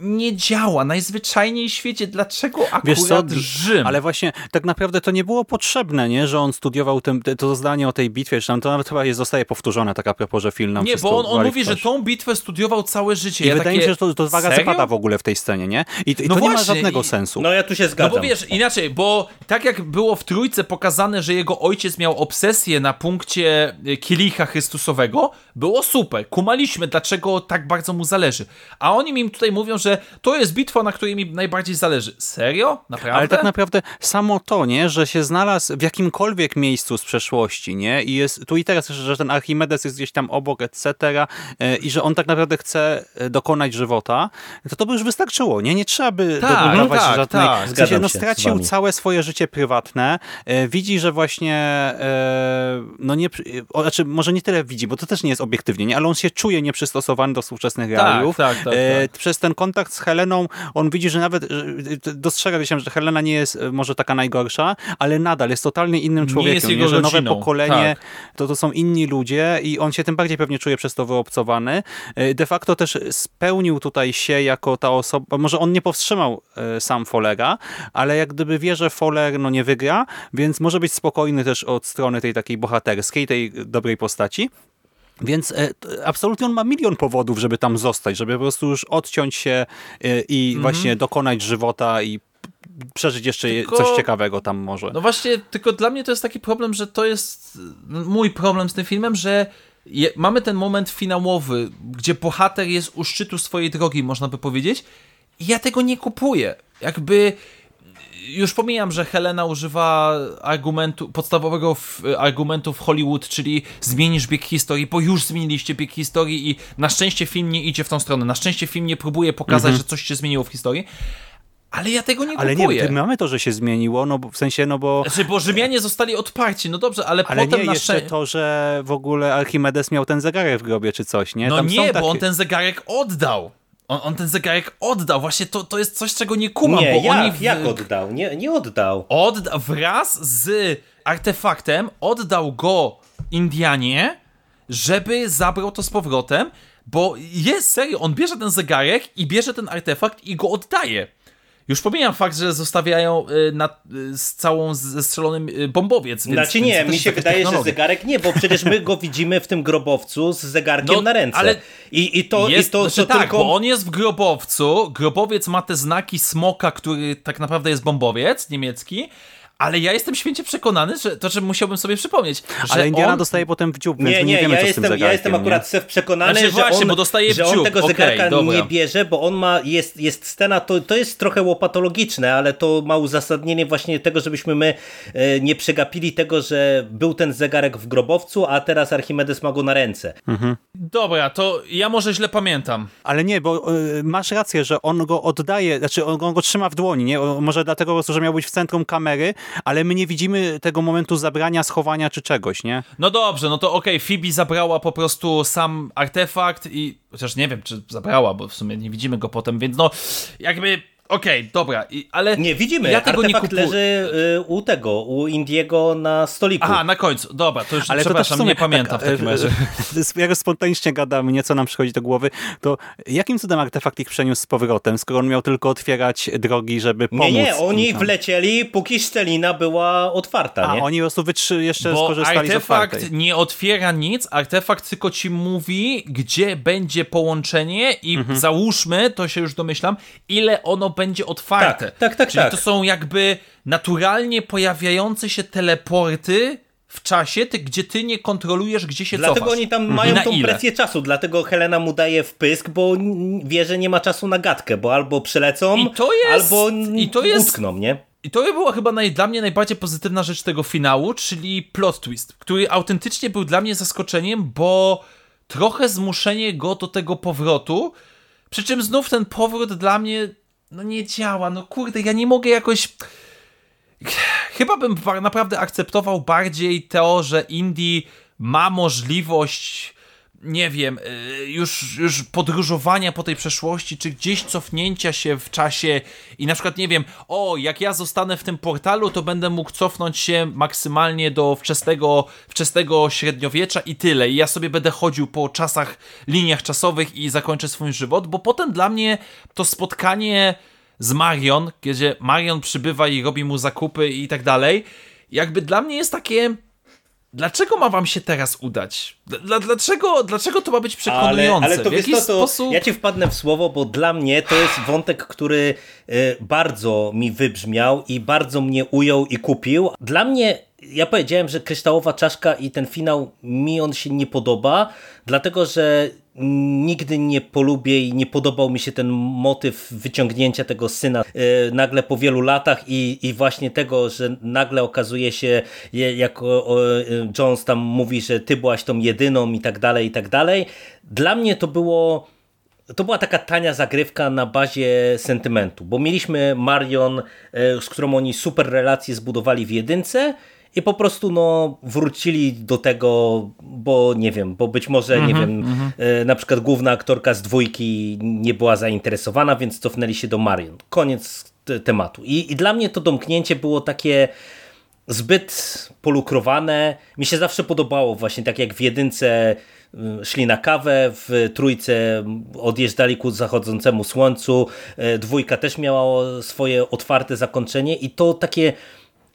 nie działa. Najzwyczajniej w świecie. Dlaczego akurat Wiesz co, Rzym? Ale właśnie tak naprawdę to nie było potrzebne, nie? że on studiował tym, to zdanie o tej bitwie, czy tam to nawet chyba jest, zostaje powtórzone tak a propos, że film nam Nie, bo on, on mówi, że tą bitwę studiował całe życie. I ja wydaje takie... mi się, że to, to dwa razy pada w ogóle w tej scenie, nie? I, i no to właśnie, nie ma żadnego i... sensu. No ja tu się zgadzam. No bo wiesz, inaczej, bo tak jak było w Trójce pokazane, że jego ojciec miał obsesję na punkcie y, kielicha Chrystusowego, było super. Kumaliśmy, dlaczego tak bardzo mu zależy. A oni mi tutaj mówią, że to jest bitwa, na której mi najbardziej zależy. Serio? Naprawdę? Ale tak naprawdę samo to, nie, że się znalazł w jakimkolwiek miejscu z przeszłości, nie, i jest tu i teraz, że ten Archimedes jest gdzieś tam obok, etc., e, i że on tak naprawdę chce e, dokonać żywota, to to by już wystarczyło, nie? Nie trzeba by tak, dodawać tak, żadnej... Tak. W sensie, no, stracił całe swoje życie prywatne, e, widzi, że właśnie no nie, znaczy może nie tyle widzi, bo to też nie jest obiektywnie, nie? ale on się czuje nieprzystosowany do współczesnych tak, realiów. Tak, tak, tak, Przez ten kontakt z Heleną on widzi, że nawet dostrzega się, że Helena nie jest e, może taka najgorsza, ale nadal jest totalnie innym człowiekiem. Nie nie? Że nowe pokolenie tak. to, to są inni ludzie i on się tym bardziej pewnie czuje przez to wyobcowany. E, de facto też spełnił tutaj się jako ta osoba, może on nie powstrzymał sam Follera, ale jak gdyby wie, że Foller no, nie wygra, więc może być spokojny też od strony tej takiej bohaterskiej, tej dobrej postaci. Więc e, absolutnie on ma milion powodów, żeby tam zostać, żeby po prostu już odciąć się e, i mhm. właśnie dokonać żywota i przeżyć jeszcze tylko, coś ciekawego tam może. No właśnie, tylko dla mnie to jest taki problem, że to jest mój problem z tym filmem, że je, mamy ten moment finałowy, gdzie bohater jest u szczytu swojej drogi, można by powiedzieć, i ja tego nie kupuję. Jakby już pomijam, że Helena używa argumentu, podstawowego argumentu w Hollywood, czyli zmienisz bieg historii, bo już zmieniliście bieg historii i na szczęście film nie idzie w tą stronę. Na szczęście film nie próbuje pokazać, mhm. że coś się zmieniło w historii. Ale ja tego nie ale kupuję. Ale nie, mamy to, że się zmieniło, no w sensie, no bo... Znaczy, bo Rzymianie zostali odparci, no dobrze, ale, ale potem... nie, na jeszcze to, że w ogóle Archimedes miał ten zegarek w grobie, czy coś, nie? No Tam nie, takie... bo on ten zegarek oddał. On, on ten zegarek oddał. Właśnie to, to jest coś, czego nie kumam. Nie, bo jak, oni w... jak oddał? Nie, nie oddał. Odda wraz z artefaktem oddał go Indianie, żeby zabrał to z powrotem, bo jest serio, on bierze ten zegarek i bierze ten artefakt i go oddaje. Już pomijam fakt, że zostawiają y, na, y, z całą zestrzelonym y, bombowiec. Więc, znaczy nie, mi się wydaje, że zegarek nie, bo przecież my go widzimy w tym grobowcu z zegarkiem no, na ręce. Ale I, i to, jest, i to, znaczy to tak, tylko... bo on jest w grobowcu, grobowiec ma te znaki smoka, który tak naprawdę jest bombowiec niemiecki, ale ja jestem święcie przekonany, że to, że musiałbym sobie przypomnieć. Że ale Indiana on... dostaje potem w dziób, więc nie, nie, nie wiemy, ja jestem, Ja jestem akurat nie? przekonany, znaczy, że, właśnie, on, bo dostaje że on tego zegarka okay, nie bierze, bo on ma, jest, jest scena, to, to jest trochę łopatologiczne, ale to ma uzasadnienie właśnie tego, żebyśmy my e, nie przegapili tego, że był ten zegarek w grobowcu, a teraz Archimedes ma go na ręce. Mhm. Dobra, to ja może źle pamiętam. Ale nie, bo y, masz rację, że on go oddaje, znaczy on, on go trzyma w dłoni, nie? Może dlatego, że miał być w centrum kamery, ale my nie widzimy tego momentu zabrania, schowania czy czegoś, nie? No dobrze, no to okej, okay, Phoebe zabrała po prostu sam artefakt i chociaż nie wiem, czy zabrała, bo w sumie nie widzimy go potem, więc no jakby Okej, okay, dobra, I, ale... Nie, widzimy, ja tego artefakt nie leży y, u tego, u Indiego na stoliku. Aha, na końcu, dobra, to już ale przepraszam, to sumie, nie pamiętam tak, w takim e, razie. Jak spontanicznie gadamy, nieco nam przychodzi do głowy, to jakim cudem artefakt ich przeniósł z powrotem, skoro on miał tylko otwierać drogi, żeby pomóc? Nie, nie, oni wlecieli, póki szczelina była otwarta, A, nie? oni po prostu wytrzy jeszcze Bo skorzystali z artefakt nie otwiera nic, artefakt tylko ci mówi, gdzie będzie połączenie i mhm. załóżmy, to się już domyślam, ile ono będzie otwarte. Tak, tak, tak. Czyli tak. to są jakby naturalnie pojawiające się teleporty w czasie, ty, gdzie ty nie kontrolujesz, gdzie się dlatego cofasz. oni tam mhm. mają tą presję czasu, dlatego Helena mu daje wpysk, bo wie, że nie ma czasu na gadkę, bo albo przylecą, jest, albo i to jest, utkną, nie? I to była chyba naj, dla mnie najbardziej pozytywna rzecz tego finału, czyli plot twist, który autentycznie był dla mnie zaskoczeniem, bo trochę zmuszenie go do tego powrotu, Przy czym znów ten powrót dla mnie no nie działa. No kurde, ja nie mogę jakoś chyba bym naprawdę akceptował bardziej to, że Indie ma możliwość nie wiem, y, już, już podróżowania po tej przeszłości, czy gdzieś cofnięcia się w czasie i na przykład, nie wiem, o, jak ja zostanę w tym portalu, to będę mógł cofnąć się maksymalnie do wczesnego, wczesnego średniowiecza i tyle. I ja sobie będę chodził po czasach, liniach czasowych i zakończę swój żywot, bo potem dla mnie to spotkanie z Marion, gdzie Marion przybywa i robi mu zakupy i tak dalej, jakby dla mnie jest takie Dlaczego ma wam się teraz udać? Dla, dlaczego, dlaczego to ma być przekonujące? Ale, ale to, w jaki to, sposób... ja ci wpadnę w słowo, bo dla mnie to jest wątek, który y, bardzo mi wybrzmiał i bardzo mnie ujął i kupił. Dla mnie ja powiedziałem, że kryształowa czaszka i ten finał mi on się nie podoba, dlatego że nigdy nie polubię i nie podobał mi się ten motyw wyciągnięcia tego syna e, nagle po wielu latach i, i właśnie tego, że nagle okazuje się, jak Jones tam mówi, że ty byłaś tą jedyną i tak dalej, i tak dalej. Dla mnie to było to była taka tania zagrywka na bazie sentymentu, bo mieliśmy Marion, e, z którą oni super relacje zbudowali w jedynce i po prostu no, wrócili do tego, bo nie wiem, bo być może, mm -hmm, nie mhm, wiem, mm -hmm. na przykład główna aktorka z dwójki nie była zainteresowana, więc cofnęli się do Marion. Koniec tematu. I, I dla mnie to domknięcie było takie zbyt polukrowane. Mi się zawsze podobało właśnie tak jak w jedynce y, szli na kawę, w trójce odjeżdżali ku zachodzącemu słońcu, y, dwójka też miała swoje otwarte zakończenie i to takie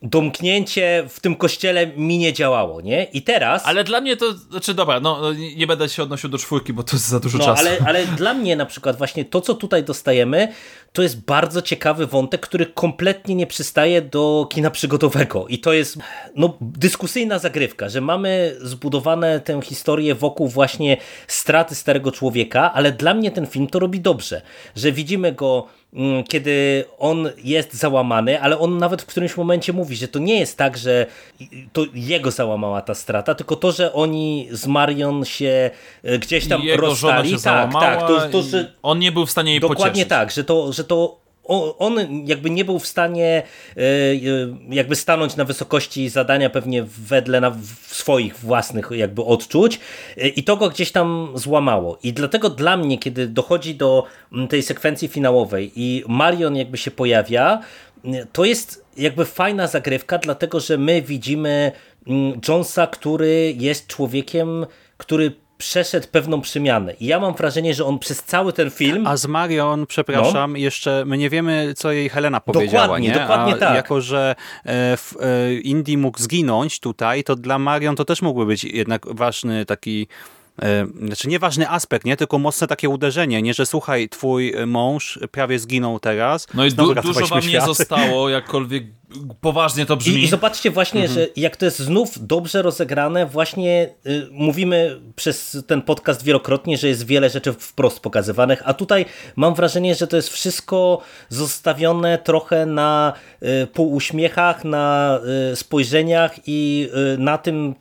domknięcie w tym kościele mi nie działało, nie? I teraz... Ale dla mnie to, znaczy dobra, no, nie będę się odnosił do czwórki, bo to jest za dużo no, czasu. Ale, ale dla mnie na przykład właśnie to, co tutaj dostajemy, to jest bardzo ciekawy wątek, który kompletnie nie przystaje do kina przygodowego i to jest no, dyskusyjna zagrywka, że mamy zbudowane tę historię wokół właśnie straty starego człowieka, ale dla mnie ten film to robi dobrze, że widzimy go kiedy on jest załamany, ale on nawet w którymś momencie mówi, że to nie jest tak, że to jego załamała ta strata, tylko to, że oni z Marion się e, gdzieś tam jego rozstali. Żona się tak, tak. To, to, że on nie był w stanie jej Dokładnie pocieszyć. tak, że to, że to on jakby nie był w stanie e, e, jakby stanąć na wysokości zadania pewnie wedle na swoich własnych jakby odczuć e, i to go gdzieś tam złamało. I dlatego dla mnie, kiedy dochodzi do tej sekwencji finałowej i Marion jakby się pojawia, to jest jakby fajna zagrywka, dlatego że my widzimy Jonesa, który jest człowiekiem, który przeszedł pewną przemianę. I ja mam wrażenie, że on przez cały ten film... A z Marion, przepraszam, no. jeszcze my nie wiemy, co jej Helena powiedziała. Dokładnie, nie? dokładnie A tak. Jako, że e, w e, Indii mógł zginąć tutaj, to dla Marion to też mógłby być jednak ważny taki znaczy nieważny aspekt, nie? tylko mocne takie uderzenie, nie, że słuchaj, twój mąż prawie zginął teraz. No i du dużo wam świat. nie zostało, jakkolwiek poważnie to brzmi. I, i zobaczcie właśnie, mhm. że jak to jest znów dobrze rozegrane, właśnie y, mówimy przez ten podcast wielokrotnie, że jest wiele rzeczy wprost pokazywanych, a tutaj mam wrażenie, że to jest wszystko zostawione trochę na y, półuśmiechach, na y, spojrzeniach i y, na tym,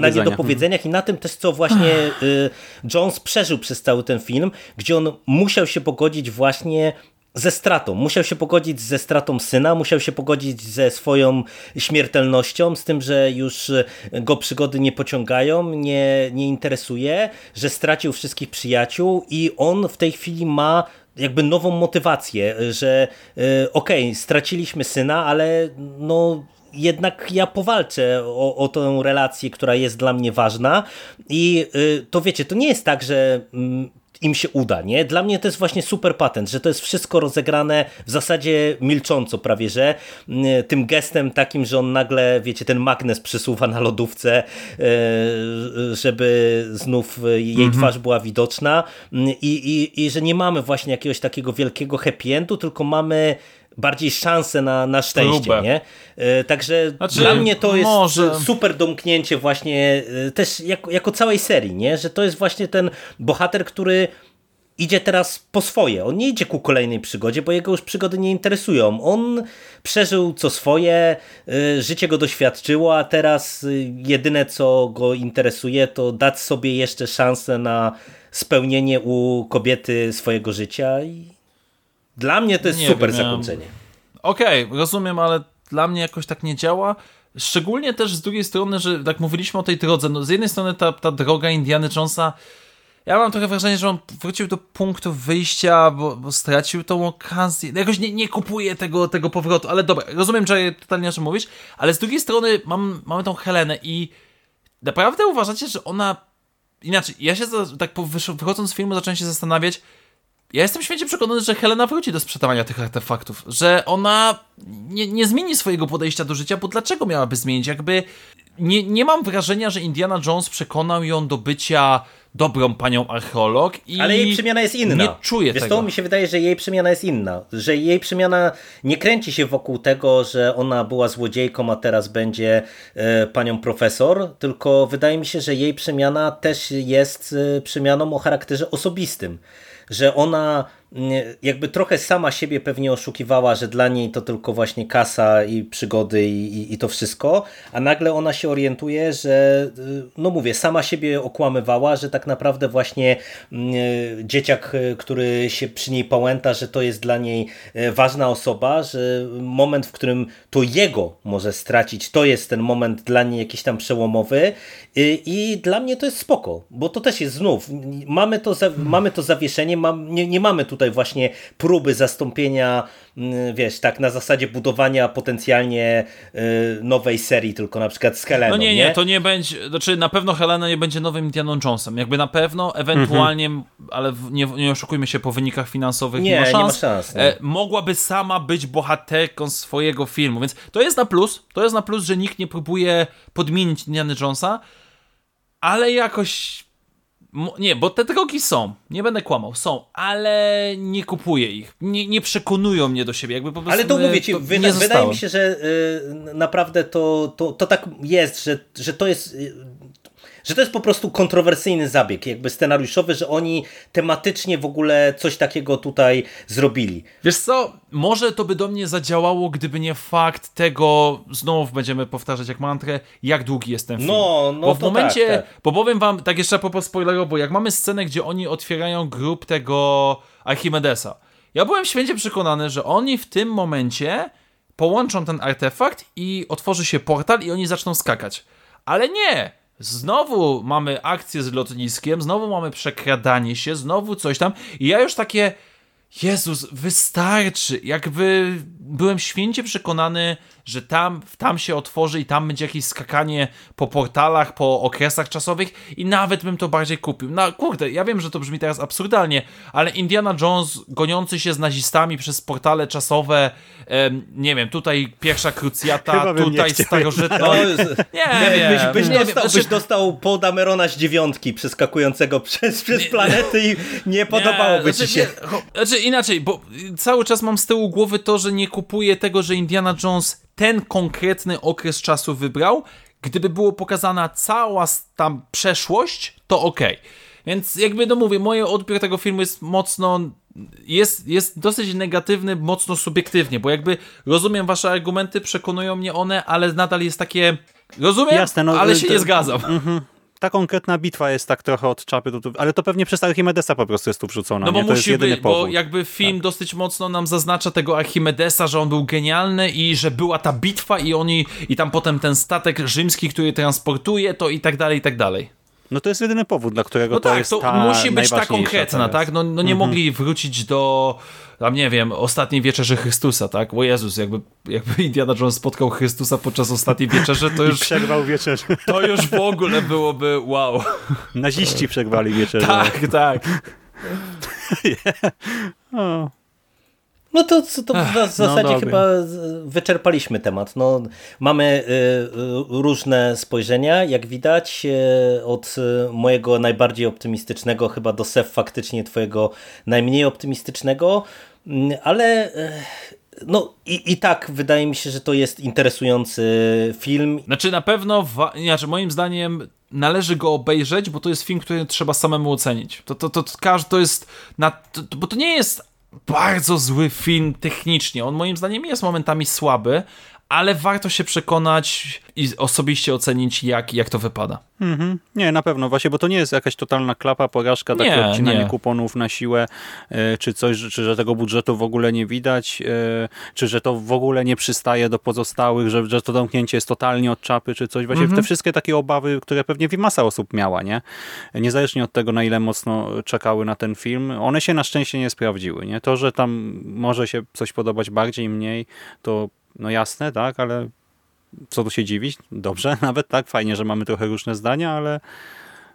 na niedopowiedzeniach i na tym też, co właśnie y, Jones przeżył przez cały ten film, gdzie on musiał się pogodzić właśnie ze stratą. Musiał się pogodzić ze stratą syna, musiał się pogodzić ze swoją śmiertelnością, z tym, że już go przygody nie pociągają, nie, nie interesuje, że stracił wszystkich przyjaciół i on w tej chwili ma jakby nową motywację, że y, okej, okay, straciliśmy syna, ale no jednak ja powalczę o, o tę relację, która jest dla mnie ważna i y, to wiecie, to nie jest tak, że mm, im się uda, nie? Dla mnie to jest właśnie super patent, że to jest wszystko rozegrane w zasadzie milcząco prawie, że y, tym gestem takim, że on nagle, wiecie, ten magnes przysuwa na lodówce, y, żeby znów jej mhm. twarz była widoczna i, i, i że nie mamy właśnie jakiegoś takiego wielkiego happy endu, tylko mamy bardziej szansę na, na szczęście, Próbę. nie? E, także znaczy, dla mnie to jest może... super domknięcie właśnie e, też jako, jako całej serii, nie? Że to jest właśnie ten bohater, który idzie teraz po swoje. On nie idzie ku kolejnej przygodzie, bo jego już przygody nie interesują. On przeżył co swoje, e, życie go doświadczyło, a teraz jedyne co go interesuje to dać sobie jeszcze szansę na spełnienie u kobiety swojego życia i dla mnie to jest nie super wiem, zakończenie. Okej, okay, rozumiem, ale dla mnie jakoś tak nie działa. Szczególnie też z drugiej strony, że tak mówiliśmy o tej drodze, no z jednej strony ta, ta droga Indiana Jonesa ja mam trochę wrażenie, że on wrócił do punktu wyjścia, bo, bo stracił tą okazję. Jakoś nie, nie kupuje tego, tego powrotu, ale dobra, rozumiem, że totalnie o czym mówisz, ale z drugiej strony mam, mamy tą Helenę i naprawdę uważacie, że ona... Inaczej, ja się tak wychodząc z filmu zacząłem się zastanawiać, ja jestem święcie przekonany, że Helena wróci do sprzedawania tych artefaktów, że ona nie, nie zmieni swojego podejścia do życia, bo dlaczego miałaby zmienić? Jakby nie, nie mam wrażenia, że Indiana Jones przekonał ją do bycia dobrą panią archeolog i Ale jej przemiana jest inna. Nie czuję Wiesz tego. to mi się wydaje, że jej przemiana jest inna. Że jej przemiana nie kręci się wokół tego, że ona była złodziejką, a teraz będzie e, panią profesor, tylko wydaje mi się, że jej przemiana też jest e, przemianą o charakterze osobistym. Że ona jakby trochę sama siebie pewnie oszukiwała, że dla niej to tylko właśnie kasa i przygody i, i, i, to wszystko, a nagle ona się orientuje, że y, no mówię, sama siebie okłamywała, że tak naprawdę właśnie dzieciak, y, który się przy niej pałęta, że to jest dla niej y, ważna osoba, że moment, w którym to jego może stracić, to jest ten moment dla niej jakiś tam przełomowy i dla mnie to jest spoko, bo to też jest znów, mamy to, za, mamy to zawieszenie, mam, nie, nie mamy tu tutaj właśnie próby zastąpienia, mm, wiesz, tak na zasadzie budowania potencjalnie y, nowej serii, tylko na przykład z Heleną. No nie, nie, nie, to nie będzie, znaczy na pewno Helena nie będzie nowym Indianą Jonesem, jakby na pewno, ewentualnie, mhm. ale nie, nie oszukujmy się po wynikach finansowych, nie, nie ma szans, nie ma szans e, mogłaby sama być bohaterką swojego filmu, więc to jest na plus, to jest na plus, że nikt nie próbuje podmienić Indiana Jonesa, ale jakoś nie, bo te drogi są. Nie będę kłamał, są, ale nie kupuję ich. Nie, nie przekonują mnie do siebie. Jakby po ale to mówię ci, to wy, wydaje mi się, że y, naprawdę to, to, to tak jest, że, że to jest. Że to jest po prostu kontrowersyjny zabieg, jakby scenariuszowy, że oni tematycznie w ogóle coś takiego tutaj zrobili. Wiesz co, może to by do mnie zadziałało, gdyby nie fakt tego, znów będziemy powtarzać jak mantrę, jak długi jest ten film. No, no bo w momencie, tak, tak. bo powiem wam, tak jeszcze po spoilerowo, jak mamy scenę, gdzie oni otwierają grup tego Archimedesa, ja byłem święcie przekonany, że oni w tym momencie połączą ten artefakt i otworzy się portal i oni zaczną skakać. Ale nie! Znowu mamy akcję z lotniskiem, znowu mamy przekradanie się, znowu coś tam. I ja już takie. Jezus, wystarczy. Jakby byłem święcie przekonany, że tam, tam się otworzy i tam będzie jakieś skakanie po portalach, po okresach czasowych i nawet bym to bardziej kupił. No kurde, ja wiem, że to brzmi teraz absurdalnie, ale Indiana Jones goniący się z nazistami przez portale czasowe, em, nie wiem, tutaj pierwsza krucjata, tutaj starożytna. No, nie, nie wiem. Byś, byś, nie dostał, wiem. byś dostał Paul Damerona z dziewiątki przeskakującego przez, przez nie, planety i nie podobałoby znaczy, ci się. Nie, znaczy inaczej, bo cały czas mam z tyłu głowy to, że nie kupuję tego, że Indiana Jones ten konkretny okres czasu wybrał. Gdyby było pokazana cała tam przeszłość, to ok. Więc jakby no mówię, moje odbiór tego filmu jest mocno jest, jest dosyć negatywny, mocno subiektywnie, bo jakby rozumiem wasze argumenty, przekonują mnie one, ale nadal jest takie rozumiem, Jasne, no, ale się to, nie zgadzam. Mm ta konkretna bitwa jest tak trochę od czapy, do, ale to pewnie przez Archimedesa po prostu jest tu wrzucona. No bo nie? To musi być, bo jakby film tak. dosyć mocno nam zaznacza tego Archimedesa, że on był genialny i że była ta bitwa i oni, i tam potem ten statek rzymski, który transportuje to i tak dalej, i tak dalej. No to jest jedyny powód, dla którego no to tak, jest to ta musi być ta konkretna, tak? No, no nie mhm. mogli wrócić do, tam nie wiem, ostatniej wieczerzy Chrystusa, tak? O Jezus, jakby, jakby Indiana Jones spotkał Chrystusa podczas ostatniej wieczerzy, to już... I przerwał wieczerzę. To już w ogóle byłoby wow. Naziści przerwali wieczerzę. Tak, tak. yeah. oh. No to, to w no zasadzie no chyba wyczerpaliśmy temat. No, mamy y, y, różne spojrzenia, jak widać, y, od mojego najbardziej optymistycznego chyba do Sef faktycznie twojego najmniej optymistycznego, mm, ale no i, i tak wydaje mi się, że to jest interesujący film. Znaczy na pewno, znaczy moim zdaniem należy go obejrzeć, bo to jest film, który trzeba samemu ocenić. To, to, to, to, to jest, na, to, bo to nie jest bardzo zły film technicznie. On moim zdaniem jest momentami słaby, ale warto się przekonać i osobiście ocenić, jak, jak to wypada. Mhm. Nie, na pewno, właśnie, bo to nie jest jakaś totalna klapa, porażka, takie nie, odcinanie nie. kuponów na siłę, e, czy coś, czy że tego budżetu w ogóle nie widać, e, czy że to w ogóle nie przystaje do pozostałych, że, że to domknięcie jest totalnie od czapy, czy coś. Właśnie mhm. te wszystkie takie obawy, które pewnie masa osób miała, nie? Niezależnie od tego, na ile mocno czekały na ten film, one się na szczęście nie sprawdziły, nie? To, że tam może się coś podobać bardziej, mniej, to no jasne, tak, ale co tu się dziwić? Dobrze, nawet tak, fajnie, że mamy trochę różne zdania, ale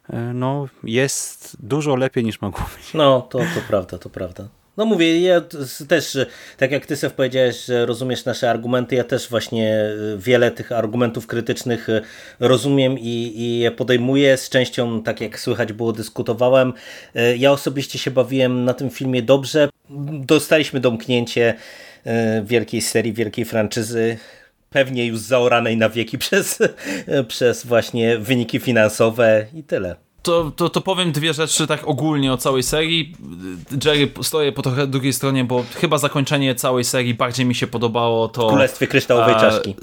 e, no jest dużo lepiej niż mogło być. No, to, to prawda, to prawda. No mówię, ja też, tak jak ty Sef powiedziałeś, że rozumiesz nasze argumenty, ja też właśnie e, wiele tych argumentów krytycznych e, rozumiem i, i je podejmuję. Z częścią, tak jak słychać było, dyskutowałem. Ja osobiście się bawiłem na tym filmie dobrze. Dostaliśmy domknięcie wielkiej serii, wielkiej franczyzy pewnie już zaoranej na wieki przez, przez właśnie wyniki finansowe i tyle. To, to, to powiem dwie rzeczy tak ogólnie o całej serii. Jerry stoję po trochę drugiej stronie, bo chyba zakończenie całej serii bardziej mi się podobało. To, w Królestwie Kryształowej a, Czaszki.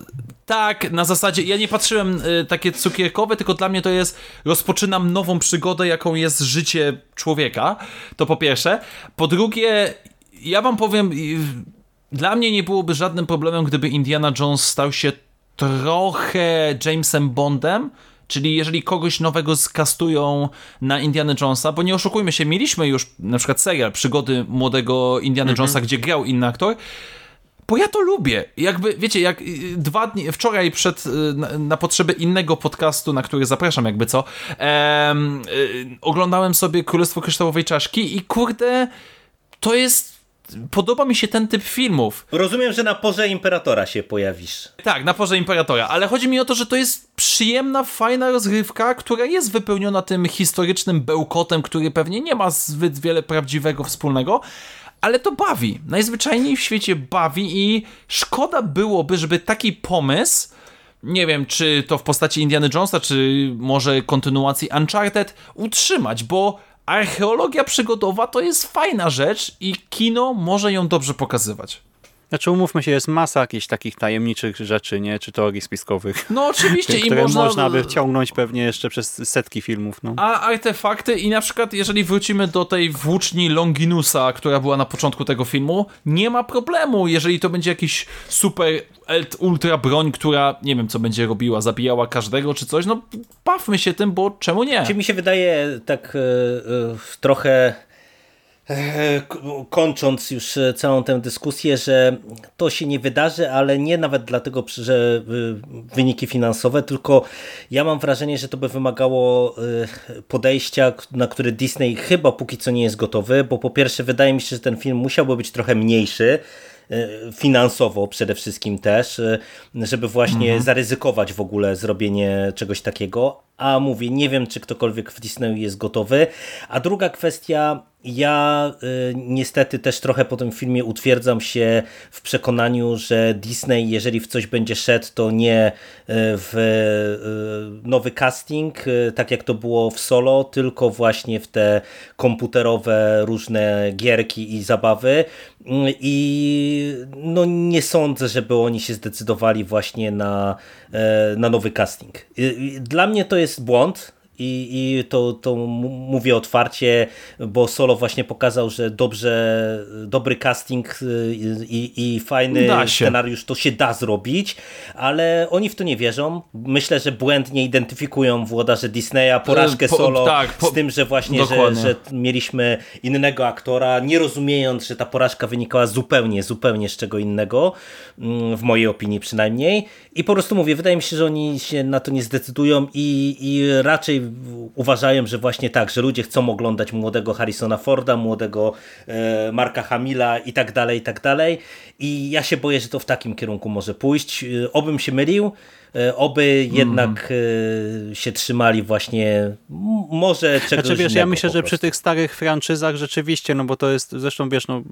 Tak, na zasadzie, ja nie patrzyłem y, takie cukierkowe, tylko dla mnie to jest, rozpoczynam nową przygodę, jaką jest życie człowieka, to po pierwsze. Po drugie, ja wam powiem, dla mnie nie byłoby żadnym problemem, gdyby Indiana Jones stał się trochę Jamesem Bondem, Czyli jeżeli kogoś nowego skastują na Indiana Jonesa, bo nie oszukujmy się, mieliśmy już na przykład serial Przygody młodego Indiana mhm. Jonesa, gdzie grał inny aktor, bo ja to lubię. Jakby, wiecie, jak y, dwa dni, wczoraj przed, y, na, na potrzeby innego podcastu, na który zapraszam jakby co, em, y, oglądałem sobie Królestwo Kryształowej Czaszki i kurde, to jest podoba mi się ten typ filmów. Rozumiem, że na porze Imperatora się pojawisz. Tak, na porze Imperatora, ale chodzi mi o to, że to jest przyjemna, fajna rozgrywka, która jest wypełniona tym historycznym bełkotem, który pewnie nie ma zbyt wiele prawdziwego wspólnego, ale to bawi. Najzwyczajniej w świecie bawi i szkoda byłoby, żeby taki pomysł nie wiem, czy to w postaci Indiana Jonesa, czy może kontynuacji Uncharted utrzymać, bo archeologia przygodowa to jest fajna rzecz i kino może ją dobrze pokazywać. Znaczy umówmy się, jest masa jakichś takich tajemniczych rzeczy, nie? Czy teorii spiskowych. No oczywiście. i można... można by ciągnąć pewnie jeszcze przez setki filmów. No. A artefakty i na przykład jeżeli wrócimy do tej włóczni Longinusa, która była na początku tego filmu, nie ma problemu, jeżeli to będzie jakiś super ultra broń, która nie wiem co będzie robiła, zabijała każdego czy coś, no bawmy się tym, bo czemu nie? Czy mi się wydaje tak yy, trochę E, kończąc już e, całą tę dyskusję, że to się nie wydarzy, ale nie nawet dlatego, że e, wyniki finansowe, tylko ja mam wrażenie, że to by wymagało podejścia, na które Disney chyba póki co nie jest gotowy, bo po pierwsze wydaje mi się, że ten film musiałby być trochę mniejszy, finansowo przede wszystkim też, żeby właśnie mhm. zaryzykować w ogóle zrobienie czegoś takiego, a mówię, nie wiem, czy ktokolwiek w Disneyu jest gotowy. A druga kwestia, ja y, niestety też trochę po tym filmie utwierdzam się w przekonaniu, że Disney, jeżeli w coś będzie szedł, to nie y, w y, nowy casting, y, tak jak to było w Solo, tylko właśnie w te komputerowe różne gierki i zabawy. Y, I no nie sądzę, żeby oni się zdecydowali właśnie na, y, na nowy casting. Dla mnie to jest jest błąd, i, i to, to mówię otwarcie, bo Solo właśnie pokazał, że dobrze, dobry casting y, i, i fajny scenariusz to się da zrobić, ale oni w to nie wierzą. Myślę, że błędnie identyfikują włodarze Disneya porażkę po, Solo tak, po, z tym, że właśnie, że, że, mieliśmy innego aktora, nie rozumiejąc, że ta porażka wynikała zupełnie, zupełnie z czego innego, mm, w mojej opinii przynajmniej. I po prostu mówię, wydaje mi się, że oni się na to nie zdecydują i, i raczej uważają, że właśnie tak, że ludzie chcą oglądać młodego Harrisona Forda, młodego e, Marka Hamila i tak dalej, i tak dalej. I ja się boję, że to w takim kierunku może pójść. E, obym się mylił, oby jednak mm. się trzymali właśnie może czegoś Znaczy wiesz, ja myślę, że przy tych starych franczyzach rzeczywiście, no bo to jest, zresztą wiesz, no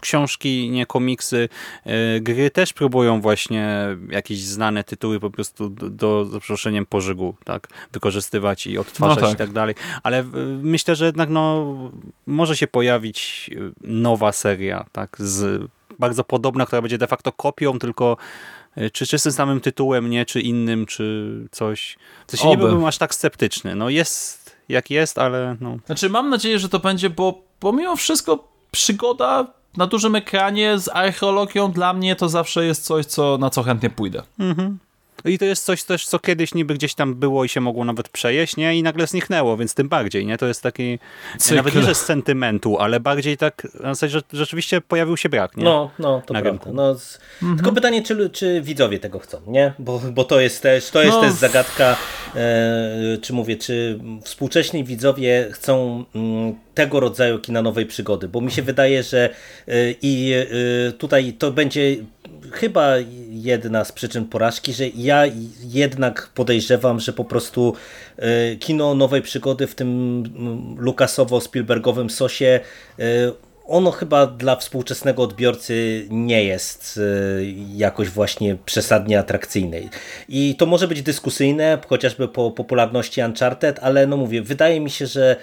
książki, nie komiksy, e, gry też próbują właśnie jakieś znane tytuły po prostu do, do zaproszeniem pożygu, tak, wykorzystywać i odtwarzać no tak. i tak dalej, ale myślę, że jednak no może się pojawić nowa seria, tak, z bardzo podobna, która będzie de facto kopią, tylko czy, czy z tym samym tytułem, nie, czy innym, czy coś. W sensie nie byłbym aż tak sceptyczny. No jest jak jest, ale no, Znaczy, mam nadzieję, że to będzie, bo pomimo wszystko przygoda na dużym ekranie z archeologią dla mnie to zawsze jest coś, co, na co chętnie pójdę. I to jest coś też, co kiedyś niby gdzieś tam było i się mogło nawet przejeść, nie? I nagle zniknęło, więc tym bardziej, nie? To jest taki, Cykl. nawet nie, że z sentymentu, ale bardziej tak, na zasadzie, że rzeczywiście pojawił się brak, nie? No, no, to Na prawda. rynku. No, z... Tylko pytanie, czy, czy widzowie tego chcą, nie? Bo, bo to jest też, to jest No. też zagadka, e, czy mówię, czy współcześni widzowie chcą mm, tego rodzaju kina nowej przygody, bo mi się wydaje, że e, i e, tutaj to będzie chyba jedna z przyczyn porażki, że ja jednak podejrzewam, że po prostu e, kino nowej przygody w tym mm, Lukasowo-Spielbergowym sosie e, ono chyba dla współczesnego odbiorcy nie jest e, jakoś właśnie przesadnie atrakcyjne. I to może być dyskusyjne, chociażby po popularności Uncharted, ale no mówię, wydaje mi się, że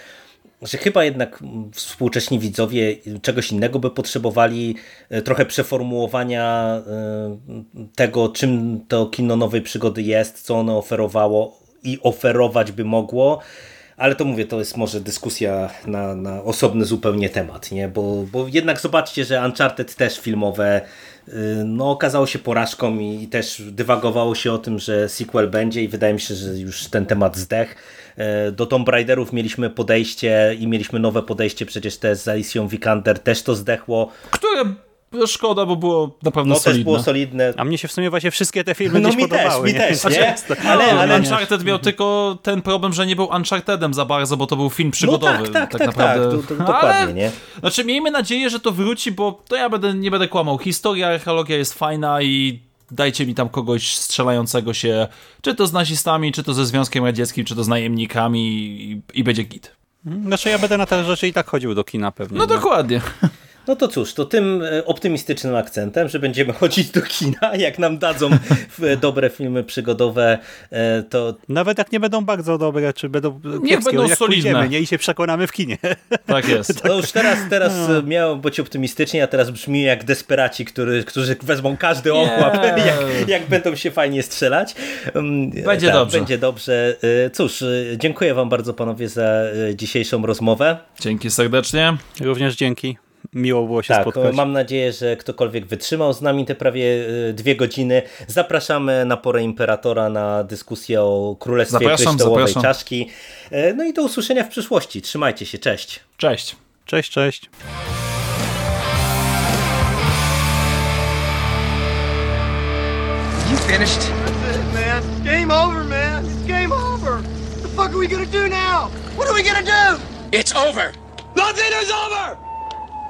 że chyba jednak współcześni widzowie czegoś innego by potrzebowali, e, trochę przeformułowania e, tego, czym to kino nowej przygody jest, co ono oferowało i oferować by mogło. Ale to mówię, to jest może dyskusja na, na osobny zupełnie temat, nie? Bo, bo jednak zobaczcie, że Uncharted też filmowe no, okazało się porażką i też dywagowało się o tym, że sequel będzie i wydaje mi się, że już ten temat zdech. E, Do Tomb Raiderów mieliśmy podejście i mieliśmy nowe podejście, przecież te z Alicją Vikander też to zdechło. Które szkoda, bo było na pewno No też solidne. było solidne. A mnie się w sumie właśnie wszystkie te filmy No gdzieś mi też, podobały. mi nie? też, Znaczy, nie? Ale, Ale, ale, Uncharted miał tylko ten problem, że nie był Unchartedem za bardzo, bo to był film no przygodowy. tak, tak, tak, tak, naprawdę. to, to, dokładnie, Ale, nie? Znaczy, miejmy nadzieję, że to wróci, bo to ja będę, nie będę kłamał. Historia, archeologia jest fajna i dajcie mi tam kogoś strzelającego się, czy to z nazistami, czy to ze Związkiem Radzieckim, czy to z najemnikami i, i będzie git. Znaczy ja będę na te rzeczy i tak chodził do kina pewnie. No nie? dokładnie. No to cóż, to tym e, optymistycznym akcentem, że będziemy chodzić do kina, jak nam dadzą w- dobre filmy przygodowe, e, to Nawet jak nie będą bardzo dobre, czy będą kiepskie, będą jak solidne. pójdziemy, nie? I się przekonamy w kinie. Tak jest. no już teraz, teraz e, miało być optymistycznie, a teraz brzmi jak desperaci, który, którzy wezmą każdy ochłap, Nie. jak, jak będą się fajnie strzelać. Mm, Będzie tak, dobrze. Będzie dobrze. E, Cóż, e, dziękuję wam bardzo panowie za e, dzisiejszą rozmowę. Dzięki serdecznie. Również dzięki. Miło było się Tak, spotkać. mam nadzieję, że ktokolwiek wytrzymał z nami te prawie e, dwie godziny. Zapraszamy na porę Imperatora na dyskusję o Królestwie Zapraszam, Kryształowej zapraszam. Czaszki. E, No i do usłyszenia w przyszłości. Trzymajcie się, cześć. Cześć. Cześć, cześć. You finished? That's it, man. Game over, man. It's game over. What the fuck are we gonna do now? What are we gonna do? It's over. Nothing is over!